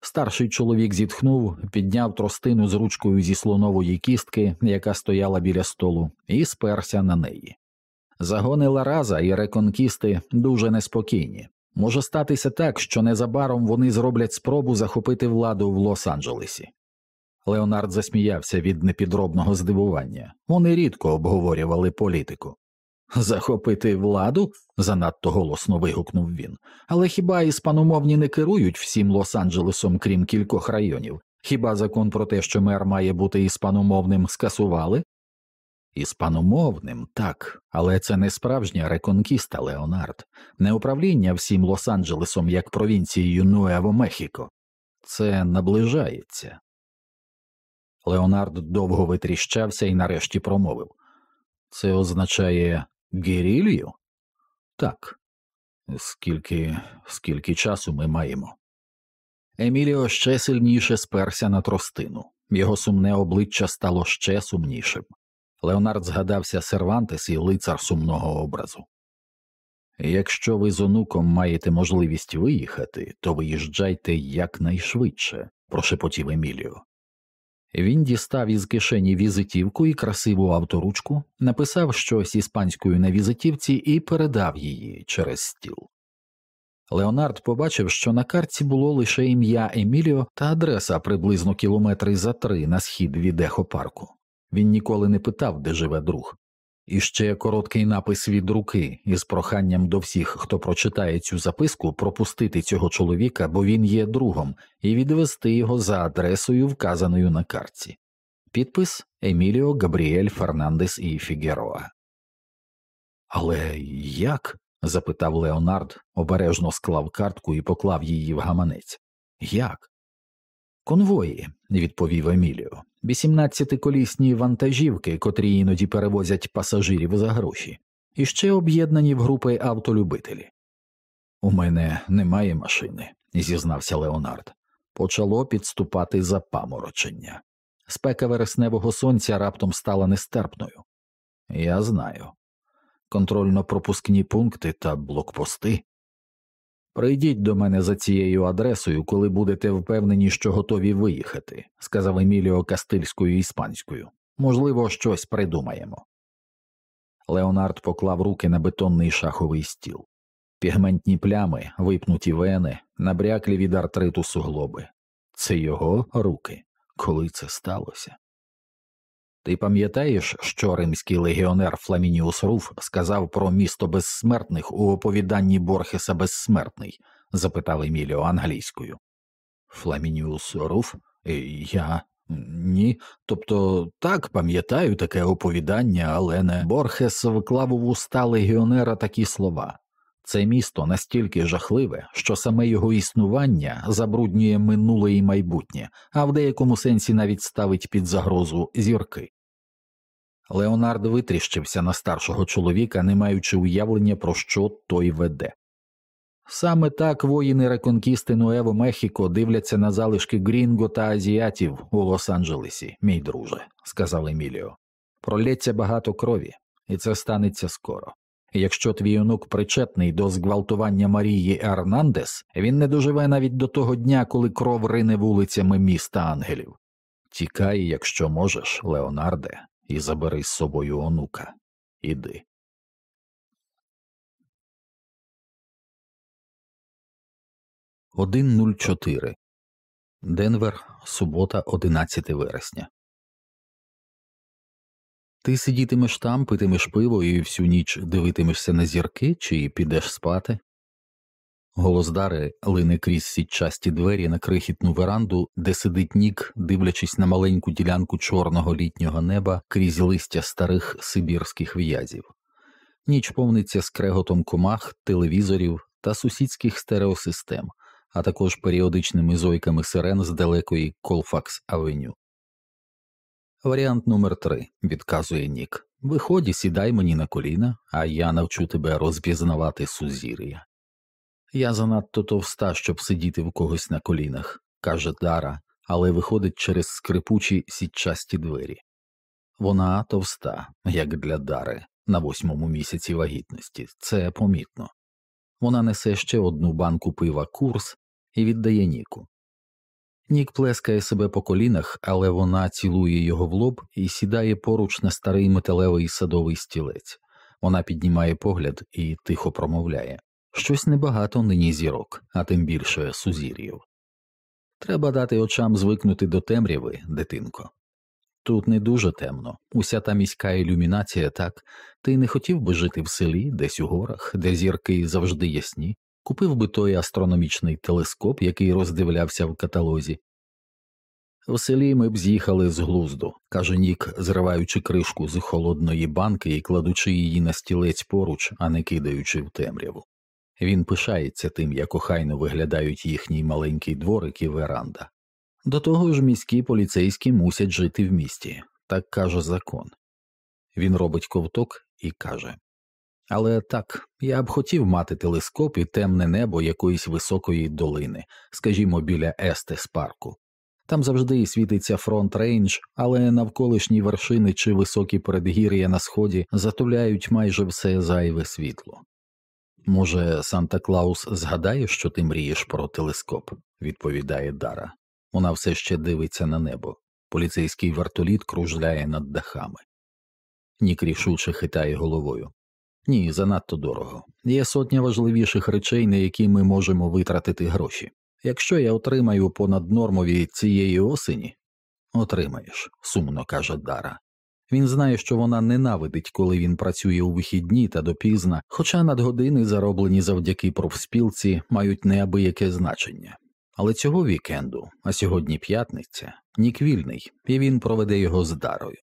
Старший чоловік зітхнув, підняв тростину з ручкою зі слонової кістки, яка стояла біля столу, і сперся на неї. Загони Лараза і реконкісти дуже неспокійні. Може статися так, що незабаром вони зроблять спробу захопити владу в Лос-Анджелесі. Леонард засміявся від непідробного здивування. Вони рідко обговорювали політику. Захопити владу? занадто голосно вигукнув він. Але хіба іспаномовні не керують всім Лос-Анджелесом, крім кількох районів? Хіба закон про те, що мер має бути іспаномовним, скасували? Іспаномовним, так, але це не справжня реконкіста, Леонард, не управління всім Лос-Анджелесом як провінцією Нуево Мехіко. Це наближається. Леонард довго витріщався і нарешті промовив Це означає герілію? Так. Скільки, скільки часу ми маємо? Еміліо ще сильніше сперся на тростину, його сумне обличчя стало ще сумнішим. Леонард згадався Сервантес і лицар сумного образу. Якщо ви з онуком маєте можливість виїхати, то виїжджайте якнайшвидше, прошепотів Еміліо. Він дістав із кишені візитівку і красиву авторучку, написав щось іспанською на візитівці і передав її через стіл. Леонард побачив, що на картці було лише ім'я Еміліо та адреса приблизно кілометри за три на схід від ехопарку. Він ніколи не питав, де живе друг. І ще короткий напис від руки із проханням до всіх, хто прочитає цю записку, пропустити цього чоловіка, бо він є другом, і відвести його за адресою, вказаною на картці. Підпис Еміліо Габріель Фернандес і Фігероа. Але як? запитав Леонард, обережно склав картку і поклав її в гаманець. Як? Конвої, відповів Еміліо, 18-колісні вантажівки, котрі іноді перевозять пасажирів за гроші, і ще об'єднані в групи автолюбителі. У мене немає машини, зізнався Леонард. Почало підступати запаморочення. Спека вересневого сонця раптом стала нестерпною. Я знаю. Контрольно пропускні пункти та блокпости. Прийдіть до мене за цією адресою, коли будете впевнені, що готові виїхати, сказав Еміліо Кастильською іспанською. Можливо, щось придумаємо. Леонард поклав руки на бетонний шаховий стіл. Пігментні плями, випнуті вени, набряклі від артриту суглоби. Це його руки, коли це сталося. Ти пам'ятаєш, що римський легіонер Фламініус Руф сказав про місто безсмертних у оповіданні Борхеса Безсмертний? запитав Еміліо англійською. Фламініус Руф? Е, я ні. Тобто так пам'ятаю таке оповідання, але не Борхес вклав у вуста легіонера такі слова. Це місто настільки жахливе, що саме його існування забруднює минуле і майбутнє, а в деякому сенсі навіть ставить під загрозу зірки. Леонард витріщився на старшого чоловіка, не маючи уявлення, про що той веде. Саме так воїни реконкісти Нуево Мехіко дивляться на залишки Грінго та азіатів у Лос-Анджелесі, мій друже, сказав Еміліо. Пролється багато крові, і це станеться скоро. Якщо твій онук причетний до зґвалтування Марії Ернандес, він не доживе навіть до того дня, коли кров рине вулицями міста ангелів. Тікай, якщо можеш, Леонарде, і забери з собою онука. Іди. Один нуль чотири Денвер, субота, 11 вересня. Ти сидітимеш там, питимеш пиво і всю ніч дивитимешся на зірки, чи підеш спати? Голос Дари лине крізь сітчасті двері на крихітну веранду, де сидить нік, дивлячись на маленьку ділянку чорного літнього неба крізь листя старих сибірських в'язів. Ніч повниться скреготом комах, телевізорів та сусідських стереосистем, а також періодичними зойками сирен з далекої Колфакс Авеню. Варіант номер три, відказує Нік. Виході, сідай мені на коліна, а я навчу тебе розпізнавати сузір'я. Я занадто товста, щоб сидіти в когось на колінах, каже Дара, але виходить через скрипучі сітчасті двері. Вона товста, як для Дари, на восьмому місяці вагітності, це помітно. Вона несе ще одну банку пива курс і віддає Ніку. Нік плескає себе по колінах, але вона цілує його в лоб і сідає поруч на старий металевий садовий стілець. Вона піднімає погляд і тихо промовляє щось небагато нині зірок, а тим більше сузір'їв. Треба дати очам звикнути до темряви, дитинко. Тут не дуже темно, уся та міська ілюмінація так, ти не хотів би жити в селі, десь у горах, де зірки завжди ясні, купив би той астрономічний телескоп, який роздивлявся в каталозі. В селі ми б з'їхали з глузду, каже Нік, зриваючи кришку з холодної банки і кладучи її на стілець поруч, а не кидаючи в темряву. Він пишається тим, як охайно виглядають їхній маленький дворик і веранда. До того ж, міські поліцейські мусять жити в місті, так каже закон. Він робить ковток і каже але так, я б хотів мати телескоп і темне небо якоїсь високої долини, скажімо, біля Естес парку. Там завжди світиться фронт рейндж, але навколишні вершини чи високі передгір'я на сході затуляють майже все зайве світло. Може, Санта Клаус згадає, що ти мрієш про телескоп, відповідає Дара. Вона все ще дивиться на небо. Поліцейський вертоліт кружляє над дахами. Нік рішуче хитає головою. Ні, занадто дорого. Є сотня важливіших речей, на які ми можемо витратити гроші. Якщо я отримаю понад нормові цієї осені, отримаєш, сумно каже Дара. Він знає, що вона ненавидить, коли він працює у вихідні та допізна, хоча надгодини, зароблені завдяки профспілці, мають неабияке значення. Але цього вікенду, а сьогодні п'ятниця, Нік вільний, і він проведе його з дарою.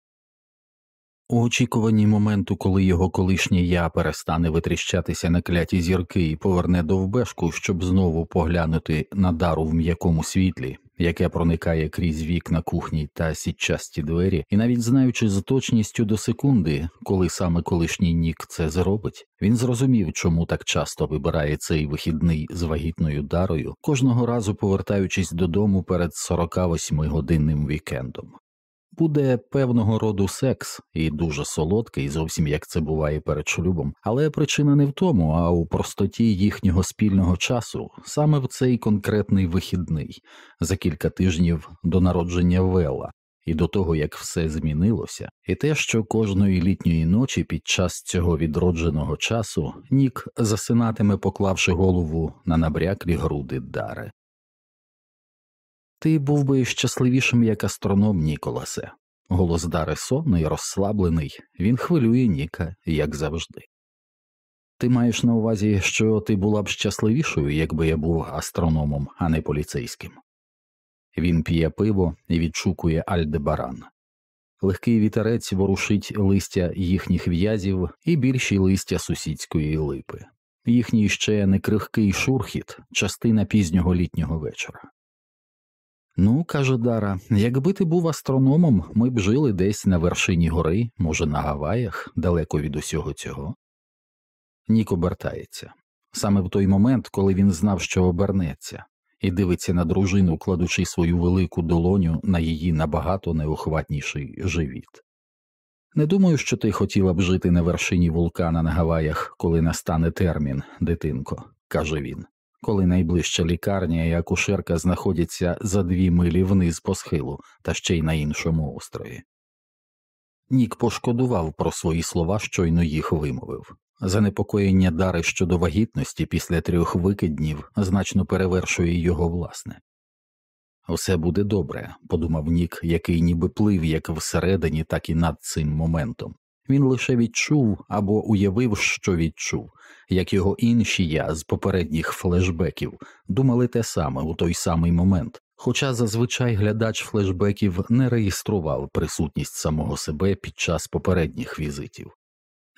У очікуванні моменту, коли його колишнє я перестане витріщатися на кляті зірки і поверне довбешку, щоб знову поглянути на дару в м'якому світлі, яке проникає крізь вікна кухні та сітчасті двері, і навіть знаючи з точністю до секунди, коли саме колишній нік це зробить, він зрозумів, чому так часто вибирає цей вихідний з вагітною дарою, кожного разу повертаючись додому перед 48 годинним вікендом буде певного роду секс і дуже солодкий, зовсім як це буває перед шлюбом, але причина не в тому, а у простоті їхнього спільного часу, саме в цей конкретний вихідний, за кілька тижнів до народження Вела. І до того, як все змінилося, і те, що кожної літньої ночі під час цього відродженого часу Нік засинатиме, поклавши голову на набряклі груди Дари. Ти був би щасливішим як астроном, Ніколасе. Голос Дари сонний, розслаблений, він хвилює Ніка, як завжди. Ти маєш на увазі, що ти була б щасливішою, якби я був астрономом, а не поліцейським. Він п'є пиво і відшукує Альдебаран. Легкий вітерець ворушить листя їхніх в'язів і більші листя сусідської липи. Їхній ще не крихкий шурхіт, частина пізнього літнього вечора. Ну, каже Дара, якби ти був астрономом, ми б жили десь на вершині гори, може, на Гаваях, далеко від усього цього. Нік обертається саме в той момент, коли він знав, що обернеться, і дивиться на дружину, кладучи свою велику долоню на її набагато неохватніший живіт. Не думаю, що ти хотіла б жити на вершині вулкана на Гаваях, коли настане термін, дитинко, каже він коли найближча лікарня і акушерка знаходяться за дві милі вниз по схилу та ще й на іншому острові. Нік пошкодував про свої слова, щойно їх вимовив. Занепокоєння дари щодо вагітності після трьох викиднів значно перевершує його власне. Усе буде добре, подумав Нік, який ніби плив як всередині, так і над цим моментом. Він лише відчув або уявив, що відчув, як його інші я з попередніх флешбеків думали те саме у той самий момент, хоча зазвичай глядач флешбеків не реєстрував присутність самого себе під час попередніх візитів.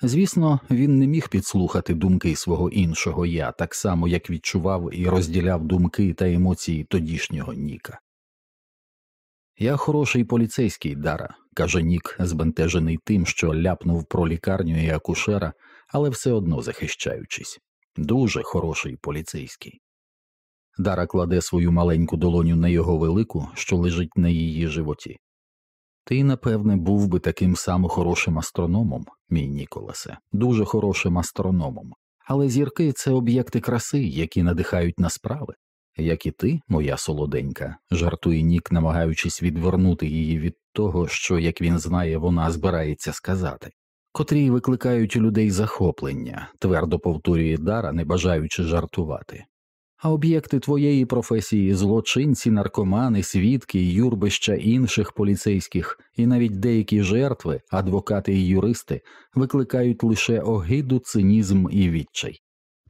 Звісно, він не міг підслухати думки свого іншого я, так само як відчував і розділяв думки та емоції тодішнього Ніка. Я хороший поліцейський Дара, каже Нік, збентежений тим, що ляпнув про лікарню і акушера, але все одно захищаючись. Дуже хороший поліцейський. Дара кладе свою маленьку долоню на його велику, що лежить на її животі. Ти, напевне, був би таким само хорошим астрономом, мій Ніколасе, дуже хорошим астрономом, але зірки це об'єкти краси, які надихають на справи, як і ти, моя солоденька, жартує Нік, намагаючись відвернути її від того, що, як він знає, вона збирається сказати, котрі викликають у людей захоплення, твердо повторює Дара, не бажаючи жартувати. А об'єкти твоєї професії, злочинці, наркомани, свідки, юрбища інших поліцейських і навіть деякі жертви, адвокати і юристи викликають лише огиду, цинізм і відчай.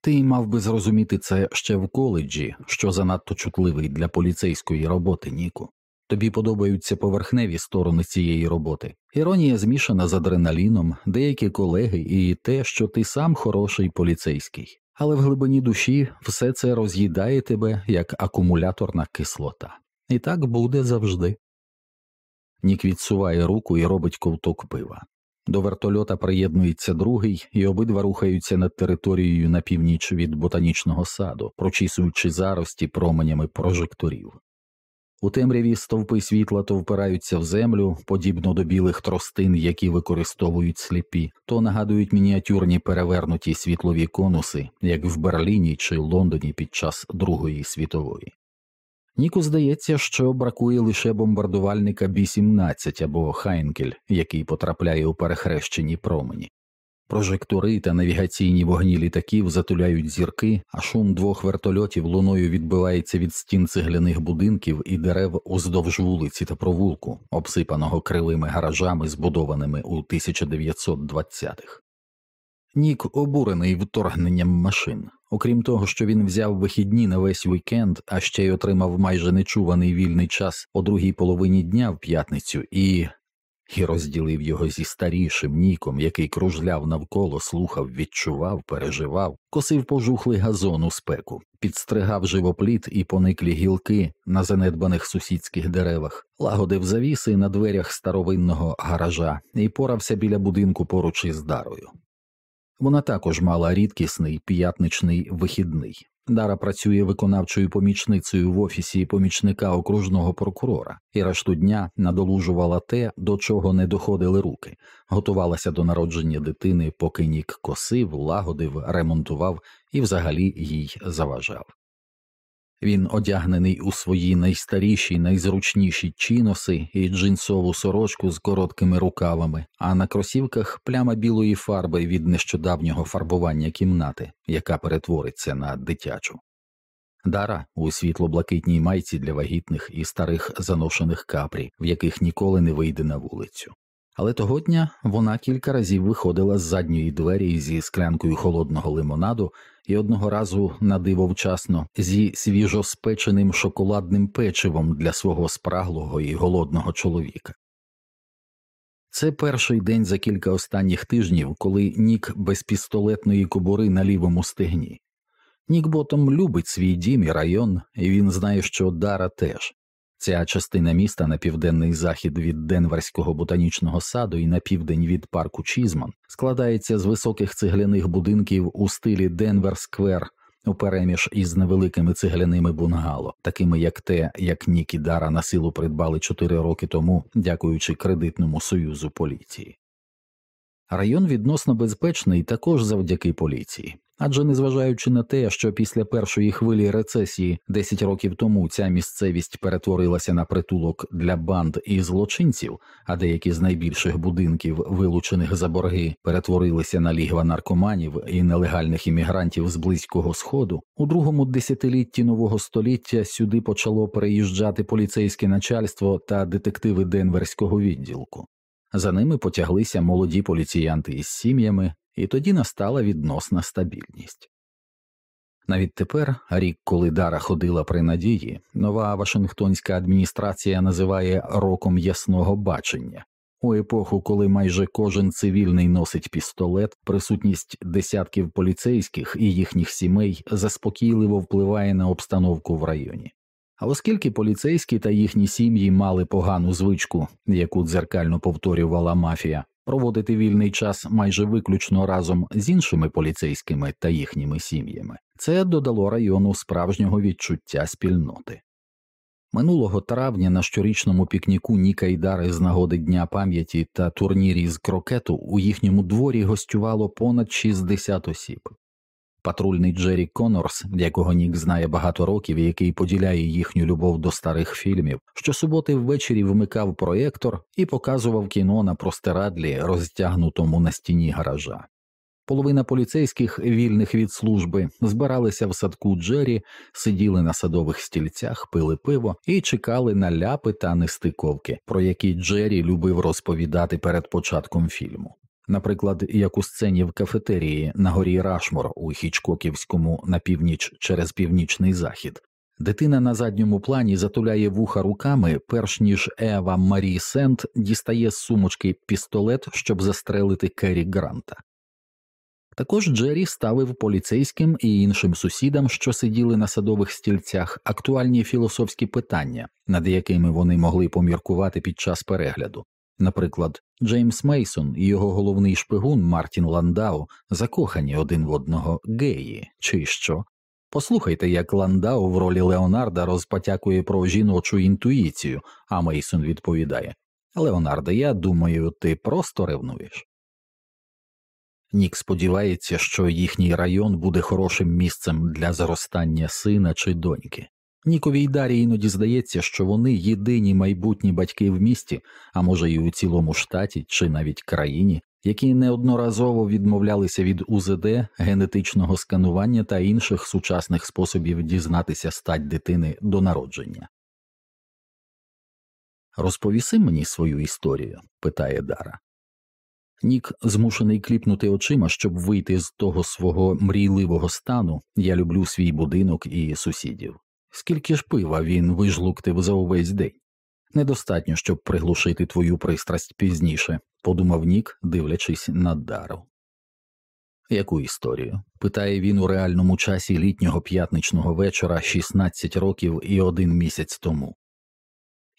Ти мав би зрозуміти це ще в коледжі, що занадто чутливий для поліцейської роботи, Ніку. Тобі подобаються поверхневі сторони цієї роботи, іронія змішана з адреналіном, деякі колеги і те, що ти сам хороший поліцейський, але в глибині душі все це роз'їдає тебе як акумуляторна кислота, і так буде завжди. Нік відсуває руку і робить ковток пива. До вертольота приєднується другий, і обидва рухаються над територією на північ від ботанічного саду, прочісуючи зарості променями прожекторів. У темряві стовпи світла то впираються в землю, подібно до білих тростин, які використовують сліпі, то нагадують мініатюрні перевернуті світлові конуси, як в Берліні чи Лондоні під час Другої світової. Ніку здається, що бракує лише бомбардувальника Бі-17 або Хайнкель, який потрапляє у перехрещені промені. Прожектори та навігаційні вогні літаків затуляють зірки, а шум двох вертольотів луною відбивається від стін цегляних будинків і дерев уздовж вулиці та провулку, обсипаного кривими гаражами, збудованими у 1920-х. Нік обурений вторгненням машин. Окрім того, що він взяв вихідні на весь вікенд, а ще й отримав майже нечуваний вільний час о другій половині дня в п'ятницю, і і розділив його зі старішим ніком, який кружляв навколо, слухав, відчував, переживав, косив пожухлий газон у спеку, підстригав живопліт і пониклі гілки на занедбаних сусідських деревах, лагодив завіси на дверях старовинного гаража і порався біля будинку поруч із дарою. Вона також мала рідкісний п'ятничний вихідний. Дара працює виконавчою помічницею в офісі помічника окружного прокурора і решту дня надолужувала те, до чого не доходили руки, готувалася до народження дитини, поки нік косив, лагодив, ремонтував і взагалі їй заважав. Він одягнений у свої найстаріші, найзручніші чіноси і джинсову сорочку з короткими рукавами, а на кросівках пляма білої фарби від нещодавнього фарбування кімнати, яка перетвориться на дитячу. Дара у світло-блакитній майці для вагітних і старих заношених капрі, в яких ніколи не вийде на вулицю. Але того дня вона кілька разів виходила з задньої двері зі склянкою холодного лимонаду і одного разу на диво вчасно зі свіжоспеченим шоколадним печивом для свого спраглого і голодного чоловіка. Це перший день за кілька останніх тижнів, коли Нік без пістолетної кобури на лівому стегні. Нік Ботом любить свій дім і район, і він знає, що Дара теж. Ця частина міста на південний захід від Денверського ботанічного саду і на південь від парку Чізман складається з високих цегляних будинків у стилі Денвер Сквер, упереміж із невеликими цегляними бунгало, такими як те, яке Нік і Дара насилу придбали чотири роки тому, дякуючи кредитному союзу поліції. Район відносно безпечний також завдяки поліції. Адже незважаючи на те, що після першої хвилі рецесії 10 років тому ця місцевість перетворилася на притулок для банд і злочинців, а деякі з найбільших будинків, вилучених за борги, перетворилися на лігва наркоманів і нелегальних іммігрантів з близького сходу, у другому десятилітті нового століття сюди почало переїжджати поліцейське начальство та детективи Денверського відділку. За ними потяглися молоді поліціянти із сім'ями, і тоді настала відносна стабільність. Навіть тепер, рік, коли Дара ходила при надії, нова Вашингтонська адміністрація називає роком ясного бачення. У епоху, коли майже кожен цивільний носить пістолет, присутність десятків поліцейських і їхніх сімей заспокійливо впливає на обстановку в районі. А оскільки поліцейські та їхні сім'ї мали погану звичку, яку дзеркально повторювала мафія, проводити вільний час майже виключно разом з іншими поліцейськими та їхніми сім'ями, це додало району справжнього відчуття спільноти. Минулого травня на щорічному пікніку Ніка і Дари з нагоди Дня пам'яті та турнірі з крокету у їхньому дворі гостювало понад 60 осіб. Патрульний Джері Конорс, якого Нік знає багато років і який поділяє їхню любов до старих фільмів, щосуботи ввечері вмикав проєктор і показував кіно на простирадлі, розтягнутому на стіні гаража. Половина поліцейських, вільних від служби, збиралися в садку Джері, сиділи на садових стільцях, пили пиво і чекали на ляпи та нестиковки, про які Джері любив розповідати перед початком фільму наприклад, як у сцені в кафетерії на горі Рашмор у Хічкоківському на північ через північний захід. Дитина на задньому плані затуляє вуха руками, перш ніж Ева Марі Сент дістає з сумочки пістолет, щоб застрелити Керрі Гранта. Також Джері ставив поліцейським і іншим сусідам, що сиділи на садових стільцях, актуальні філософські питання, над якими вони могли поміркувати під час перегляду. Наприклад, Джеймс Мейсон і його головний шпигун Мартін Ландау закохані один в одного геї, чи що. Послухайте, як Ландау в ролі Леонарда розпотякує про жіночу інтуїцію, а Мейсон відповідає Леонарда, я думаю, ти просто ревнуєш. Нік сподівається, що їхній район буде хорошим місцем для заростання сина чи доньки. Ніковій Дарі іноді здається, що вони єдині майбутні батьки в місті, а може й у цілому штаті чи навіть країні, які неодноразово відмовлялися від УЗД, генетичного сканування та інших сучасних способів дізнатися стать дитини до народження. Розповіси мені свою історію, питає Дара. Нік змушений кліпнути очима, щоб вийти з того свого мрійливого стану я люблю свій будинок і сусідів. Скільки ж пива він вижлуктив за увесь день? Недостатньо, щоб приглушити твою пристрасть пізніше, подумав Нік, дивлячись на дару. Яку історію? питає він у реальному часі літнього п'ятничного вечора 16 років і один місяць тому.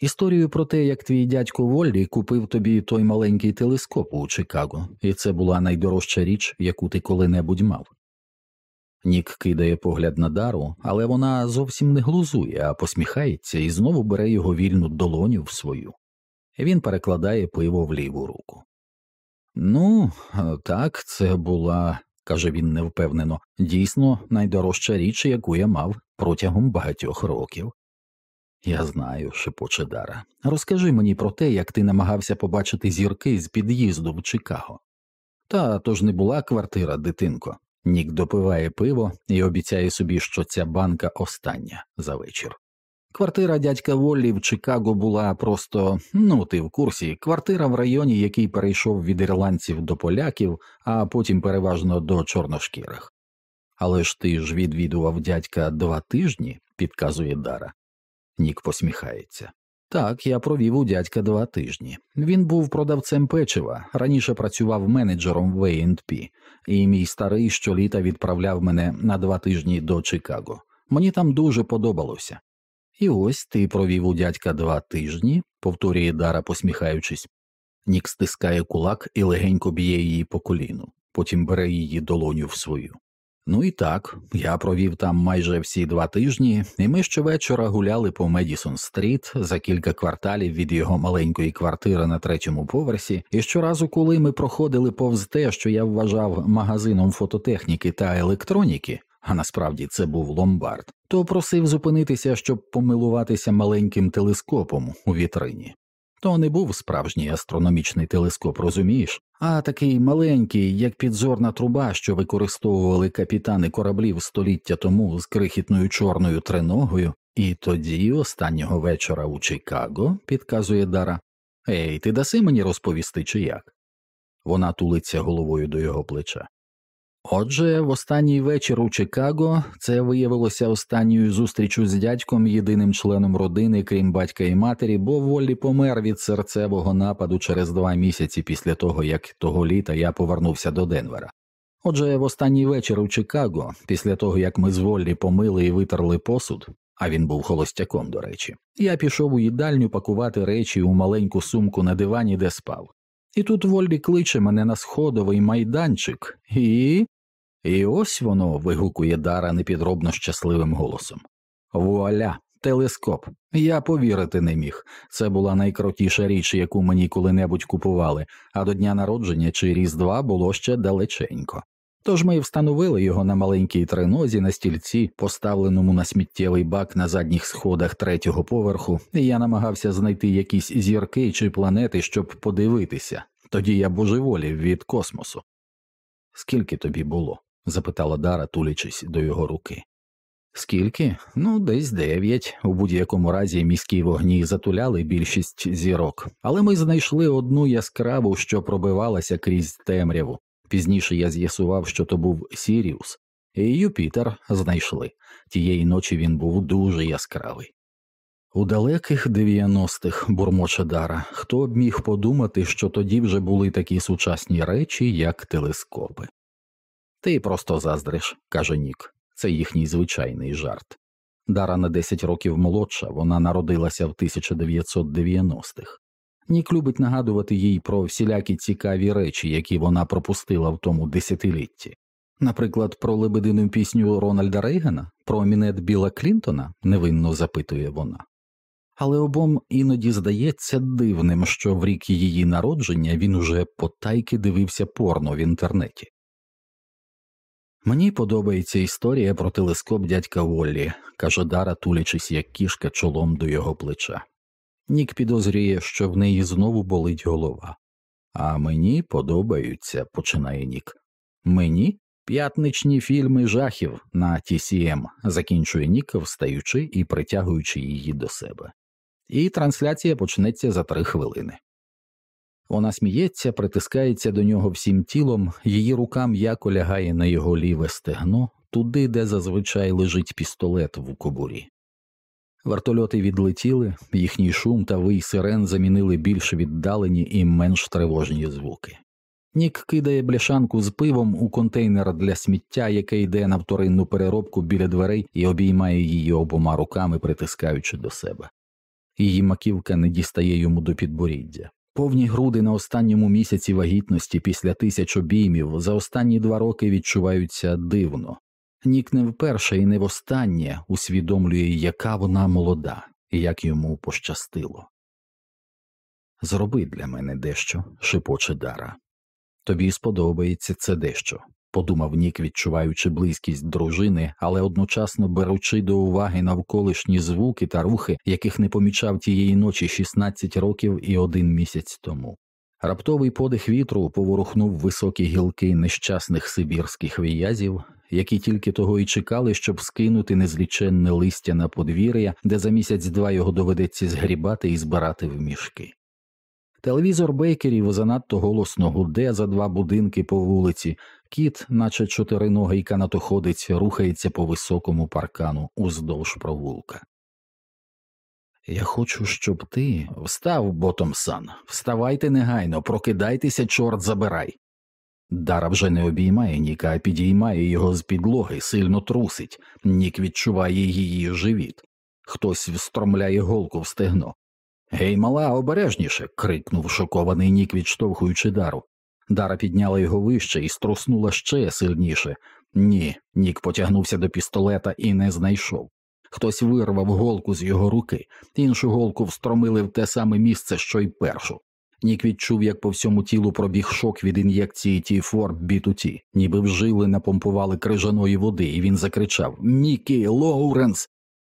Історію про те, як твій дядько Воллі купив тобі той маленький телескоп у Чикаго, і це була найдорожча річ, яку ти коли-небудь мав. Нік кидає погляд на дару, але вона зовсім не глузує, а посміхається і знову бере його вільну долоню в свою. Він перекладає пиво в ліву руку. Ну, так, це була, каже він невпевнено, дійсно найдорожча річ, яку я мав протягом багатьох років. Я знаю, шепоче Дара. Розкажи мені про те, як ти намагався побачити зірки з під'їзду в Чикаго. Та то ж не була квартира, дитинко. Нік допиває пиво і обіцяє собі, що ця банка остання за вечір. Квартира дядька Воллі в Чикаго була просто, ну ти в курсі, квартира в районі, який перейшов від ірландців до поляків, а потім переважно до чорношкірих. Але ж ти ж відвідував дядька два тижні, підказує Дара. Нік посміхається. Так, я провів у дядька два тижні. Він був продавцем печива, раніше працював менеджером в A&P, і мій старий щоліта відправляв мене на два тижні до Чикаго. Мені там дуже подобалося. І ось ти провів у дядька два тижні, повторює Дара, посміхаючись. Нік стискає кулак і легенько б'є її по коліну, потім бере її долоню в свою. Ну і так, я провів там майже всі два тижні, і ми щовечора гуляли по Медісон Стріт за кілька кварталів від його маленької квартири на третьому поверсі, і щоразу, коли ми проходили повз те, що я вважав магазином фототехніки та електроніки, а насправді це був ломбард, то просив зупинитися, щоб помилуватися маленьким телескопом у вітрині. То не був справжній астрономічний телескоп, розумієш, а такий маленький, як підзорна труба, що використовували капітани кораблів століття тому з крихітною чорною триногою, і тоді, останнього вечора у Чикаго, підказує Дара, Ей, ти даси мені розповісти, чи як? Вона тулиться головою до його плеча. Отже, в останній вечір у Чикаго це виявилося останньою зустрічю з дядьком, єдиним членом родини, крім батька і матері, бо Воллі помер від серцевого нападу через два місяці після того, як того літа я повернувся до Денвера. Отже, в останній вечір у Чикаго, після того як ми з Воллі помили і витерли посуд, а він був холостяком, до речі, я пішов у їдальню пакувати речі у маленьку сумку на дивані, де спав. І тут Воллі кличе мене на сходовий майданчик, і. І ось воно. вигукує Дара непідробно щасливим голосом. Вуаля, телескоп. Я повірити не міг. Це була найкрутіша річ, яку мені коли-небудь купували, а до дня народження чи Різдва було ще далеченько. Тож ми встановили його на маленькій тринозі на стільці, поставленому на сміттєвий бак на задніх сходах третього поверху, і я намагався знайти якісь зірки чи планети, щоб подивитися. Тоді я божеволів від космосу. Скільки тобі було? Запитала Дара, тулячись до його руки. Скільки? Ну, десь дев'ять. У будь-якому разі міські вогні затуляли більшість зірок, але ми знайшли одну яскраву, що пробивалася крізь темряву. Пізніше я з'ясував, що то був Сіріус, і Юпітер знайшли. Тієї ночі він був дуже яскравий. У далеких дев'яностих бурмоче Дара, хто б міг подумати, що тоді вже були такі сучасні речі, як телескопи. Ти просто заздриш, каже Нік, це їхній звичайний жарт. Дара на 10 років молодша, вона народилася в 1990-х. Нік любить нагадувати їй про всілякі цікаві речі, які вона пропустила в тому десятилітті. Наприклад, про лебедину пісню Рональда Рейгана, про мінет Біла Клінтона, невинно запитує вона. Але обом іноді здається дивним, що в рік її народження він уже потайки дивився порно в інтернеті. Мені подобається історія про телескоп дядька Воллі, каже Дара, тулячись як кішка чолом до його плеча. Нік підозрює, що в неї знову болить голова. А мені подобаються, починає Нік. Мені п'ятничні фільми жахів на TCM, закінчує Нік, встаючи і притягуючи її до себе. І трансляція почнеться за три хвилини. Вона сміється, притискається до нього всім тілом, її рука м'яко лягає на його ліве стегно, туди, де зазвичай лежить пістолет в кобурі. Вертольоти відлетіли, їхній шум та вий сирен замінили більш віддалені і менш тривожні звуки. Нік кидає бляшанку з пивом у контейнер для сміття, яке йде на вторинну переробку біля дверей і обіймає її обома руками, притискаючи до себе. Її маківка не дістає йому до підборіддя. Повні груди на останньому місяці вагітності після тисяч обіймів за останні два роки відчуваються дивно. Нік не вперше і не востаннє усвідомлює, яка вона молода і як йому пощастило. Зроби для мене дещо, шепоче Дара. Тобі сподобається це дещо, подумав Нік, відчуваючи близькість дружини, але одночасно беручи до уваги навколишні звуки та рухи, яких не помічав тієї ночі 16 років і один місяць тому. Раптовий подих вітру поворухнув високі гілки нещасних сибірських виязів, які тільки того й чекали, щоб скинути незліченне листя на подвір'я, де за місяць два його доведеться згрібати і збирати в мішки. Телевізор бейкерів занадто голосно гуде за два будинки по вулиці, кіт, наче чотириногий канатоходець, рухається по високому паркану уздовж провулка. Я хочу, щоб ти встав, Ботомсан, вставайте негайно, прокидайтеся, чорт забирай. Дара вже не обіймає Ніка, а підіймає його з підлоги, сильно трусить, Нік відчуває її живіт. Хтось встромляє голку в стегно. Гей, мала, обережніше. крикнув шокований Нік, відштовхуючи дару. Дара підняла його вище і струснула ще сильніше. Ні, Нік потягнувся до пістолета і не знайшов. Хтось вирвав голку з його руки, іншу голку встромили в те саме місце, що й першу. Нік відчув, як по всьому тілу пробіг шок від ін'єкції Ті-4 бітуті, ніби в жили напомпували крижаної води, і він закричав Мікі Лоуренс.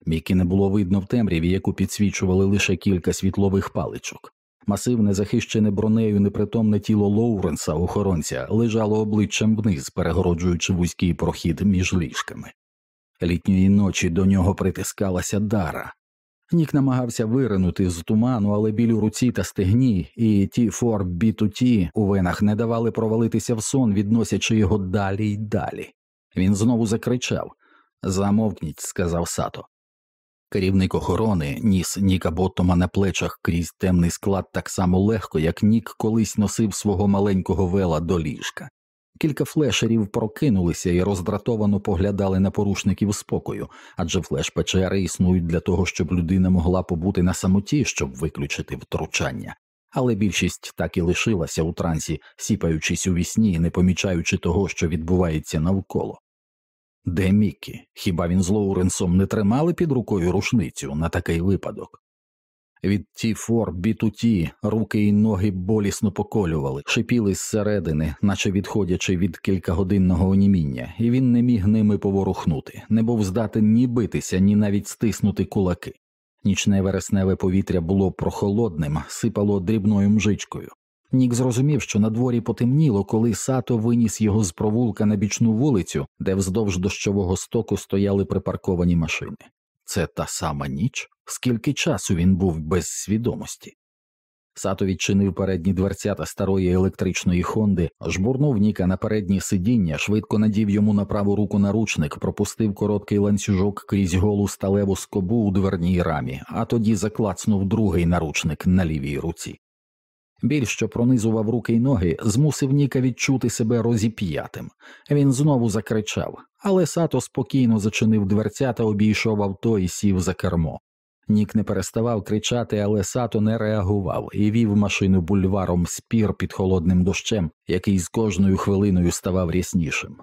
Мікі не було видно в темряві, яку підсвічували лише кілька світлових паличок. Масивне захищене бронею непритомне тіло Лоуренса, охоронця, лежало обличчям вниз, перегороджуючи вузький прохід між ліжками. Літньої ночі до нього притискалася дара. Нік намагався виринути з туману, але біль у руці та стегні, і ті фор бітуті у венах не давали провалитися в сон, відносячи його далі й далі. Він знову закричав Замовкніть, сказав Сато. Керівник охорони ніс Ніка Боттома на плечах крізь темний склад так само легко, як Нік колись носив свого маленького вела до ліжка. Кілька флешерів прокинулися і роздратовано поглядали на порушників спокою, адже флеш-печери існують для того, щоб людина могла побути на самоті, щоб виключити втручання. Але більшість так і лишилася у трансі, сіпаючись у вісні і не помічаючи того, що відбувається навколо. Де Міккі? Хіба він з Лоуренсом не тримали під рукою рушницю на такий випадок? Від ті фор бітуті руки й ноги болісно поколювали, шипіли зсередини, наче відходячи від кількагодинного оніміння, і він не міг ними поворухнути, не був здатен ні битися, ні навіть стиснути кулаки. Нічне вересневе повітря було прохолодним, сипало дрібною мжичкою. Нік зрозумів, що на дворі потемніло, коли сато виніс його з провулка на бічну вулицю, де вздовж дощового стоку стояли припарковані машини. Це та сама ніч, скільки часу він був без свідомості. Сато відчинив передні дверцята старої електричної Хонди, жбурнув Ніка на переднє сидіння, швидко надів йому на праву руку наручник, пропустив короткий ланцюжок крізь голу сталеву скобу у дверній рамі, а тоді заклацнув другий наручник на лівій руці. Біль, що пронизував руки й ноги, змусив Ніка відчути себе розіп'ятим. Він знову закричав, але сато спокійно зачинив дверця та обійшов авто і сів за кермо. Нік не переставав кричати, але сато не реагував і вів машину бульваром спір під холодним дощем, який з кожною хвилиною ставав ряснішим.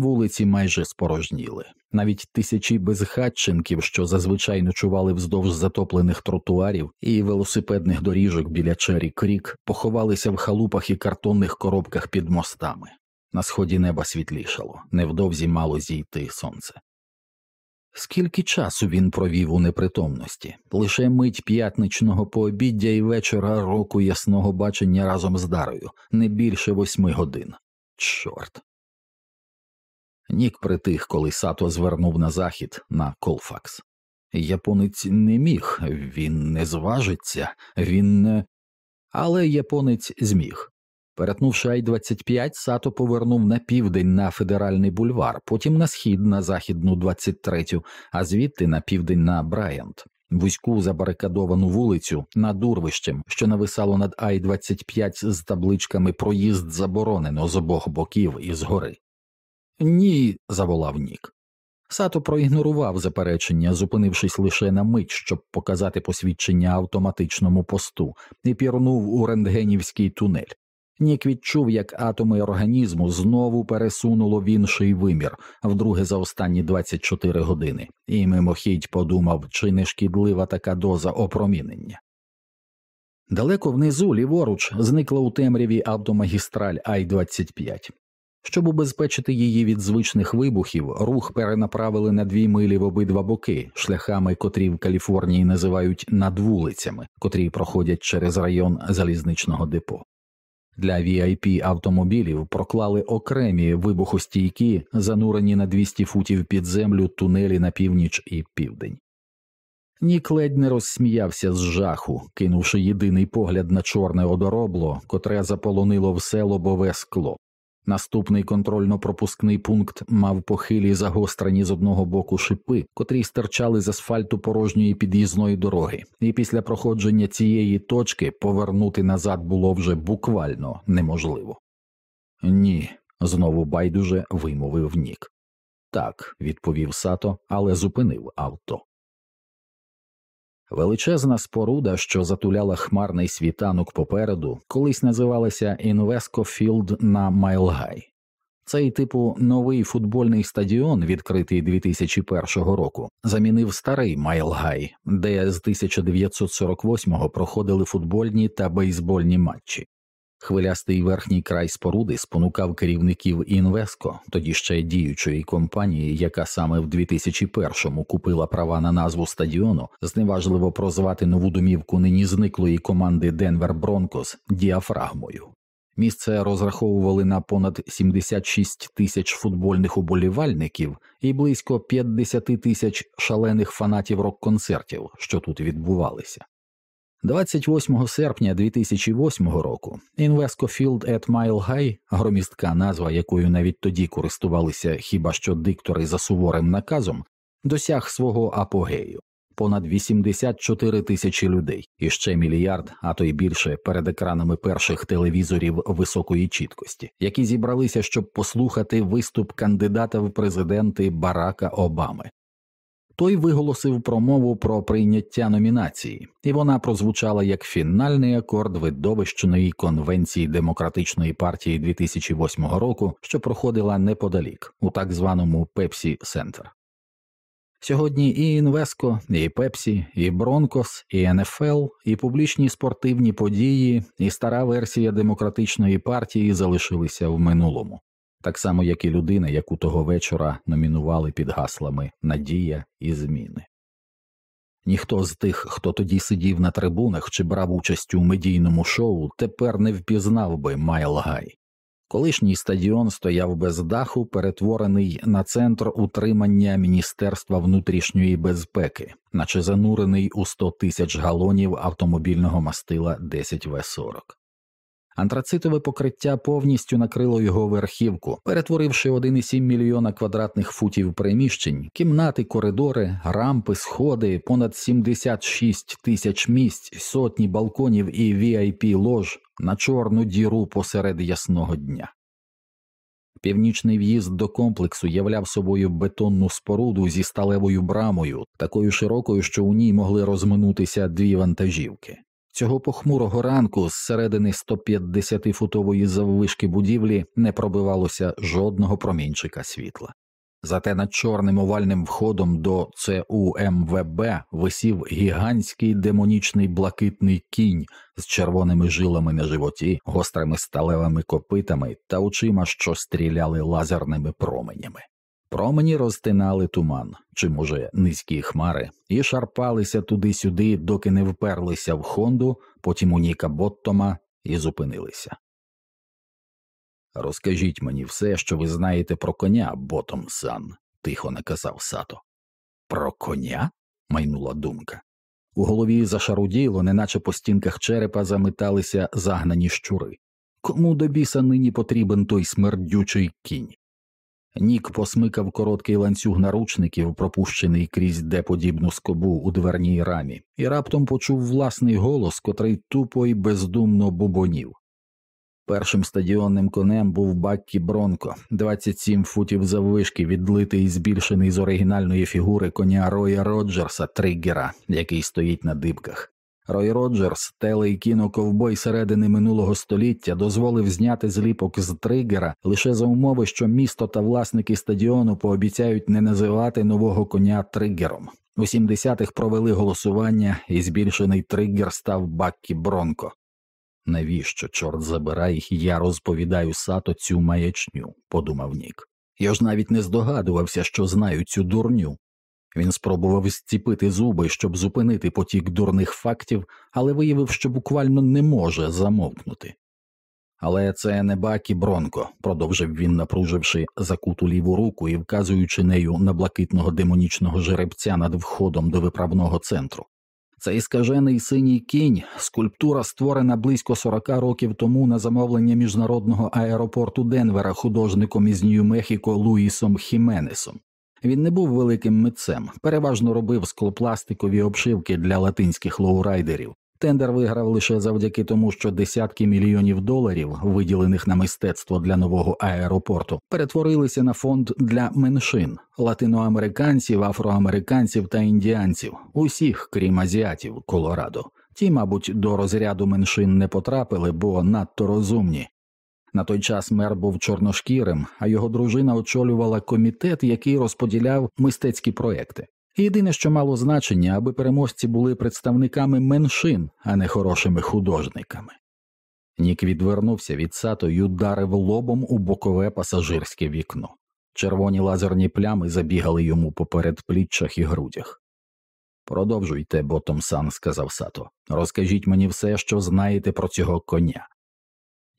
Вулиці майже спорожніли. Навіть тисячі безхатченків, що зазвичай ночували вздовж затоплених тротуарів і велосипедних доріжок біля Чері Крік, поховалися в халупах і картонних коробках під мостами. На сході неба світлішало, невдовзі мало зійти сонце. Скільки часу він провів у непритомності, лише мить п'ятничного пообіддя і вечора року ясного бачення разом з дарою, не більше восьми годин. Чорт. Нік притих, коли сато звернув на захід на Колфакс. Японець не міг, він не зважиться, він не. Але японець зміг. Перетнувши Ай 25, Сато повернув на південь на федеральний бульвар, потім на схід на західну 23, а звідти на південь на Брайант. вузьку забарикадовану вулицю над урвищем, що нависало над Ай 25 з табличками Проїзд заборонено з обох боків і згори. Ні, заволав Нік. Сато проігнорував заперечення, зупинившись лише на мить, щоб показати посвідчення автоматичному посту, і пірнув у рентгенівський тунель. Нік відчув, як атоми організму знову пересунуло в інший вимір, вдруге за останні 24 години, і мимохідь подумав, чи не шкідлива така доза опромінення. Далеко внизу, ліворуч, зникла у темряві автомагістраль Ай 25 щоб убезпечити її від звичних вибухів, рух перенаправили на дві милі в обидва боки, шляхами, котрі в Каліфорнії називають надвулицями, котрі проходять через район залізничного депо. Для VIP автомобілів проклали окремі вибухостійкі, занурені на 200 футів під землю тунелі на північ і південь. Нік ледь не розсміявся з жаху, кинувши єдиний погляд на чорне одоробло, котре заполонило все лобове скло. Наступний контрольно-пропускний пункт мав похилі загострені з одного боку шипи, котрі стирчали з асфальту порожньої під'їзної дороги, і після проходження цієї точки повернути назад було вже буквально неможливо. Ні, знову байдуже вимовив Нік. Так, відповів Сато, але зупинив авто. Величезна споруда, що затуляла хмарний світанок попереду, колись називалася Інвескофілд на Майлгай. Цей типу новий футбольний стадіон, відкритий 2001 року, замінив старий Майлгай, де з 1948-го проходили футбольні та бейсбольні матчі. Хвилястий верхній край споруди спонукав керівників Інвеско, тоді ще діючої компанії, яка саме в 2001-му купила права на назву стадіону, зневажливо прозвати нову домівку нині зниклої команди Денвер Бронкос діафрагмою. Місце розраховували на понад 76 тисяч футбольних уболівальників і близько 50 тисяч шалених фанатів рок-концертів, що тут відбувалися. 28 серпня 2008 року Field at Mile High, громістка назва якою навіть тоді користувалися хіба що диктори за суворим наказом, досяг свого апогею понад 84 тисячі людей і ще мільярд, а то й більше перед екранами перших телевізорів високої чіткості, які зібралися, щоб послухати виступ кандидата в президенти Барака Обами той виголосив промову про прийняття номінації, і вона прозвучала як фінальний акорд видовищної конвенції демократичної партії 2008 року, що проходила неподалік у так званому Пепсі Центр. Сьогодні і Інвеско, і Пепсі, і Бронкос, і НФЛ, і публічні спортивні події, і стара версія демократичної партії залишилися в минулому так само як і людина, яку того вечора номінували під гаслами Надія і зміни. Ніхто з тих, хто тоді сидів на трибунах чи брав участь у медійному шоу, тепер не впізнав би Майлгай. Колишній стадіон стояв без даху, перетворений на центр утримання Міністерства внутрішньої безпеки, наче занурений у 100 тисяч галонів автомобільного мастила 10 В 40 Антрацитове покриття повністю накрило його верхівку, перетворивши 1,7 мільйона квадратних футів приміщень, кімнати, коридори, рампи, сходи, понад 76 тисяч місць, сотні балконів і vip лож на чорну діру посеред ясного дня. Північний в'їзд до комплексу являв собою бетонну споруду зі сталевою брамою, такою широкою, що у ній могли розминутися дві вантажівки. Цього похмурого ранку з середини 150-футової заввишки будівлі не пробивалося жодного промінчика світла. Зате над чорним овальним входом до ЦУМВБ висів гігантський демонічний блакитний кінь з червоними жилами на животі, гострими сталевими копитами та очима, що стріляли лазерними променями. Промені розтинали туман, чи, може, низькі хмари, і шарпалися туди-сюди, доки не вперлися в Хонду, потім у Ніка Боттома і зупинилися. Розкажіть мені все, що ви знаєте про коня, Ботом сан, тихо наказав Сато. Про коня? майнула думка. У голові зашаруділо, неначе по стінках черепа заметалися загнані щури. Кому до біса нині потрібен той смердючий кінь? Нік посмикав короткий ланцюг наручників, пропущений крізь деподібну скобу у дверній рамі, і раптом почув власний голос, котрий тупо й бездумно бубонів. Першим стадіонним конем був Баккі Бронко, 27 футів заввишки, відлитий і збільшений з оригінальної фігури коня Роя Роджерса Триггера, який стоїть на дибках. Рой Роджерс, теле і кіноковбой середини минулого століття, дозволив зняти зліпок з тригера лише за умови, що місто та власники стадіону пообіцяють не називати нового коня тригером. У 70-х провели голосування, і збільшений тригер став Баккі Бронко. Навіщо, чорт забирай, я розповідаю сато цю маячню, подумав Нік. Я ж навіть не здогадувався, що знаю цю дурню. Він спробував зціпити зуби, щоб зупинити потік дурних фактів, але виявив, що буквально не може замовкнути. Але це не Бакі Бронко, продовжив він, напруживши закуту ліву руку і вказуючи нею на блакитного демонічного жеребця над входом до виправного центру. Цей скажений синій кінь, скульптура створена близько 40 років тому на замовлення міжнародного аеропорту Денвера художником із Нью-Мехіко Луїсом Хіменесом. Він не був великим митцем, переважно робив склопластикові обшивки для латинських лоурайдерів. Тендер виграв лише завдяки тому, що десятки мільйонів доларів, виділених на мистецтво для нового аеропорту, перетворилися на фонд для меншин латиноамериканців, афроамериканців та індіанців, усіх, крім азіатів Колорадо. Ті, мабуть, до розряду меншин не потрапили, бо надто розумні. На той час мер був чорношкірим, а його дружина очолювала комітет, який розподіляв мистецькі проекти. Єдине, що мало значення, аби переможці були представниками меншин, а не хорошими художниками. Нік відвернувся від сато й ударив лобом у бокове пасажирське вікно. Червоні лазерні плями забігали йому по передпліччях і грудях. Продовжуйте, Ботомсан, сказав сато. Розкажіть мені все, що знаєте про цього коня.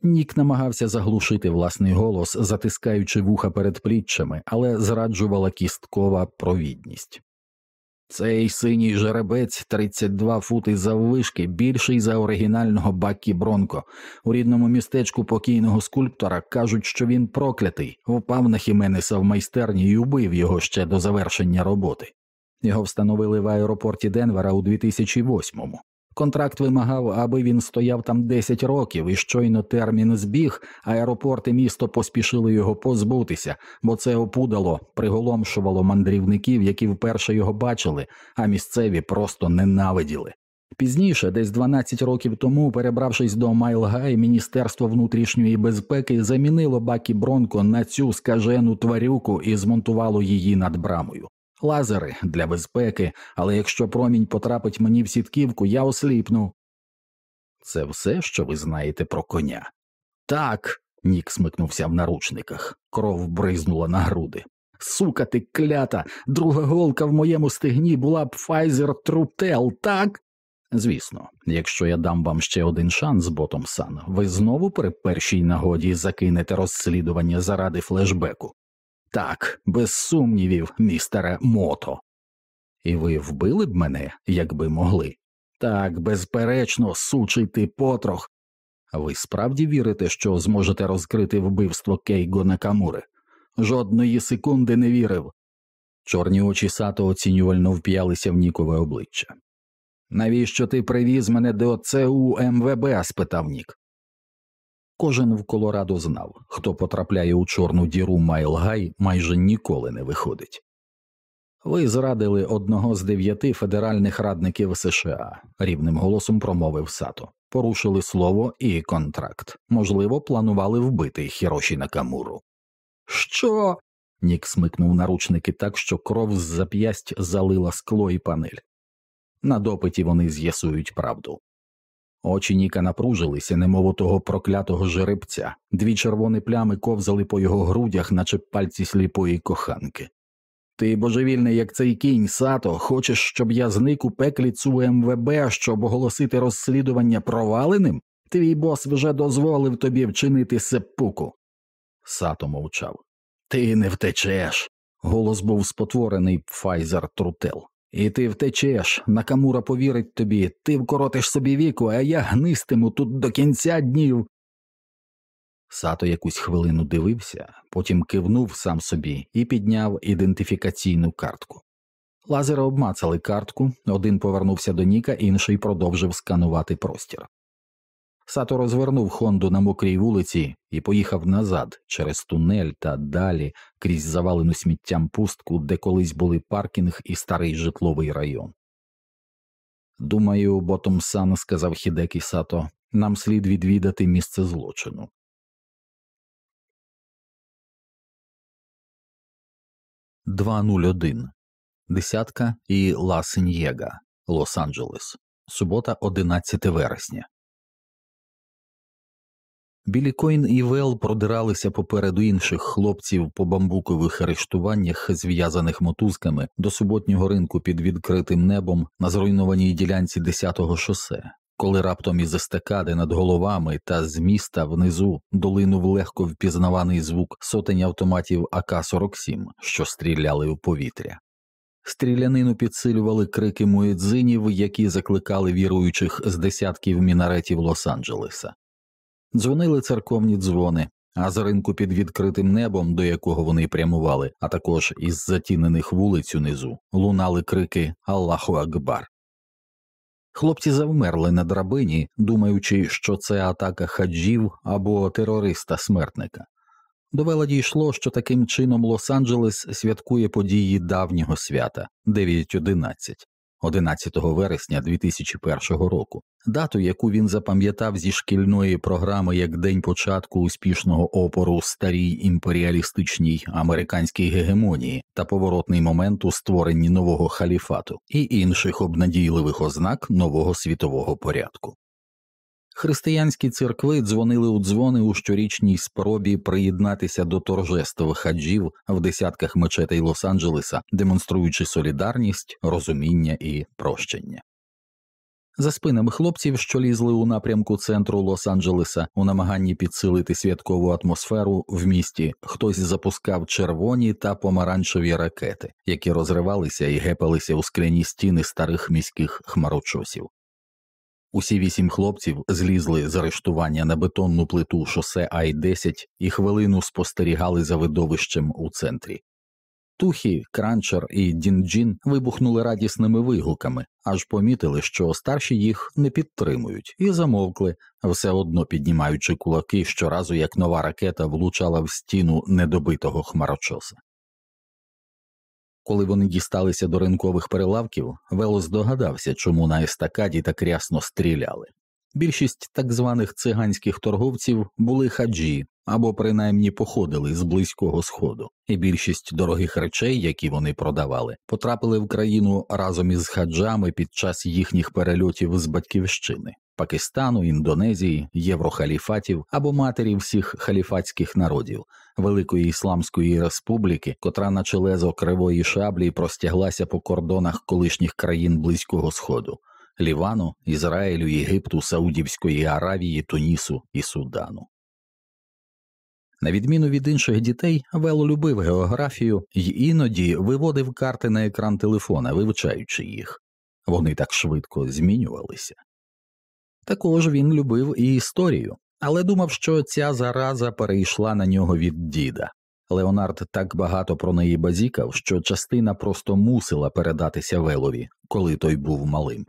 Нік намагався заглушити власний голос, затискаючи вуха перед пліччями, але зраджувала кісткова провідність. Цей синій жеребець 32 фути заввишки, більший за оригінального Баккі Бронко. У рідному містечку покійного скульптора кажуть, що він проклятий, впав на Хіменеса в майстерні і убив його ще до завершення роботи. Його встановили в аеропорті Денвера у 2008-му. Контракт вимагав, аби він стояв там 10 років, і щойно термін збіг, аеропорти місто поспішили його позбутися, бо це опудало, приголомшувало мандрівників, які вперше його бачили, а місцеві просто ненавиділи. Пізніше, десь 12 років тому, перебравшись до Майлгай, Міністерство внутрішньої безпеки замінило Бакі Бронко на цю скажену тварюку і змонтувало її над брамою лазери для безпеки, але якщо промінь потрапить мені в сітківку, я осліпну. Це все, що ви знаєте про коня? Так. Нік смикнувся в наручниках, кров бризнула на груди. Сука ти клята, друга голка в моєму стегні була б Pfizer Трутел, так? Звісно, якщо я дам вам ще один шанс, Ботомсан, ви знову при першій нагоді закинете розслідування заради флешбеку. Так, без сумнівів, містере мото. І ви вбили б мене, якби могли. Так, безперечно, сучий ти потрох. Ви справді вірите, що зможете розкрити вбивство Кейго Накамури? Жодної секунди не вірив. Чорні очі сато оцінювально вп'ялися в Нікове обличчя. Навіщо ти привіз мене до ЦУ МВБ? спитав Нік. Кожен в Колорадо знав, хто потрапляє у чорну діру Майлгай, майже ніколи не виходить. Ви зрадили одного з дев'яти федеральних радників США, рівним голосом промовив Сато. Порушили слово і контракт. Можливо, планували вбити Хіроші Накамуру. Що? Нік смикнув наручники так, що кров з зап'ясть залила скло і панель. На допиті вони з'ясують правду. Очі Ніка напружилися, немов у того проклятого жеребця, дві червоні плями ковзали по його грудях, наче пальці сліпої коханки. Ти божевільний, як цей кінь, сато, хочеш, щоб я зник у пеклі цю МВБ, щоб оголосити розслідування проваленим? Твій бос вже дозволив тобі вчинити сеппуку. Сато мовчав. Ти не втечеш. Голос був спотворений Пфайзер Трутел. І ти втечеш, Накамура повірить тобі, ти вкоротиш собі віку, а я гнистиму тут до кінця днів. Сато якусь хвилину дивився, потім кивнув сам собі і підняв ідентифікаційну картку. Лазери обмацали картку, один повернувся до Ніка, інший продовжив сканувати простір. Сато розвернув Хонду на мокрій вулиці і поїхав назад через тунель та далі крізь завалену сміттям пустку, де колись були паркінг і старий житловий район. Думаю, Ботом Сан, сказав Хідекі Сато, нам слід відвідати місце злочину. Два нуль один Десятка і Ла Синьєга, Лос-Анджелес, субота, 11 вересня. Біллі Койн і Вел продиралися попереду інших хлопців по бамбукових риштуваннях, зв'язаних мотузками до суботнього ринку під відкритим небом на зруйнованій ділянці 10-го шосе, коли раптом із естакади над головами та з міста внизу долинув легко впізнаваний звук сотень автоматів АК-47, що стріляли у повітря. Стрілянину підсилювали крики муедзинів, які закликали віруючих з десятків мінаретів Лос-Анджелеса. Дзвонили церковні дзвони, а з ринку під відкритим небом, до якого вони прямували, а також із затінених вулиць унизу, лунали крики Аллаху Акбар. Хлопці завмерли на драбині, думаючи, що це атака хаджів або терориста смертника. До Вела дійшло, що таким чином Лос-Анджелес святкує події давнього свята 9.11. 11 вересня 2001 року, дату, яку він запам'ятав зі шкільної програми як день початку успішного опору старій імперіалістичній американській гегемонії та поворотний момент у створенні нового халіфату і інших обнадійливих ознак нового світового порядку. Християнські церкви дзвонили у дзвони у щорічній спробі приєднатися до торжеств хаджів в десятках мечетей Лос-Анджелеса, демонструючи солідарність, розуміння і прощення. За спинами хлопців, що лізли у напрямку центру Лос-Анджелеса, у намаганні підсилити святкову атмосферу в місті, хтось запускав червоні та помаранчеві ракети, які розривалися і гепалися у скляні стіни старих міських хмарочосів. Усі вісім хлопців злізли з арештування на бетонну плиту шосе Ай 10 і хвилину спостерігали за видовищем у центрі. Тухі, кранчер і Дінджін вибухнули радісними вигуками, аж помітили, що старші їх не підтримують, і замовкли, все одно піднімаючи кулаки щоразу як нова ракета влучала в стіну недобитого хмарочоса. Коли вони дісталися до ринкових перелавків, Велос догадався, чому на естакаді так рясно стріляли. Більшість так званих циганських торговців були хаджі або принаймні походили з близького сходу, і більшість дорогих речей, які вони продавали, потрапили в країну разом із хаджами під час їхніх перельотів з батьківщини. Пакистану, Індонезії, Єврохаліфатів або матері всіх халіфатських народів, Великої Ісламської Республіки, котра на челезо кривої шаблі простяглася по кордонах колишніх країн Близького Сходу Лівану, Ізраїлю, Єгипту, Саудівської Аравії, Тунісу і Судану. На відміну від інших дітей, Вело любив географію і іноді виводив карти на екран телефона, вивчаючи їх. Вони так швидко змінювалися. Також він любив і історію, але думав, що ця зараза перейшла на нього від діда. Леонард так багато про неї базікав, що частина просто мусила передатися Велові, коли той був малим.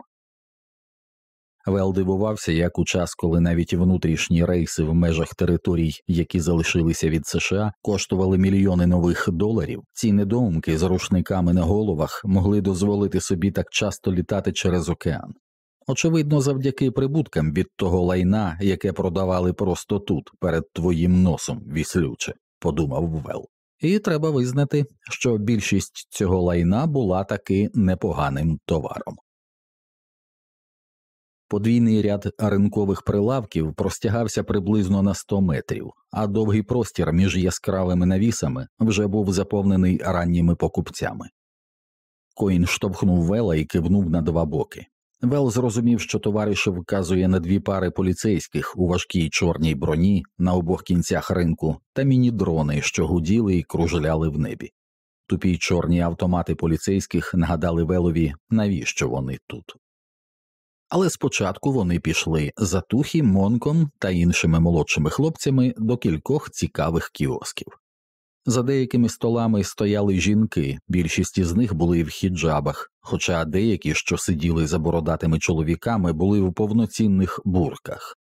Вел дивувався, як у час, коли навіть внутрішні рейси в межах територій, які залишилися від США, коштували мільйони нових доларів, ці недоумки з рушниками на головах могли дозволити собі так часто літати через океан. Очевидно, завдяки прибуткам від того лайна, яке продавали просто тут, перед твоїм носом, віслюче, подумав Вел. І треба визнати, що більшість цього лайна була таки непоганим товаром. Подвійний ряд ринкових прилавків простягався приблизно на 100 метрів, а довгий простір між яскравими навісами вже був заповнений ранніми покупцями. Коін штовхнув вела і кивнув на два боки. Вел зрозумів, що товариш вказує на дві пари поліцейських у важкій чорній броні на обох кінцях ринку та міні-дрони, що гуділи і кружляли в небі. Тупі чорні автомати поліцейських нагадали Велові, навіщо вони тут. Але спочатку вони пішли за Тухі, Монком та іншими молодшими хлопцями до кількох цікавих кіосків. За деякими столами стояли жінки, більшість із них були в хіджабах, хоча деякі, що сиділи за бородатими чоловіками, були в повноцінних бурках.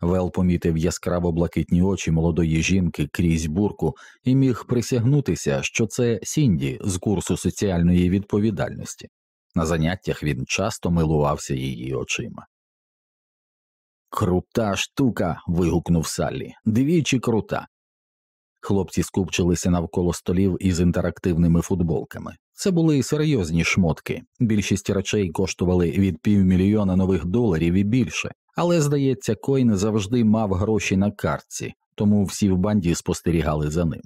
Вел помітив яскраво блакитні очі молодої жінки крізь бурку і міг присягнутися, що це Сінді з курсу соціальної відповідальності. На заняттях він часто милувався її очима. Крута штука. вигукнув Саллі. Двічі крута. Хлопці скупчилися навколо столів із інтерактивними футболками. Це були серйозні шмотки. Більшість речей коштували від півмільйона нових доларів і більше, але, здається, Койн завжди мав гроші на картці, тому всі в банді спостерігали за ним.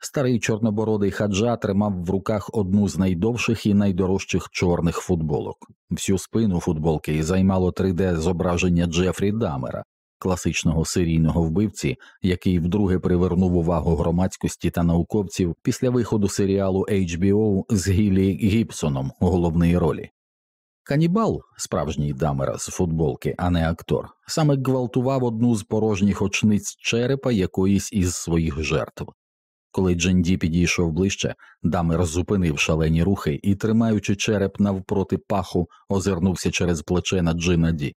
Старий чорнобородий хаджа тримав в руках одну з найдовших і найдорожчих чорних футболок. Всю спину футболки займало 3D зображення Джефрі Дамера, класичного серійного вбивці, який вдруге привернув увагу громадськості та науковців після виходу серіалу HBO з Гілі Гібсоном у головній ролі. Канібал, справжній дамера з футболки, а не актор, саме гвалтував одну з порожніх очниць черепа якоїсь із своїх жертв. Коли Дженді підійшов ближче, дамер зупинив шалені рухи і, тримаючи череп навпроти паху, озирнувся через плече на Джина Ді.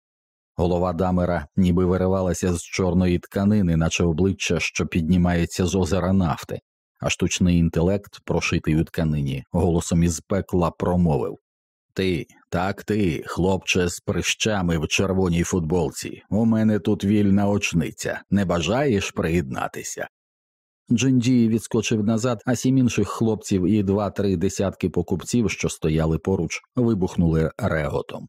Голова дамера ніби виривалася з чорної тканини, наче обличчя, що піднімається з озера нафти, а штучний інтелект, прошитий у тканині, голосом із пекла промовив Ти, так ти, хлопче з прищами в червоній футболці, у мене тут вільна очниця, не бажаєш приєднатися? Джинджі відскочив назад, а сім інших хлопців і два-три десятки покупців, що стояли поруч, вибухнули реготом.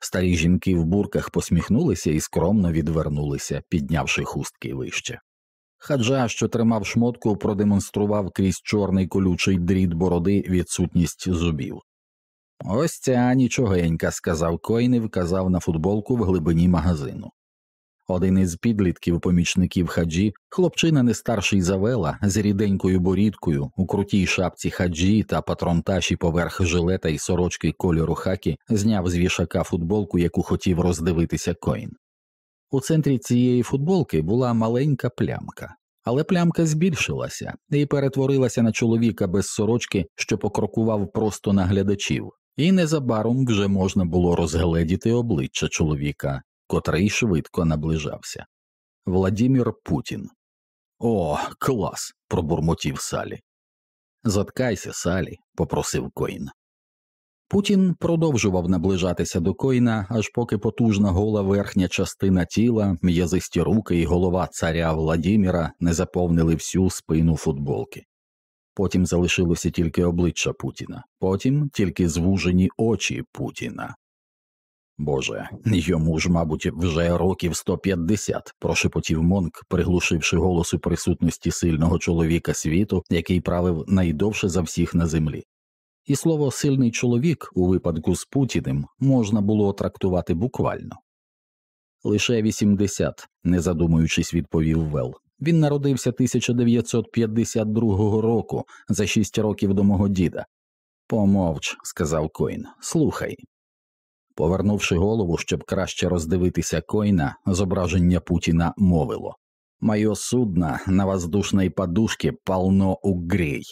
Старі жінки в бурках посміхнулися і скромно відвернулися, піднявши хустки вище. Хаджа, що тримав шмотку, продемонстрував крізь чорний колючий дріт бороди відсутність зубів. Ось ця нічогенька, сказав Койн і вказав на футболку в глибині магазину. Один із підлітків помічників хаджі, хлопчина не старший завела, з ріденькою борідкою, у крутій шапці хаджі та патронташі поверх жилета й сорочки кольору хакі, зняв з вішака футболку, яку хотів роздивитися Койн. У центрі цієї футболки була маленька плямка, але плямка збільшилася і перетворилася на чоловіка без сорочки, що покрокував просто на глядачів, і незабаром вже можна було розгледіти обличчя чоловіка, котрий швидко наближався. Владімір Путін. О, клас. пробурмотів Салі. Заткайся, Салі, попросив Коїн. Путін продовжував наближатися до Коїна, аж поки потужна гола верхня частина тіла, м'язисті руки і голова царя Владіміра не заповнили всю спину футболки. Потім залишилося тільки обличчя Путіна, потім тільки звужені очі Путіна. Боже, йому ж, мабуть, вже років 150, прошепотів Монк, приглушивши голос у присутності сильного чоловіка світу, який правив найдовше за всіх на землі. І слово сильний чоловік у випадку з Путіним можна було трактувати буквально. Лише 80, не задумуючись, відповів Вел. Він народився 1952 року за шість років до мого діда. Помовч, сказав Койн, слухай. Повернувши голову, щоб краще роздивитися Койна, зображення Путіна мовило Мое судно на воздушной подушке полно угрей.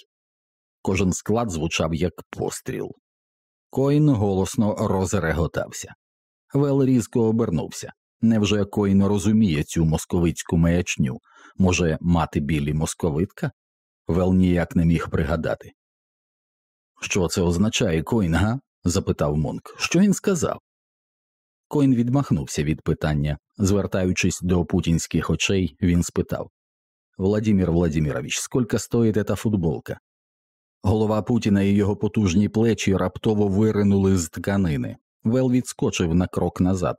Кожен склад звучав як постріл. Коін голосно розреготався. Вел різко обернувся. Невже Коін розуміє цю московицьку маячню? Може, мати Біллі московитка? Вел ніяк не міг пригадати. Що це означає, Коін, га? Запитав Монк. Що він сказав? Коін відмахнувся від питання. Звертаючись до путінських очей, він спитав Владимир Владимирович, сколько стоит эта футболка? Голова Путіна і його потужні плечі раптово виринули з тканини. Вел відскочив на крок назад.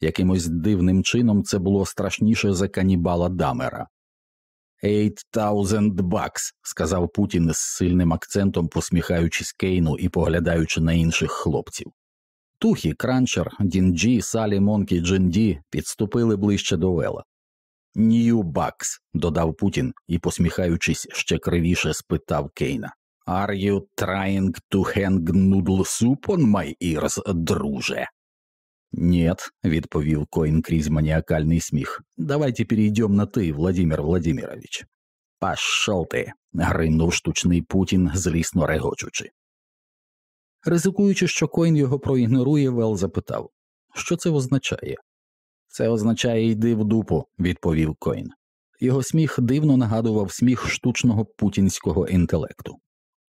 Якимось дивним чином це було страшніше за канібала Дамера. «Eight thousand bucks», – сказав Путін з сильним акцентом, посміхаючись Кейну і поглядаючи на інших хлопців. Тухі, Кранчер, Дінджі, Салі, Монкі, Джинді підступили ближче до Вела. «Нью бакс», – додав Путін і, посміхаючись, ще кривіше спитав Кейна. «Are you trying to hang noodle soup on my ears, друже? Нет, відповів Коін крізь маніакальний сміх. Давайте перейдем на ти, Владимир Владимирович. Пошел ты. гримнув штучний Путін, злісно регочучи. Ризикуючи, що Коін його проігнорує, Вел запитав Що це означає? Це означає йди в дупу, відповів Коін. Його сміх дивно нагадував сміх штучного путінського інтелекту.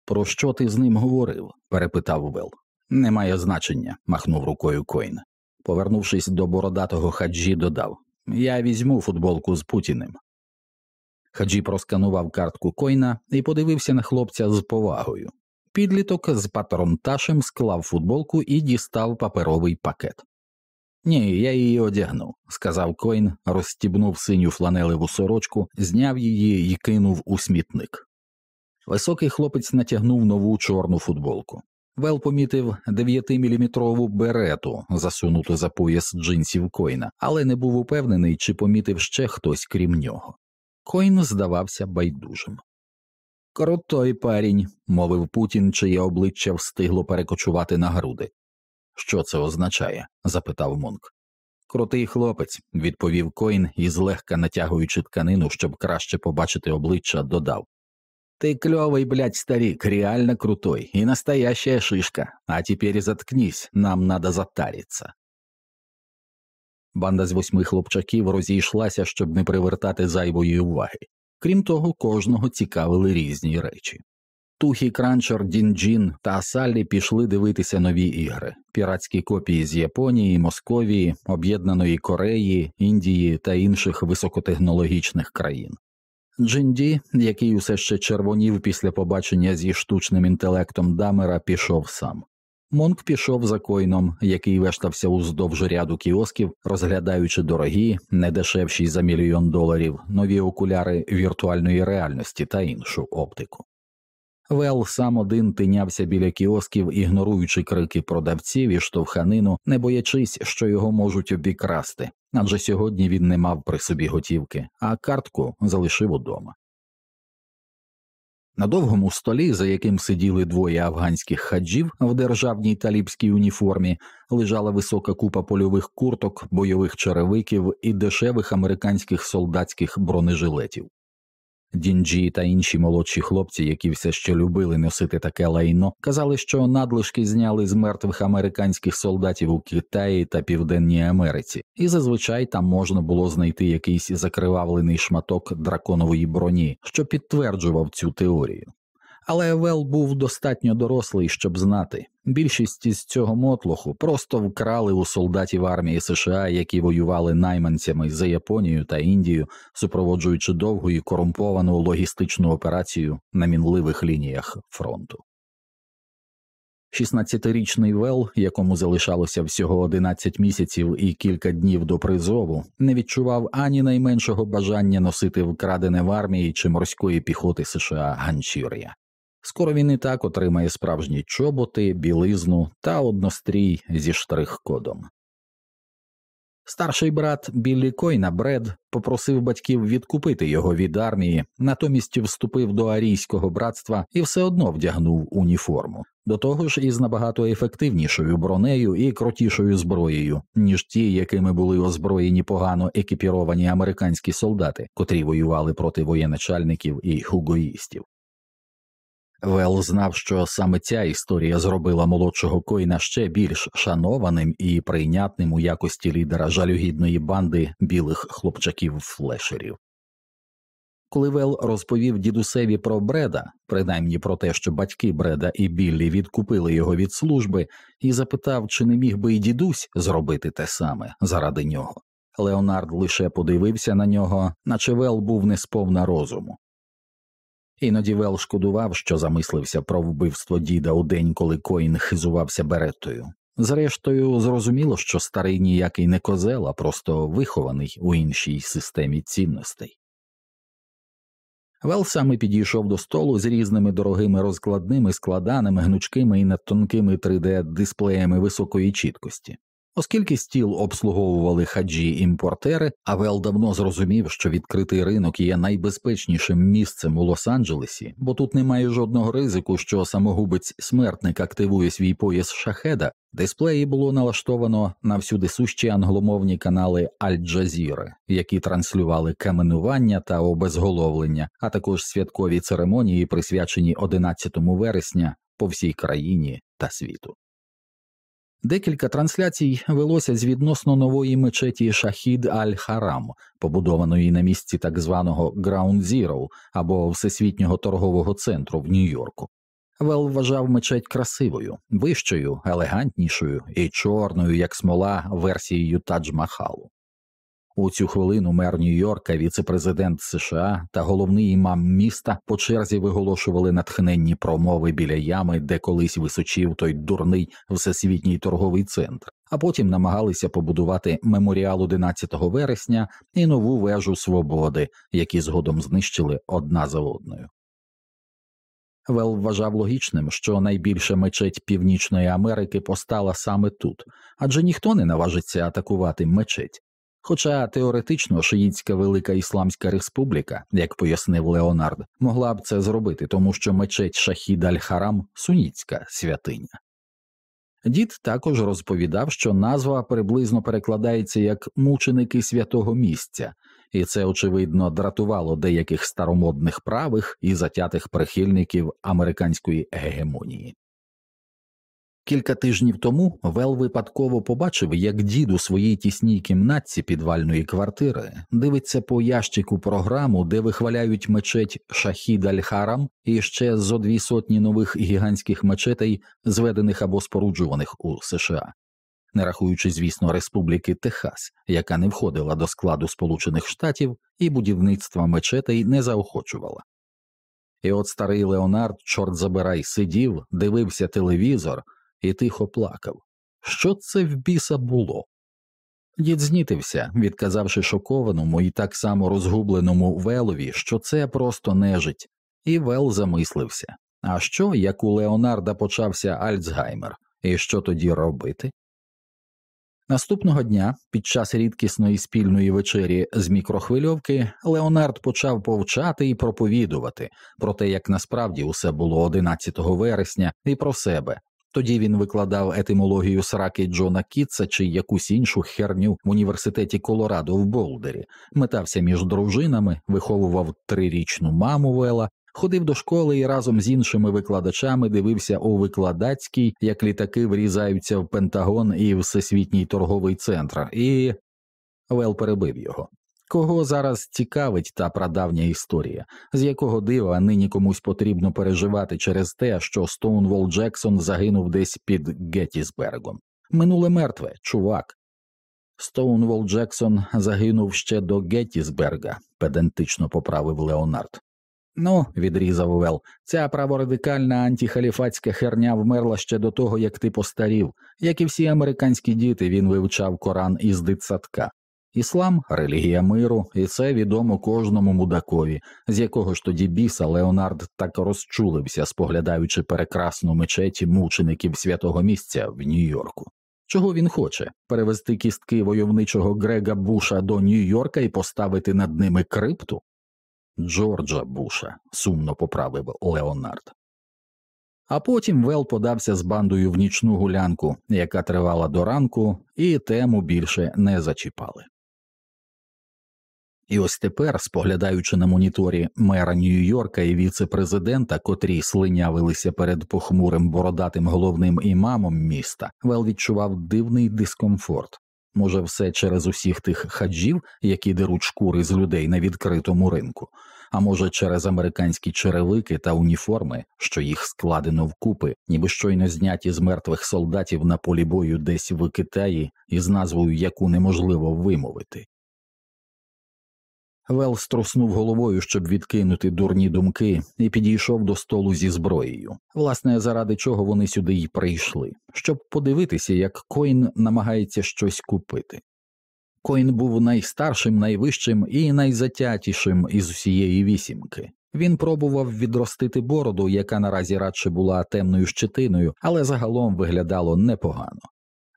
Про що ти з ним говорив? перепитав Вел. Немає значення, махнув рукою Коін. Повернувшись до бородатого хаджі, додав Я візьму футболку з Путіним. Хаджі просканував картку Койна і подивився на хлопця з повагою. Підліток з патронташем склав футболку і дістав паперовий пакет. Ні, я її одягну, сказав Койн, розстібнув синю фланелеву сорочку, зняв її і кинув у смітник. Високий хлопець натягнув нову чорну футболку. Вел помітив 9-міліметрову берету, засунуту за пояс джинсів Койна, але не був упевнений, чи помітив ще хтось крім нього. Койн здавався байдужим. Крутой парінь, мовив Путін, чиє обличчя встигло перекочувати на груди. Що це означає? запитав Монк. Крутий хлопець, відповів Койн і, злегка натягуючи тканину, щоб краще побачити обличчя, додав Ты клевый, блядь, старик, реально крутой и настоящая шишка. А теперь заткнись, нам надо затариться. Банда з восьми хлопчаків розійшлася, щоб не привертати зайвої уваги. Крім того, кожного цікавили різні речі. Тухі Кранчер, Дінджін та Саллі пішли дивитися нові ігри, піратські копії з Японії, Московії, Об'єднаної Кореї, Індії та інших високотехнологічних країн. Джинді, який усе ще червонів після побачення зі штучним інтелектом Дамера, пішов сам. Монк пішов за койном, який вештався уздовж ряду кіосків, розглядаючи дорогі, не дешевші за мільйон доларів, нові окуляри віртуальної реальності та іншу оптику. Вел сам один тинявся біля кіосків, ігноруючи крики продавців і штовханину, не боячись, що його можуть обікрасти, адже сьогодні він не мав при собі готівки, а картку залишив удома. На довгому столі, за яким сиділи двоє афганських хаджів в державній талібській уніформі, лежала висока купа польових курток, бойових черевиків і дешевих американських солдатських бронежилетів. Дінджі та інші молодші хлопці, які все ще любили носити таке лайно, казали, що надлишки зняли з мертвих американських солдатів у Китаї та Південній Америці, і зазвичай там можна було знайти якийсь закривавлений шматок драконової броні, що підтверджував цю теорію. Але Вел був достатньо дорослий, щоб знати. Більшість із цього мотлоху просто вкрали у солдатів армії США, які воювали найманцями за Японію та Індію, супроводжуючи довгу і корумповану логістичну операцію на мінливих лініях фронту. 16-річний Вел, якому залишалося всього 11 місяців і кілька днів до призову, не відчував ані найменшого бажання носити вкрадене в армії чи морської піхоти США ганчір'я. Скоро він і так отримає справжні чоботи, білизну та однострій зі штрих-кодом. Старший брат Біллі Койна Бред попросив батьків відкупити його від армії, натомість вступив до арійського братства і все одно вдягнув уніформу, до того ж із набагато ефективнішою бронею і крутішою зброєю, ніж ті, якими були озброєні погано екіпіровані американські солдати, котрі воювали проти воєначальників і хугоїстів. Вел знав, що саме ця історія зробила молодшого Койна ще більш шанованим і прийнятним у якості лідера жалюгідної банди білих хлопчаків флешерів. Коли Вел розповів дідусеві про Бреда, принаймні про те, що батьки Бреда і Біллі відкупили його від служби, і запитав, чи не міг би й дідусь зробити те саме заради нього. Леонард лише подивився на нього, наче Вел був не сповна розуму. Іноді Вел шкодував, що замислився про вбивство діда у день, коли Коін хизувався береттою. Зрештою, зрозуміло, що старий ніякий не козел, а просто вихований у іншій системі цінностей. Вел саме підійшов до столу з різними дорогими розкладними, складаними, гнучкими і надтонкими 3D дисплеями високої чіткості. Оскільки стіл обслуговували хаджі імпортери, а Вел давно зрозумів, що відкритий ринок є найбезпечнішим місцем у Лос-Анджелесі, бо тут немає жодного ризику, що самогубець смертник активує свій пояс шахеда. Дисплеї було налаштовано на всюдисущі англомовні канали Аль-Джазіри, які транслювали каменування та обезголовлення, а також святкові церемонії, присвячені 11 вересня по всій країні та світу. Декілька трансляцій велося з відносно нової мечеті Шахід Аль-Харам, побудованої на місці так званого Ground Zero або Всесвітнього торгового центру в Нью-Йорку. Вел вважав мечеть красивою, вищою, елегантнішою і чорною, як смола, версією Тадж-Махалу. У цю хвилину мер Нью-Йорка, віцепрезидент США та головний імам міста по черзі виголошували натхненні промови біля ями, де колись височив той дурний всесвітній торговий центр, а потім намагалися побудувати меморіал 11 вересня і нову вежу свободи, які згодом знищили одна за одною. Вел вважав логічним, що найбільша мечеть Північної Америки постала саме тут, адже ніхто не наважиться атакувати мечеть. Хоча теоретично шиїцька Велика Ісламська Республіка, як пояснив Леонард, могла б це зробити, тому що мечеть Шахід Аль-Харам суніцька святиня. Дід також розповідав, що назва приблизно перекладається як мученики святого місця, і це очевидно дратувало деяких старомодних правих і затятих прихильників американської гегемонії. Кілька тижнів тому Вел випадково побачив, як дід у своїй тісній кімнатці підвальної квартири дивиться по ящику програму, де вихваляють мечеть Шахід Аль-Харам і ще зо дві сотні нових гігантських мечетей, зведених або споруджуваних у США, не рахуючи, звісно, Республіки Техас, яка не входила до складу Сполучених Штатів і будівництва мечетей не заохочувала. І от старий Леонард, чорт забирай, сидів, дивився телевізор і тихо плакав. Що це в біса було? Дід знітився, відказавши шокованому і так само розгубленому Велові, що це просто нежить, і Вел замислився. А що, як у Леонарда почався Альцгаймер, і що тоді робити? Наступного дня, під час рідкісної спільної вечері з мікрохвильовки, Леонард почав повчати і проповідувати про те, як насправді усе було 11 вересня, і про себе, тоді він викладав етимологію сраки Джона Кітса чи якусь іншу херню в університеті Колорадо в Болдері, метався між дружинами, виховував трирічну маму Вела, ходив до школи і разом з іншими викладачами дивився у викладацькій, як літаки врізаються в Пентагон і Всесвітній торговий центр, і Вел перебив його. Кого зараз цікавить та прадавня історія, з якого дива нині комусь потрібно переживати через те, що Стоунвол Джексон загинув десь під Геттісбергом? Минуле мертве, чувак. Стоунвол Джексон загинув ще до Геттісберга, педантично поправив Леонард. Ну, відрізав Вел, ця праворадикальна антихаліфатська херня вмерла ще до того, як ти постарів. Як і всі американські діти, він вивчав Коран із дитсадка. Іслам релігія миру, і це відомо кожному мудакові, з якого ж тоді біса Леонард так розчулився, споглядаючи прекрасну мечеть мучеників святого місця в Нью-Йорку. Чого він хоче перевести кістки войовничого Грега Буша до Нью-Йорка і поставити над ними крипту? Джорджа Буша, сумно поправив Леонард. А потім Вел подався з бандою в нічну гулянку, яка тривала до ранку, і тему більше не зачіпали. І ось тепер, споглядаючи на моніторі мера Нью-Йорка і віце-президента, котрі слинявилися перед похмурим бородатим головним імамом міста, Вел відчував дивний дискомфорт. Може, все через усіх тих хаджів, які деруть шкури з людей на відкритому ринку, а може, через американські черевики та уніформи, що їх складено вкупи, ніби щойно зняті з мертвих солдатів на полі бою десь в Китаї, із назвою яку неможливо вимовити. Вел струснув головою, щоб відкинути дурні думки, і підійшов до столу зі зброєю. Власне, заради чого вони сюди й прийшли, щоб подивитися, як Коін намагається щось купити. Коін був найстаршим, найвищим і найзатятішим із усієї вісімки. Він пробував відростити бороду, яка наразі радше була темною щетиною, але загалом виглядало непогано.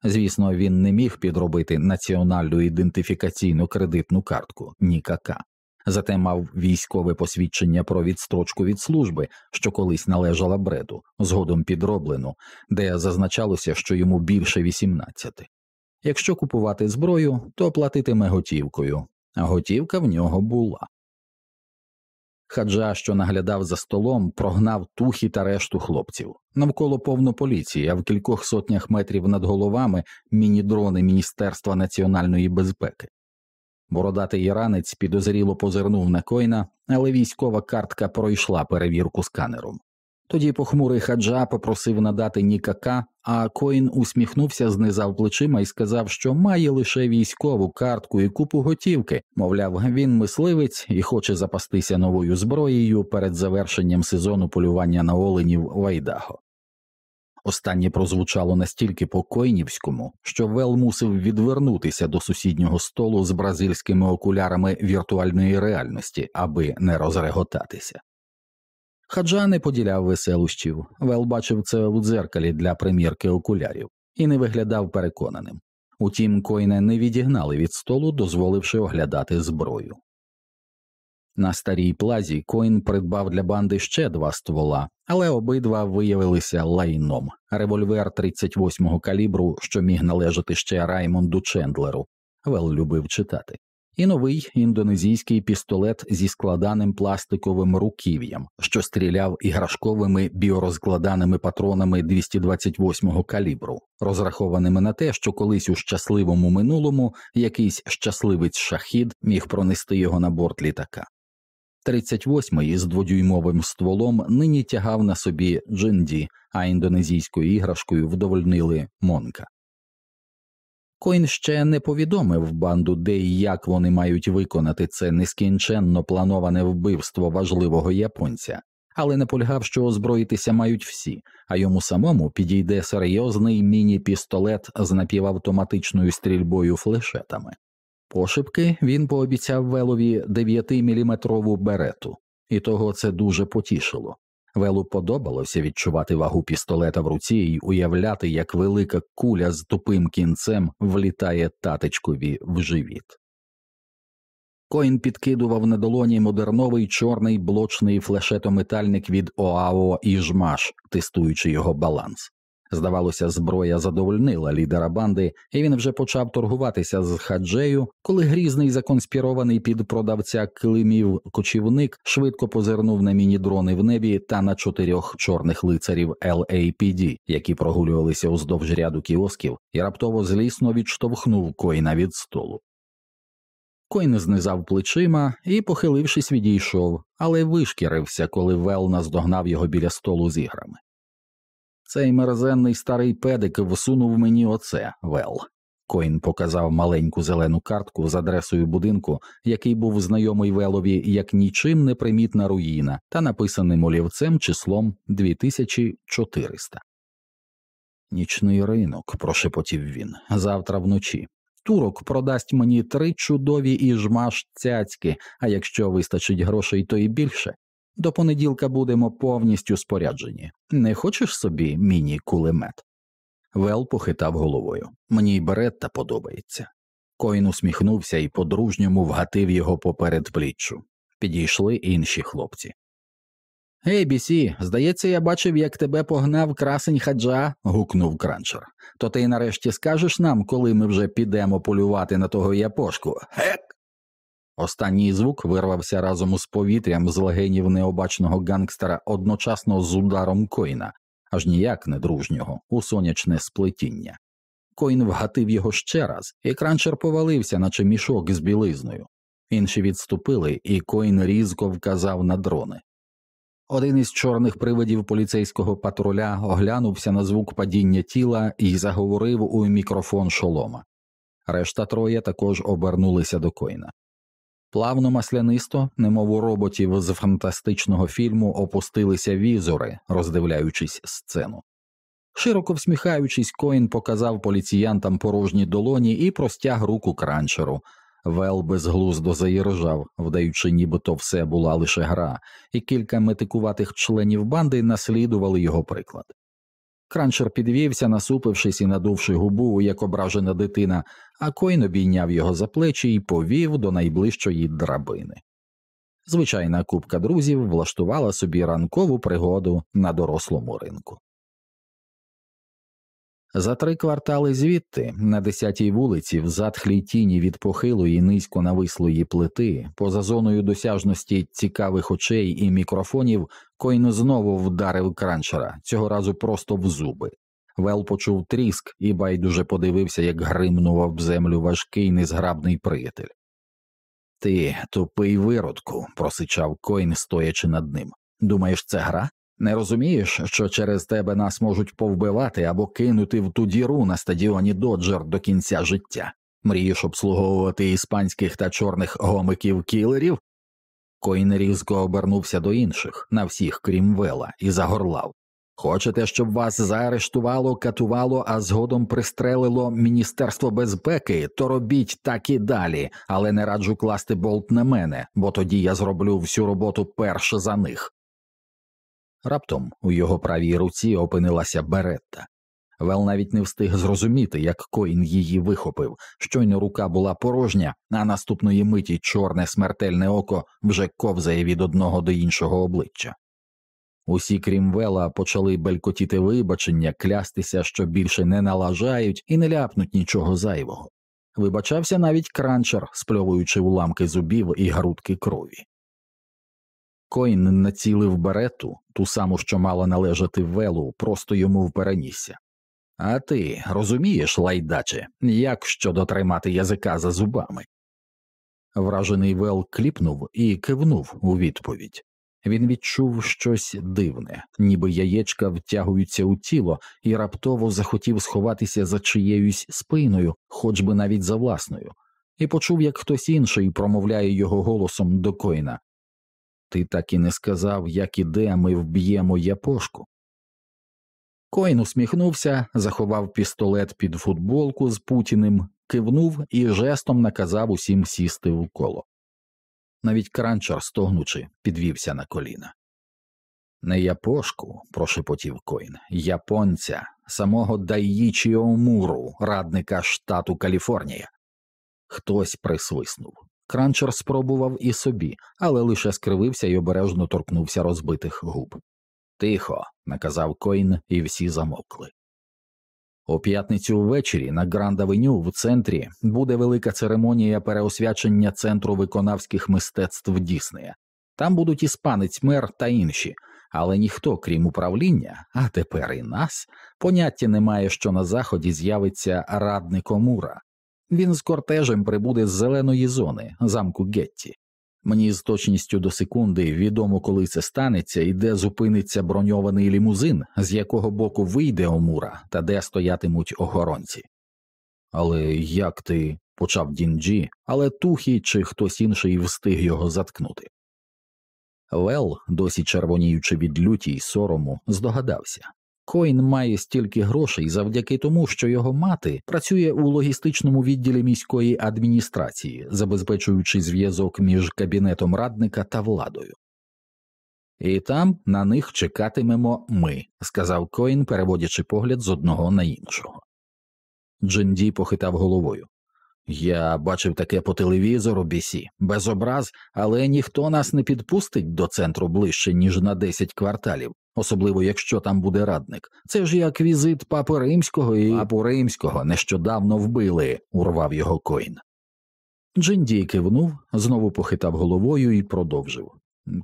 Звісно, він не міг підробити національну ідентифікаційну кредитну картку Нікака, зате мав військове посвідчення про відстрочку від служби, що колись належала бреду, згодом підроблену, де зазначалося, що йому більше 18. Якщо купувати зброю, то платитиме готівкою, а готівка в нього була. Хаджа, що наглядав за столом, прогнав тухі та решту хлопців. Навколо повно поліції, а в кількох сотнях метрів над головами міні-дрони Міністерства національної безпеки. Бородатий іранець підозріло позирнув на койна, але військова картка пройшла перевірку сканером. Тоді похмурий хаджа попросив надати нікака, а Коін усміхнувся, знизав плечима і сказав, що має лише військову картку і купу готівки. Мовляв, він мисливець і хоче запастися новою зброєю перед завершенням сезону полювання на оленів в Айдаго. Останнє прозвучало настільки по койнівському, що Вел мусив відвернутися до сусіднього столу з бразильськими окулярами віртуальної реальності, аби не розреготатися. Хаджі не поділяв веселощів, Вел бачив це у дзеркалі для примірки окулярів і не виглядав переконаним. Утім, Койна не відігнали від столу, дозволивши оглядати зброю. На старій плазі Коін придбав для банди ще два ствола, але обидва виявилися лайном револьвер 38-го калібру, що міг належати ще Раймонду Чендлеру, Вел любив читати, і новий індонезійський пістолет зі складаним пластиковим руків'ям, що стріляв іграшковими біорозкладаними патронами 228-го калібру, розрахованими на те, що колись у щасливому минулому якийсь щасливець шахід міг пронести його на борт літака. 38-й з дводюймовим стволом нині тягав на собі джинді, а індонезійською іграшкою вдовольнили Монка. Коін ще не повідомив банду, де і як вони мають виконати це нескінченно плановане вбивство важливого японця, але наполягав, що озброїтися мають всі, а йому самому підійде серйозний міні-пістолет з напівавтоматичною стрільбою флешетами. Пошепки він пообіцяв Велові 9-міліметрову берету, і того це дуже потішило. Велу подобалося відчувати вагу пістолета в руці і уявляти, як велика куля з тупим кінцем влітає татечкові в живіт. Коін підкидував на долоні модерновий чорний блочний флешетометальник від ОАО і жмаш, тестуючи його баланс. Здавалося, зброя задовольнила лідера банди, і він вже почав торгуватися з хаджею, коли грізний законспірований під продавця килимів кочівник швидко позирнув на міні-дрони в небі та на чотирьох чорних лицарів LAPD, які прогулювалися уздовж ряду кіосків, і раптово злісно відштовхнув Койна від столу. Койн знизав плечима і, похилившись, відійшов, але вишкірився, коли Вел наздогнав його біля столу з іграми. Цей мерзенний старий педик всунув мені оце, Вел. Коін показав маленьку зелену картку з адресою будинку, який був знайомий Велові як нічим не примітна руїна, та написаним олівцем числом 2400. Нічний ринок, прошепотів він, завтра вночі. Турок продасть мені три чудові і жмаш цяцьки, а якщо вистачить грошей, то і більше. До понеділка будемо повністю споряджені. Не хочеш собі міні кулемет? Вел похитав головою. Мені й беретта подобається. Коін усміхнувся і по-дружньому вгатив його поперед пліччю. Підійшли інші хлопці. Гей, бісі, здається, я бачив, як тебе погнав красень хаджа. гукнув кранчер. То ти нарешті скажеш нам, коли ми вже підемо полювати на того япошку? Гек. Останній звук вирвався разом із повітрям з легенів необачного гангстера одночасно з ударом коїна, аж ніяк не дружнього, у сонячне сплетіння. Коін вгатив його ще раз, і кранчер повалився, наче мішок з білизною. Інші відступили, і Коін різко вказав на дрони. Один із чорних привидів поліцейського патруля оглянувся на звук падіння тіла і заговорив у мікрофон шолома. Решта троє також обернулися до Коїна. Плавно маслянисто, немов у роботів з фантастичного фільму, опустилися візори, роздивляючись сцену. Широко всміхаючись, Коін показав поліціянтам порожні долоні і простяг руку кранчеру. Вел безглуздо заіржав, вдаючи, нібито все була лише гра, і кілька метикуватих членів банди наслідували його приклад. Кранчер підвівся, насупившись і надувши губу, як ображена дитина, а Койн обійняв його за плечі і повів до найближчої драбини. Звичайна купка друзів влаштувала собі ранкову пригоду на дорослому ринку. За три квартали звідти, на десятій вулиці, в затхлій тіні від похилої низько навислої плити, поза зоною досяжності цікавих очей і мікрофонів, Койн знову вдарив кранчера, цього разу просто в зуби. Вел почув тріск і байдуже подивився, як гримнув об землю важкий незграбний приятель. Ти тупий виродку, просичав Койн, стоячи над ним. Думаєш, це гра? Не розумієш, що через тебе нас можуть повбивати або кинути в ту діру на стадіоні Доджер до кінця життя? Мрієш обслуговувати іспанських та чорних гомиків кілерів? Койн різко обернувся до інших, на всіх, крім Вела, і загорлав. Хочете, щоб вас заарештувало, катувало, а згодом пристрелило Міністерство безпеки, то робіть так і далі, але не раджу класти болт на мене, бо тоді я зроблю всю роботу перше за них. Раптом у його правій руці опинилася беретта. Вел навіть не встиг зрозуміти, як Коін її вихопив. Щойно рука була порожня, а наступної миті чорне смертельне око вже ковзає від одного до іншого обличчя. Усі, крім Вела, почали белькотіти вибачення, клястися, що більше не налажають і не ляпнуть нічого зайвого. Вибачався навіть кранчер, спльовуючи уламки зубів і грудки крові. Коін націлив берету, ту саму, що мала належати Велу, просто йому в перенісся. А ти розумієш, лайдаче, як щодо тримати язика за зубами? Вражений Вел кліпнув і кивнув у відповідь. Він відчув щось дивне, ніби яєчка втягуються у тіло, і раптово захотів сховатися за чиєюсь спиною, хоч би навіть за власною, і почув, як хтось інший промовляє його голосом до коїна Ти так і не сказав, як і де ми вб'ємо япошку. Коін усміхнувся, заховав пістолет під футболку з Путіним, кивнув і жестом наказав усім сісти в коло. Навіть кранчар, стогнучи, підвівся на коліна. Не япошку, прошепотів Коін, японця, самого Дайїчі Омуру, радника штату Каліфорнія. Хтось присвиснув. Кранчер спробував і собі, але лише скривився і обережно торкнувся розбитих губ. Тихо, наказав Коін, і всі замовкли. У п'ятницю ввечері на Гранд Авеню в центрі буде велика церемонія переосвячення центру виконавських мистецтв Діснея. Там будуть іспанець мер та інші, але ніхто, крім управління, а тепер і нас, поняття не має, що на заході з'явиться радник Омура. Він з кортежем прибуде з зеленої зони замку Гетті. Мені з точністю до секунди відомо, коли це станеться і де зупиниться броньований лімузин, з якого боку вийде Омура та де стоятимуть охоронці. Але як ти почав Дінджі, але Тухі чи хтось інший встиг його заткнути. Вел, досі червоніючи від люті й сорому, здогадався Коін має стільки грошей завдяки тому, що його мати працює у логістичному відділі міської адміністрації, забезпечуючи зв'язок між кабінетом радника та владою. І там на них чекатимемо ми, сказав Коін, переводячи погляд з одного на іншого. Дженді похитав головою. Я бачив таке по телевізору бісі, без образ, але ніхто нас не підпустить до центру ближче, ніж на десять кварталів особливо якщо там буде радник. Це ж як візит папи римського і папу римського нещодавно вбили, урвав його Койн. Джинді кивнув, знову похитав головою і продовжив.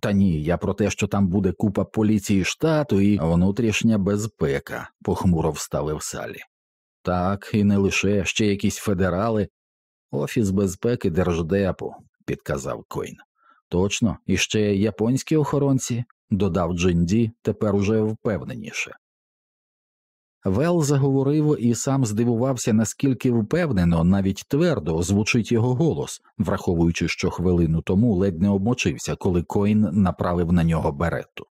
Та ні, я про те, що там буде купа поліції штату і внутрішня безпека, похмуро вставив Салі. Так, і не лише ще якісь федерали. Офіс безпеки держдепу, підказав Койн. Точно, і ще японські охоронці, додав Джинді тепер уже впевненіше. Вел заговорив і сам здивувався, наскільки впевнено, навіть твердо звучить його голос, враховуючи, що хвилину тому ледь не обмочився, коли Коін направив на нього берету.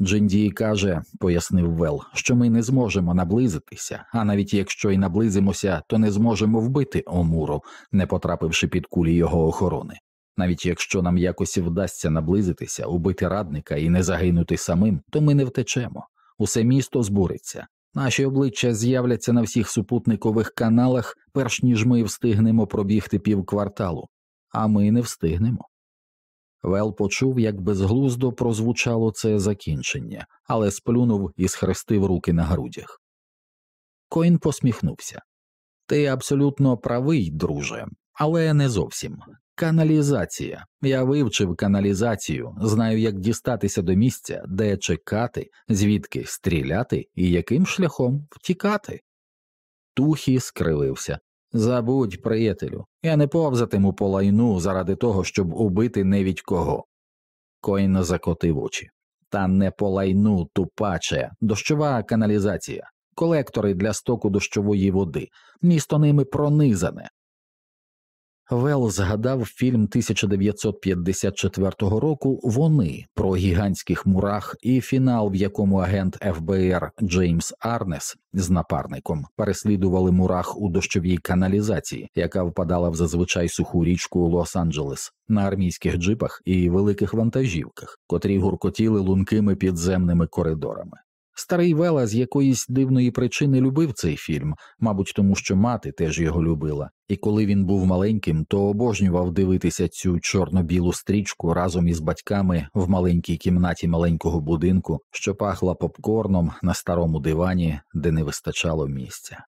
Джинді каже, пояснив Вел, що ми не зможемо наблизитися, а навіть якщо й наблизимося, то не зможемо вбити Омуру, не потрапивши під кулі його охорони. Навіть якщо нам якось вдасться наблизитися, убити радника і не загинути самим, то ми не втечемо. Усе місто збуриться. Наші обличчя з'являться на всіх супутникових каналах, перш ніж ми встигнемо пробігти півкварталу, а ми не встигнемо. Вел почув, як безглуздо прозвучало це закінчення, але сплюнув і схрестив руки на грудях. Коін посміхнувся. Ти абсолютно правий, друже, але не зовсім. Каналізація. Я вивчив каналізацію, знаю, як дістатися до місця, де чекати, звідки стріляти і яким шляхом втікати. Тухі скривився. Забудь, приятелю, я не повзатиму по лайну заради того, щоб убити невідь кого. Коїн закотив очі. Та не по лайну, тупаче, дощова каналізація, колектори для стоку дощової води, місто ними пронизане, Вел згадав фільм 1954 року Вони про гігантських мурах і фінал, в якому агент ФБР Джеймс Арнес з напарником переслідували мурах у дощовій каналізації, яка впадала в зазвичай суху річку Лос-Анджелес на армійських джипах і великих вантажівках, котрі гуркотіли лункими підземними коридорами. Старий Вела з якоїсь дивної причини любив цей фільм, мабуть, тому що мати теж його любила, і коли він був маленьким, то обожнював дивитися цю чорно-білу стрічку разом із батьками в маленькій кімнаті маленького будинку, що пахла попкорном на старому дивані, де не вистачало місця.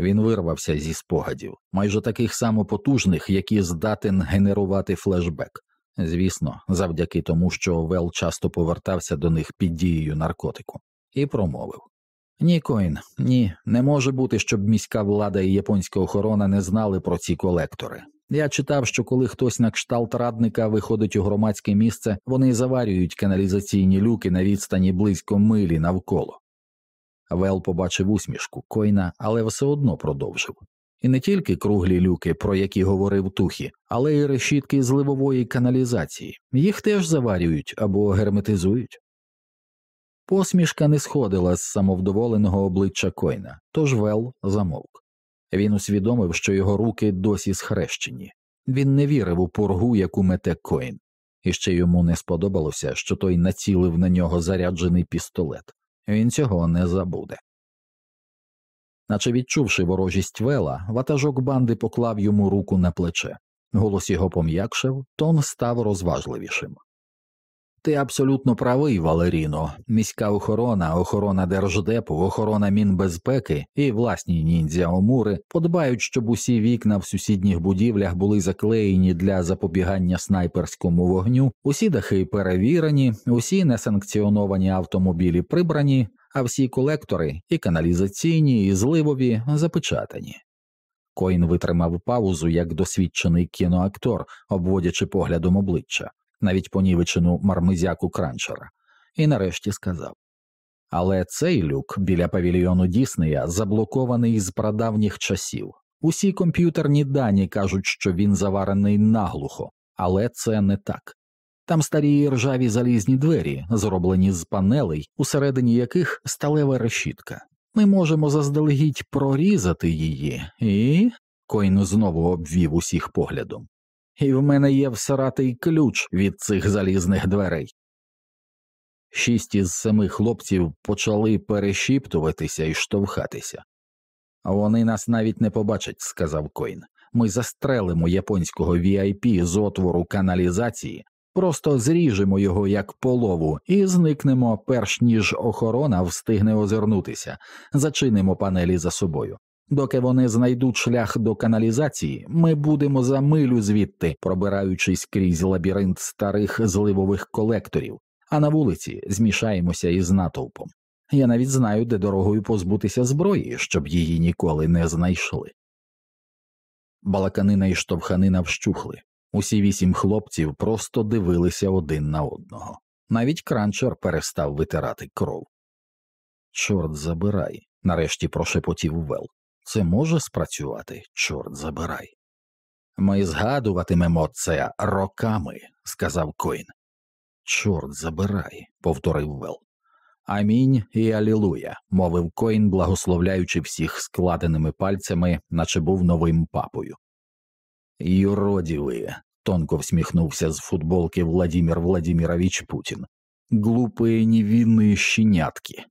Він вирвався зі спогадів, майже таких само потужних, які здатен генерувати флешбек. Звісно, завдяки тому, що Вел часто повертався до них під дією наркотику, і промовив Ні, Коін, ні, не може бути, щоб міська влада і японська охорона не знали про ці колектори. Я читав, що коли хтось на кшталт радника виходить у громадське місце, вони заварюють каналізаційні люки на відстані близько милі навколо. Вел побачив усмішку Койна, але все одно продовжив і не тільки круглі люки, про які говорив Тухі, але й решітки зливової каналізації, їх теж заварюють або герметизують. Посмішка не сходила з самовдоволеного обличчя Койна, тож Вел замовк. Він усвідомив, що його руки досі схрещені, він не вірив у поргу, яку мете Койн, і ще йому не сподобалося, що той націлив на нього заряджений пістолет. Він цього не забуде. Наче відчувши ворожість вела, ватажок банди поклав йому руку на плече. Голос його пом'якшив, тон став розважливішим. Ти абсолютно правий, Валеріно. Міська охорона, охорона держдепу, охорона мінбезпеки і власні ніндзя Омури подбають, щоб усі вікна в сусідніх будівлях були заклеєні для запобігання снайперському вогню, усі дахи перевірені, усі несанкціоновані автомобілі прибрані, а всі колектори, і каналізаційні, і зливові запечатані. Коін витримав паузу як досвідчений кіноактор, обводячи поглядом обличчя, навіть понівечену мармизяку кранчера, і нарешті сказав Але цей люк біля павільйону Діснея заблокований з прадавніх часів. Усі комп'ютерні дані кажуть, що він заварений наглухо, але це не так. Там старі ржаві залізні двері, зроблені з панелей, усередині яких сталева решітка. Ми можемо заздалегідь прорізати її, і. Койн знову обвів усіх поглядом. І в мене є всаратий ключ від цих залізних дверей. Шість із семи хлопців почали перешіптуватися і штовхатися. Вони нас навіть не побачать, сказав Койн. Ми застрелимо японського VIP з отвору каналізації, Просто зріжемо його як полову і зникнемо, перш ніж охорона встигне озирнутися, зачинимо панелі за собою. Доки вони знайдуть шлях до каналізації, ми будемо за милю звідти, пробираючись крізь лабіринт старих зливових колекторів, а на вулиці змішаємося із натовпом. Я навіть знаю, де дорогою позбутися зброї, щоб її ніколи не знайшли. Балаканина і штовханина вщухли. Усі вісім хлопців просто дивилися один на одного. Навіть кранчер перестав витирати кров. Чорт забирай, нарешті прошепотів Вел. Це може спрацювати, чорт забирай. Ми згадуватимемо це роками, сказав Коін. Чорт забирай, повторив Вел. Амінь і алілуя, мовив Коін, благословляючи всіх складеними пальцями, наче був новим папою. Юродіві, тонко всміхнувся з футболки Владимир Владимирович Путін. Глупые невинные щенятки.